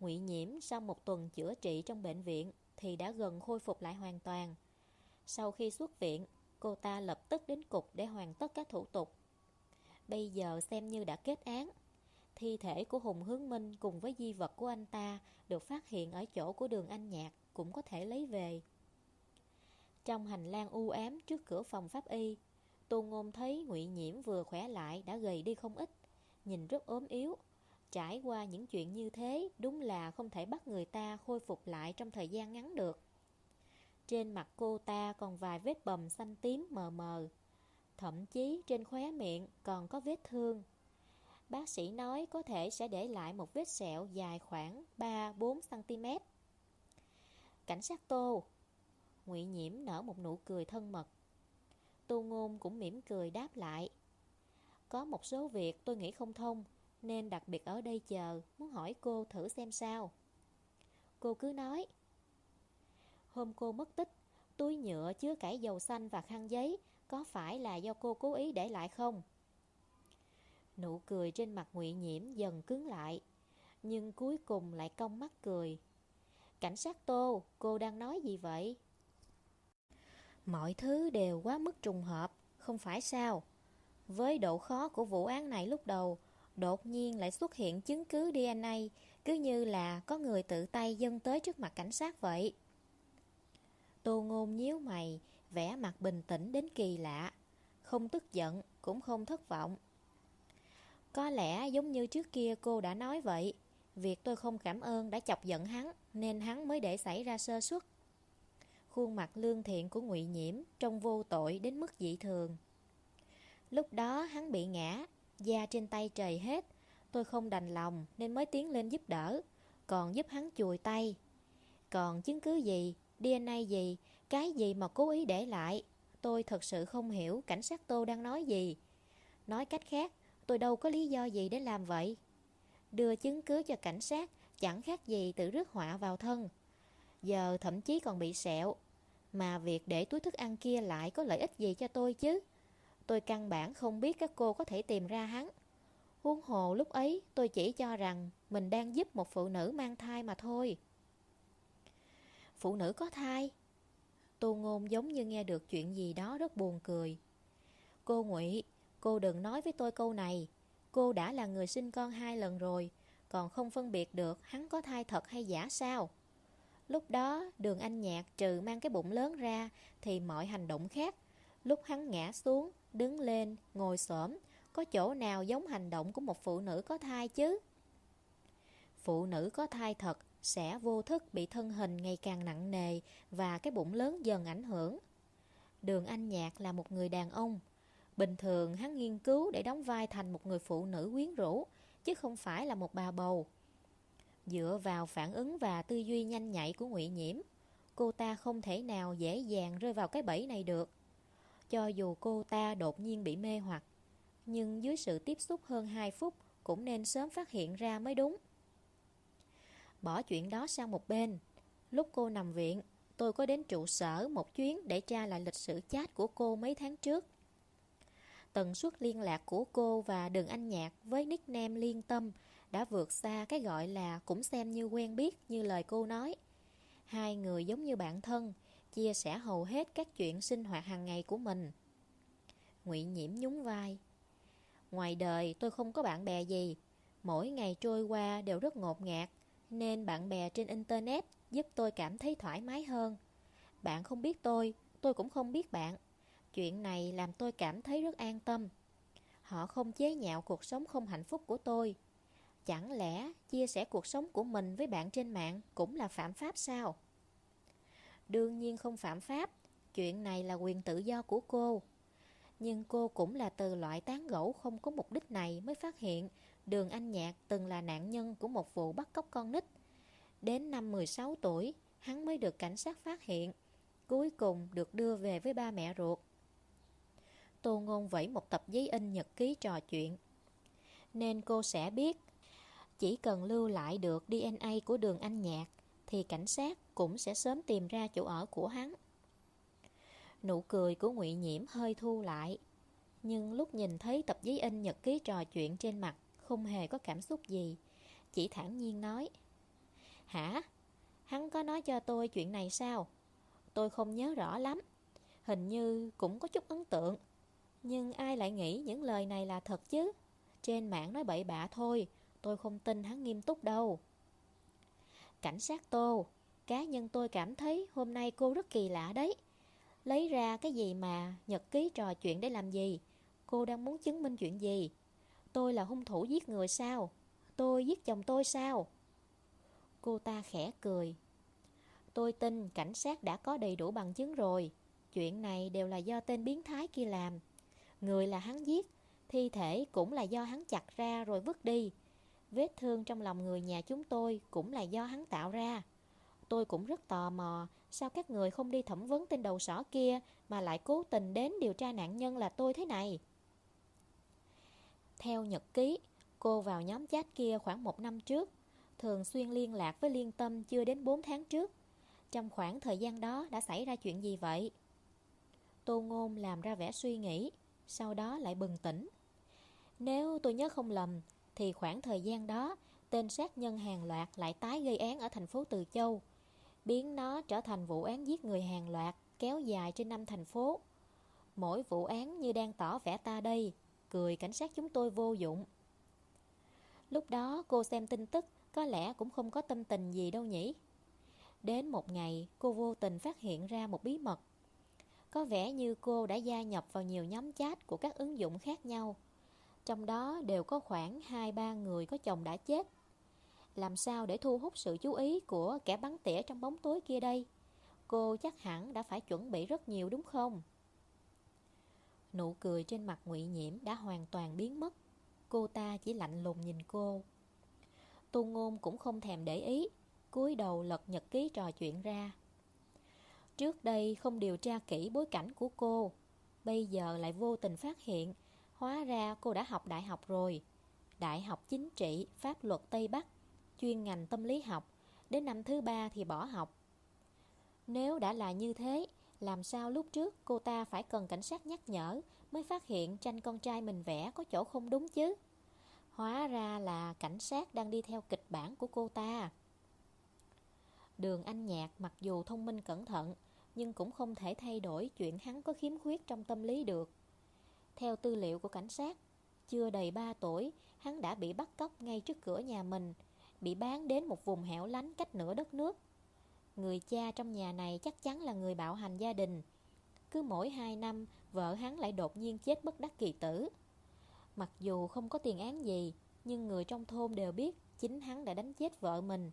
Ngụy Nhiễm sau một tuần chữa trị trong bệnh viện thì đã gần khôi phục lại hoàn toàn. Sau khi xuất viện, cô ta lập tức đến cục để hoàn tất các thủ tục. Bây giờ xem như đã kết án. Thi thể của Hùng Hướng Minh cùng với di vật của anh ta được phát hiện ở chỗ của đường anh nhạc cũng có thể lấy về. Trong hành lang u ám trước cửa phòng pháp y, Tô Ngôn thấy ngụy Nhiễm vừa khỏe lại đã gầy đi không ít, nhìn rất ốm yếu. Trải qua những chuyện như thế, đúng là không thể bắt người ta khôi phục lại trong thời gian ngắn được. Trên mặt cô ta còn vài vết bầm xanh tím mờ mờ. Thậm chí trên khóe miệng còn có vết thương. Bác sĩ nói có thể sẽ để lại một vết sẹo dài khoảng 3-4cm. Cảnh sát Tô Ngụy Nhiễm nở một nụ cười thân mật Tu Ngôn cũng mỉm cười đáp lại. Có một số việc tôi nghĩ không thông, nên đặc biệt ở đây chờ, muốn hỏi cô thử xem sao. Cô cứ nói. Hôm cô mất tích, túi nhựa chứa cải dầu xanh và khăn giấy có phải là do cô cố ý để lại không? Nụ cười trên mặt ngụy Nhiễm dần cứng lại, nhưng cuối cùng lại cong mắt cười. Cảnh sát Tô, cô đang nói gì vậy? Mọi thứ đều quá mức trùng hợp, không phải sao? Với độ khó của vụ án này lúc đầu, đột nhiên lại xuất hiện chứng cứ DNA, cứ như là có người tự tay dâng tới trước mặt cảnh sát vậy. Tô ngôn nhíu mày, vẻ mặt bình tĩnh đến kỳ lạ, không tức giận, cũng không thất vọng. Có lẽ giống như trước kia cô đã nói vậy, việc tôi không cảm ơn đã chọc giận hắn, nên hắn mới để xảy ra sơ suất. Khuôn mặt lương thiện của ngụy Nhiễm trông vô tội đến mức dị thường. Lúc đó hắn bị ngã, da trên tay trời hết, tôi không đành lòng nên mới tiến lên giúp đỡ, còn giúp hắn chùi tay. Còn chứng cứ gì, DNA gì, cái gì mà cố ý để lại, tôi thật sự không hiểu cảnh sát Tô đang nói gì. Nói cách khác, tôi đâu có lý do gì để làm vậy. Đưa chứng cứ cho cảnh sát chẳng khác gì tự rước họa vào thân. Giờ thậm chí còn bị sẹo. Mà việc để túi thức ăn kia lại có lợi ích gì cho tôi chứ? Tôi căn bản không biết các cô có thể tìm ra hắn. Huống hồ lúc ấy tôi chỉ cho rằng mình đang giúp một phụ nữ mang thai mà thôi. Phụ nữ có thai? Tô Ngôn giống như nghe được chuyện gì đó rất buồn cười. Cô Ngụy, cô đừng nói với tôi câu này. Cô đã là người sinh con hai lần rồi, còn không phân biệt được hắn có thai thật hay giả sao? Lúc đó đường anh nhạc trừ mang cái bụng lớn ra thì mọi hành động khác. Lúc hắn ngã xuống, đứng lên, ngồi xổm có chỗ nào giống hành động của một phụ nữ có thai chứ? Phụ nữ có thai thật sẽ vô thức bị thân hình ngày càng nặng nề và cái bụng lớn dần ảnh hưởng. Đường Anh Nhạc là một người đàn ông. Bình thường hắn nghiên cứu để đóng vai thành một người phụ nữ quyến rũ, chứ không phải là một bà bầu. Dựa vào phản ứng và tư duy nhanh nhạy của ngụy Nhiễm, cô ta không thể nào dễ dàng rơi vào cái bẫy này được. Cho dù cô ta đột nhiên bị mê hoặc, nhưng dưới sự tiếp xúc hơn 2 phút cũng nên sớm phát hiện ra mới đúng. Bỏ chuyện đó sang một bên. Lúc cô nằm viện, tôi có đến trụ sở một chuyến để tra lại lịch sử chat của cô mấy tháng trước. Tần suất liên lạc của cô và đường anh nhạc với nickname liên tâm đã vượt xa cái gọi là cũng xem như quen biết như lời cô nói. Hai người giống như bạn thân, chia sẻ hầu hết các chuyện sinh hoạt hàng ngày của mình. Ngụy Nhiễm nhún vai. Ngoài đời tôi không có bạn bè gì, mỗi ngày trôi qua đều rất ngột ngạt, nên bạn bè trên Internet giúp tôi cảm thấy thoải mái hơn. Bạn không biết tôi, tôi cũng không biết bạn. Chuyện này làm tôi cảm thấy rất an tâm. Họ không chế nhạo cuộc sống không hạnh phúc của tôi. Chẳng lẽ chia sẻ cuộc sống của mình với bạn trên mạng cũng là phạm pháp sao? Đương nhiên không phạm pháp, chuyện này là quyền tự do của cô. Nhưng cô cũng là từ loại tán gẫu không có mục đích này mới phát hiện Đường Anh Nhạc từng là nạn nhân của một vụ bắt cóc con nít. Đến năm 16 tuổi, hắn mới được cảnh sát phát hiện, cuối cùng được đưa về với ba mẹ ruột. Tô Ngôn vẫy một tập giấy in nhật ký trò chuyện. Nên cô sẽ biết, chỉ cần lưu lại được DNA của đường Anh Nhạc, thì cảnh sát cũng sẽ sớm tìm ra chỗ ở của hắn. Nụ cười của ngụy Nhiễm hơi thu lại, nhưng lúc nhìn thấy tập giấy in nhật ký trò chuyện trên mặt, không hề có cảm xúc gì, chỉ thản nhiên nói. Hả? Hắn có nói cho tôi chuyện này sao? Tôi không nhớ rõ lắm. Hình như cũng có chút ấn tượng. Nhưng ai lại nghĩ những lời này là thật chứ? Trên mạng nói bậy bạ thôi, tôi không tin hắn nghiêm túc đâu. Cảnh sát Tô, cá nhân tôi cảm thấy hôm nay cô rất kỳ lạ đấy. Lấy ra cái gì mà nhật ký trò chuyện để làm gì? Cô đang muốn chứng minh chuyện gì? Tôi là hung thủ giết người sao? Tôi giết chồng tôi sao? Cô ta khẽ cười. Tôi tin cảnh sát đã có đầy đủ bằng chứng rồi. Chuyện này đều là do tên biến thái kia làm. Người là hắn giết, thi thể cũng là do hắn chặt ra rồi vứt đi. Vết thương trong lòng người nhà chúng tôi cũng là do hắn tạo ra. Tôi cũng rất tò mò, sao các người không đi thẩm vấn tên đầu sỏ kia mà lại cố tình đến điều tra nạn nhân là tôi thế này? Theo nhật ký, cô vào nhóm chat kia khoảng một năm trước, thường xuyên liên lạc với Liên Tâm chưa đến 4 tháng trước. Trong khoảng thời gian đó đã xảy ra chuyện gì vậy? Tô Ngôn làm ra vẻ suy nghĩ, sau đó lại bừng tỉnh. Nếu tôi nhớ không lầm, thì khoảng thời gian đó, tên sát nhân hàng loạt lại tái gây án ở thành phố Từ Châu, biến nó trở thành vụ án giết người hàng loạt kéo dài trên năm thành phố. Mỗi vụ án như đang tỏ vẻ ta đây, cười cảnh sát chúng tôi vô dụng. Lúc đó cô xem tin tức, có lẽ cũng không có tâm tình gì đâu nhỉ. Đến một ngày, cô vô tình phát hiện ra một bí mật. Có vẻ như cô đã gia nhập vào nhiều nhóm chat của các ứng dụng khác nhau. Trong đó đều có khoảng 2-3 người có chồng đã chết. Làm sao để thu hút sự chú ý của kẻ bắn tỉa trong bóng tối kia đây? Cô chắc hẳn đã phải chuẩn bị rất nhiều đúng không? Nụ cười trên mặt ngụy Nhiễm đã hoàn toàn biến mất. Cô ta chỉ lạnh lùng nhìn cô. Tu Ngôn cũng không thèm để ý, cúi đầu lật nhật ký trò chuyện ra. Trước đây không điều tra kỹ bối cảnh của cô, bây giờ lại vô tình phát hiện, hóa ra cô đã học đại học rồi. Đại học chính trị, pháp luật Tây Bắc, chuyên ngành tâm lý học, đến năm thứ ba thì bỏ học. Nếu đã là như thế, làm sao lúc trước cô ta phải cần cảnh sát nhắc nhở mới phát hiện tranh con trai mình vẽ có chỗ không đúng chứ? Hóa ra là cảnh sát đang đi theo kịch bản của cô ta. Đường Anh Nhạc mặc dù thông minh cẩn thận, nhưng cũng không thể thay đổi chuyện hắn có khiếm khuyết trong tâm lý được. Theo tư liệu của cảnh sát, chưa đầy 3 tuổi, hắn đã bị bắt cóc ngay trước cửa nhà mình, bị bán đến một vùng hẻo lánh cách nửa đất nước. Người cha trong nhà này chắc chắn là người bạo hành gia đình. Cứ mỗi 2 năm, vợ hắn lại đột nhiên chết bất đắc kỳ tử. Mặc dù không có tiền án gì, nhưng người trong thôn đều biết chính hắn đã đánh chết vợ mình.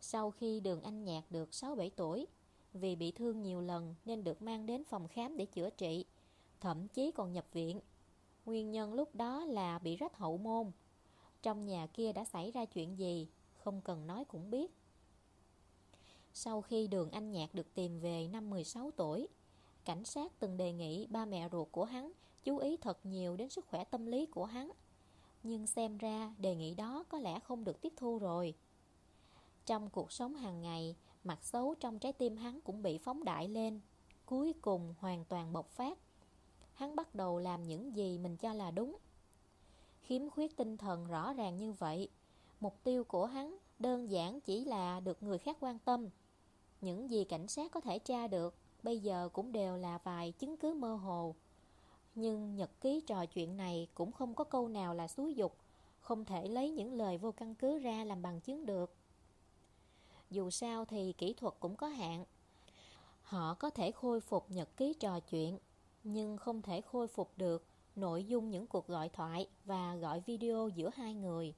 Sau khi đường anh nhạc được 6-7 tuổi, vì bị thương nhiều lần nên được mang đến phòng khám để chữa trị, thậm chí còn nhập viện. Nguyên nhân lúc đó là bị rách hậu môn. Trong nhà kia đã xảy ra chuyện gì, không cần nói cũng biết. Sau khi đường anh nhạc được tìm về năm 16 tuổi, cảnh sát từng đề nghị ba mẹ ruột của hắn chú ý thật nhiều đến sức khỏe tâm lý của hắn. Nhưng xem ra đề nghị đó có lẽ không được tiếp thu rồi. Trong cuộc sống hàng ngày, mặt xấu trong trái tim hắn cũng bị phóng đại lên, cuối cùng hoàn toàn bộc phát. Hắn bắt đầu làm những gì mình cho là đúng. Khiếm khuyết tinh thần rõ ràng như vậy, mục tiêu của hắn đơn giản chỉ là được người khác quan tâm. Những gì cảnh sát có thể tra được bây giờ cũng đều là vài chứng cứ mơ hồ. Nhưng nhật ký trò chuyện này cũng không có câu nào là xúi dục, không thể lấy những lời vô căn cứ ra làm bằng chứng được. Dù sao thì kỹ thuật cũng có hạn. Họ có thể khôi phục nhật ký trò chuyện, nhưng không thể khôi phục được nội dung những cuộc gọi thoại và gọi video giữa hai người.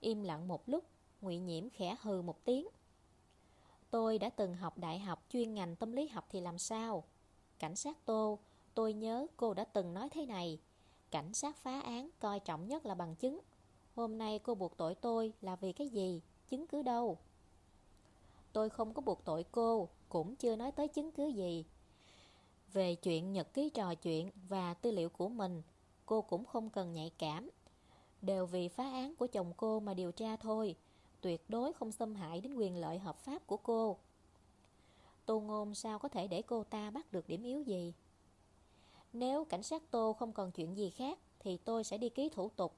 Im lặng một lúc, Ngụy Nhiễm khẽ hừ một tiếng. Tôi đã từng học đại học chuyên ngành tâm lý học thì làm sao? Cảnh sát Tô, tôi nhớ cô đã từng nói thế này. Cảnh sát phá án coi trọng nhất là bằng chứng. Hôm nay cô buộc tội tôi là vì cái gì? Chứng cứ đâu? Tôi không có buộc tội cô, cũng chưa nói tới chứng cứ gì. Về chuyện nhật ký trò chuyện và tư liệu của mình, cô cũng không cần nhạy cảm. Đều vì phá án của chồng cô mà điều tra thôi tuyệt đối không xâm hại đến quyền lợi hợp pháp của cô. Tô Ngôn sao có thể để cô ta bắt được điểm yếu gì? Nếu cảnh sát Tô không còn chuyện gì khác thì tôi sẽ đi ký thủ tục.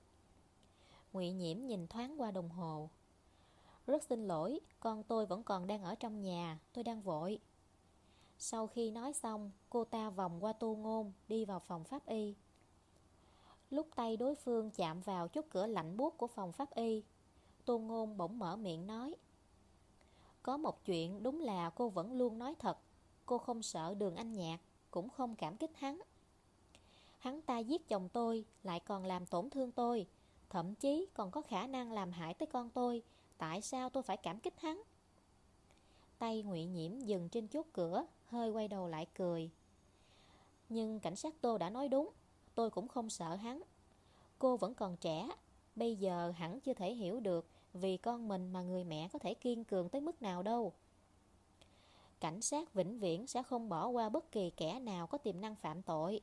Ngụy Nhiễm nhìn thoáng qua đồng hồ. Rất xin lỗi, con tôi vẫn còn đang ở trong nhà, tôi đang vội. Sau khi nói xong, cô ta vòng qua tu Ngôn, đi vào phòng pháp y. Lúc tay đối phương chạm vào chút cửa lạnh buốt của phòng pháp y, tu Ngôn bỗng mở miệng nói Có một chuyện đúng là cô vẫn luôn nói thật. Cô không sợ đường anh nhạc Cũng không cảm kích hắn. Hắn ta giết chồng tôi Lại còn làm tổn thương tôi. Thậm chí còn có khả năng làm hại tới con tôi. Tại sao tôi phải cảm kích hắn? Tay ngụy Nhiễm dừng trên chốt cửa Hơi quay đầu lại cười Nhưng cảnh sát Tô đã nói đúng Tôi cũng không sợ hắn Cô vẫn còn trẻ Bây giờ hẳn chưa thể hiểu được vì con mình mà người mẹ có thể kiên cường tới mức nào đâu. Cảnh sát vĩnh viễn sẽ không bỏ qua bất kỳ kẻ nào có tiềm năng phạm tội.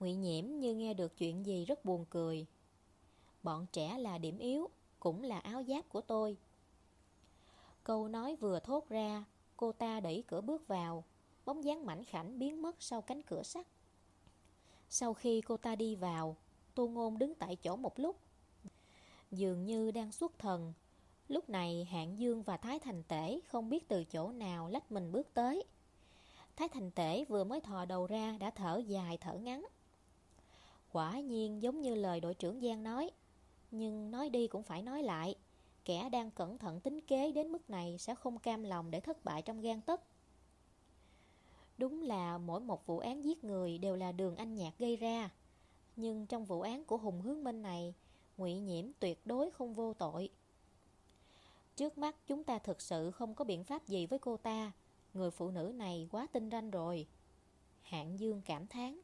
Ngụy Nhiễm như nghe được chuyện gì rất buồn cười. Bọn trẻ là điểm yếu, cũng là áo giáp của tôi. Câu nói vừa thốt ra, cô ta đẩy cửa bước vào, bóng dáng mảnh khảnh biến mất sau cánh cửa sắt. Sau khi cô ta đi vào, Tô Ngôn đứng tại chỗ một lúc. Dường như đang xuất thần. Lúc này Hạng Dương và Thái Thành Tể không biết từ chỗ nào lách mình bước tới. Thái Thành Tể vừa mới thò đầu ra đã thở dài thở ngắn. Quả nhiên giống như lời đội trưởng Giang nói, nhưng nói đi cũng phải nói lại. Kẻ đang cẩn thận tính kế đến mức này sẽ không cam lòng để thất bại trong gan tất. Đúng là mỗi một vụ án giết người đều là đường anh nhạc gây ra. Nhưng trong vụ án của Hùng Hướng Minh này, ngụy Nhiễm tuyệt đối không vô tội. Trước mắt chúng ta thực sự không có biện pháp gì với cô ta. Người phụ nữ này quá tinh ranh rồi. Hạng Dương cảm thán.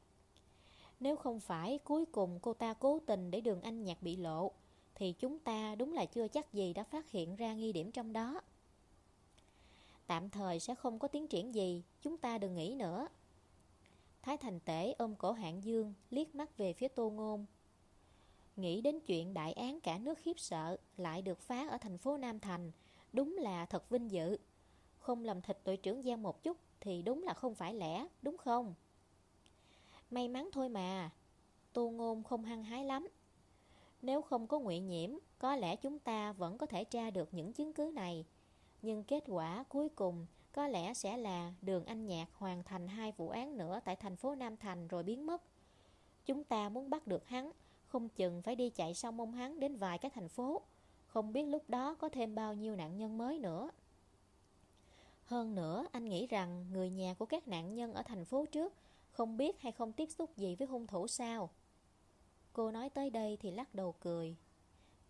Nếu không phải cuối cùng cô ta cố tình để đường anh nhạc bị lộ, thì chúng ta đúng là chưa chắc gì đã phát hiện ra nghi điểm trong đó. Tạm thời sẽ không có tiến triển gì, chúng ta đừng nghĩ nữa. Thái Thành Tể ôm cổ hạng dương, liếc mắt về phía tô ngôn. Nghĩ đến chuyện đại án cả nước khiếp sợ lại được phá ở thành phố Nam Thành, đúng là thật vinh dự. Không làm thịt đội trưởng Giang một chút thì đúng là không phải lẽ, đúng không? May mắn thôi mà. Tô ngôn không hăng hái lắm. Nếu không có nguyện nhiễm, có lẽ chúng ta vẫn có thể tra được những chứng cứ này. Nhưng kết quả cuối cùng có lẽ sẽ là đường anh nhạc hoàn thành hai vụ án nữa tại thành phố Nam Thành rồi biến mất. Chúng ta muốn bắt được hắn, không chừng phải đi chạy sau mông hắn đến vài cái thành phố. Không biết lúc đó có thêm bao nhiêu nạn nhân mới nữa. Hơn nữa, anh nghĩ rằng người nhà của các nạn nhân ở thành phố trước không biết hay không tiếp xúc gì với hung thủ sao. Cô nói tới đây thì lắc đầu cười.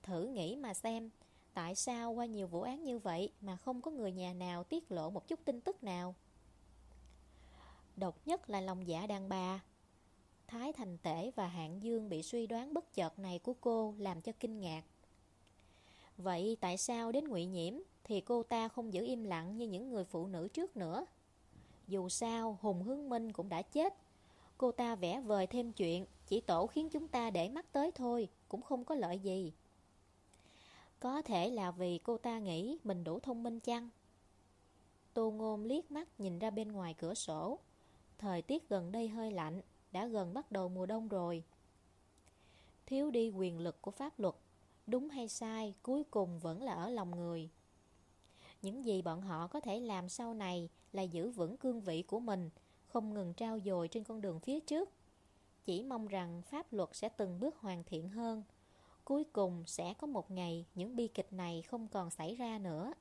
Thử nghĩ mà xem, tại sao qua nhiều vụ án như vậy mà không có người nhà nào tiết lộ một chút tin tức nào? Độc nhất là lòng dạ đàn bà. Thái Thành Tể và Hạng Dương bị suy đoán bất chợt này của cô làm cho kinh ngạc. Vậy tại sao đến ngụy Nhiễm thì cô ta không giữ im lặng như những người phụ nữ trước nữa? Dù sao, Hùng Hướng Minh cũng đã chết. Cô ta vẽ vời thêm chuyện, chỉ tổ khiến chúng ta để mắt tới thôi, cũng không có lợi gì. Có thể là vì cô ta nghĩ mình đủ thông minh chăng? Tô Ngôn liếc mắt nhìn ra bên ngoài cửa sổ. Thời tiết gần đây hơi lạnh, đã gần bắt đầu mùa đông rồi. Thiếu đi quyền lực của pháp luật, đúng hay sai cuối cùng vẫn là ở lòng người. Những gì bọn họ có thể làm sau này là giữ vững cương vị của mình, không ngừng trao dồi trên con đường phía trước. Chỉ mong rằng pháp luật sẽ từng bước hoàn thiện hơn. Cuối cùng sẽ có một ngày những bi kịch này không còn xảy ra nữa.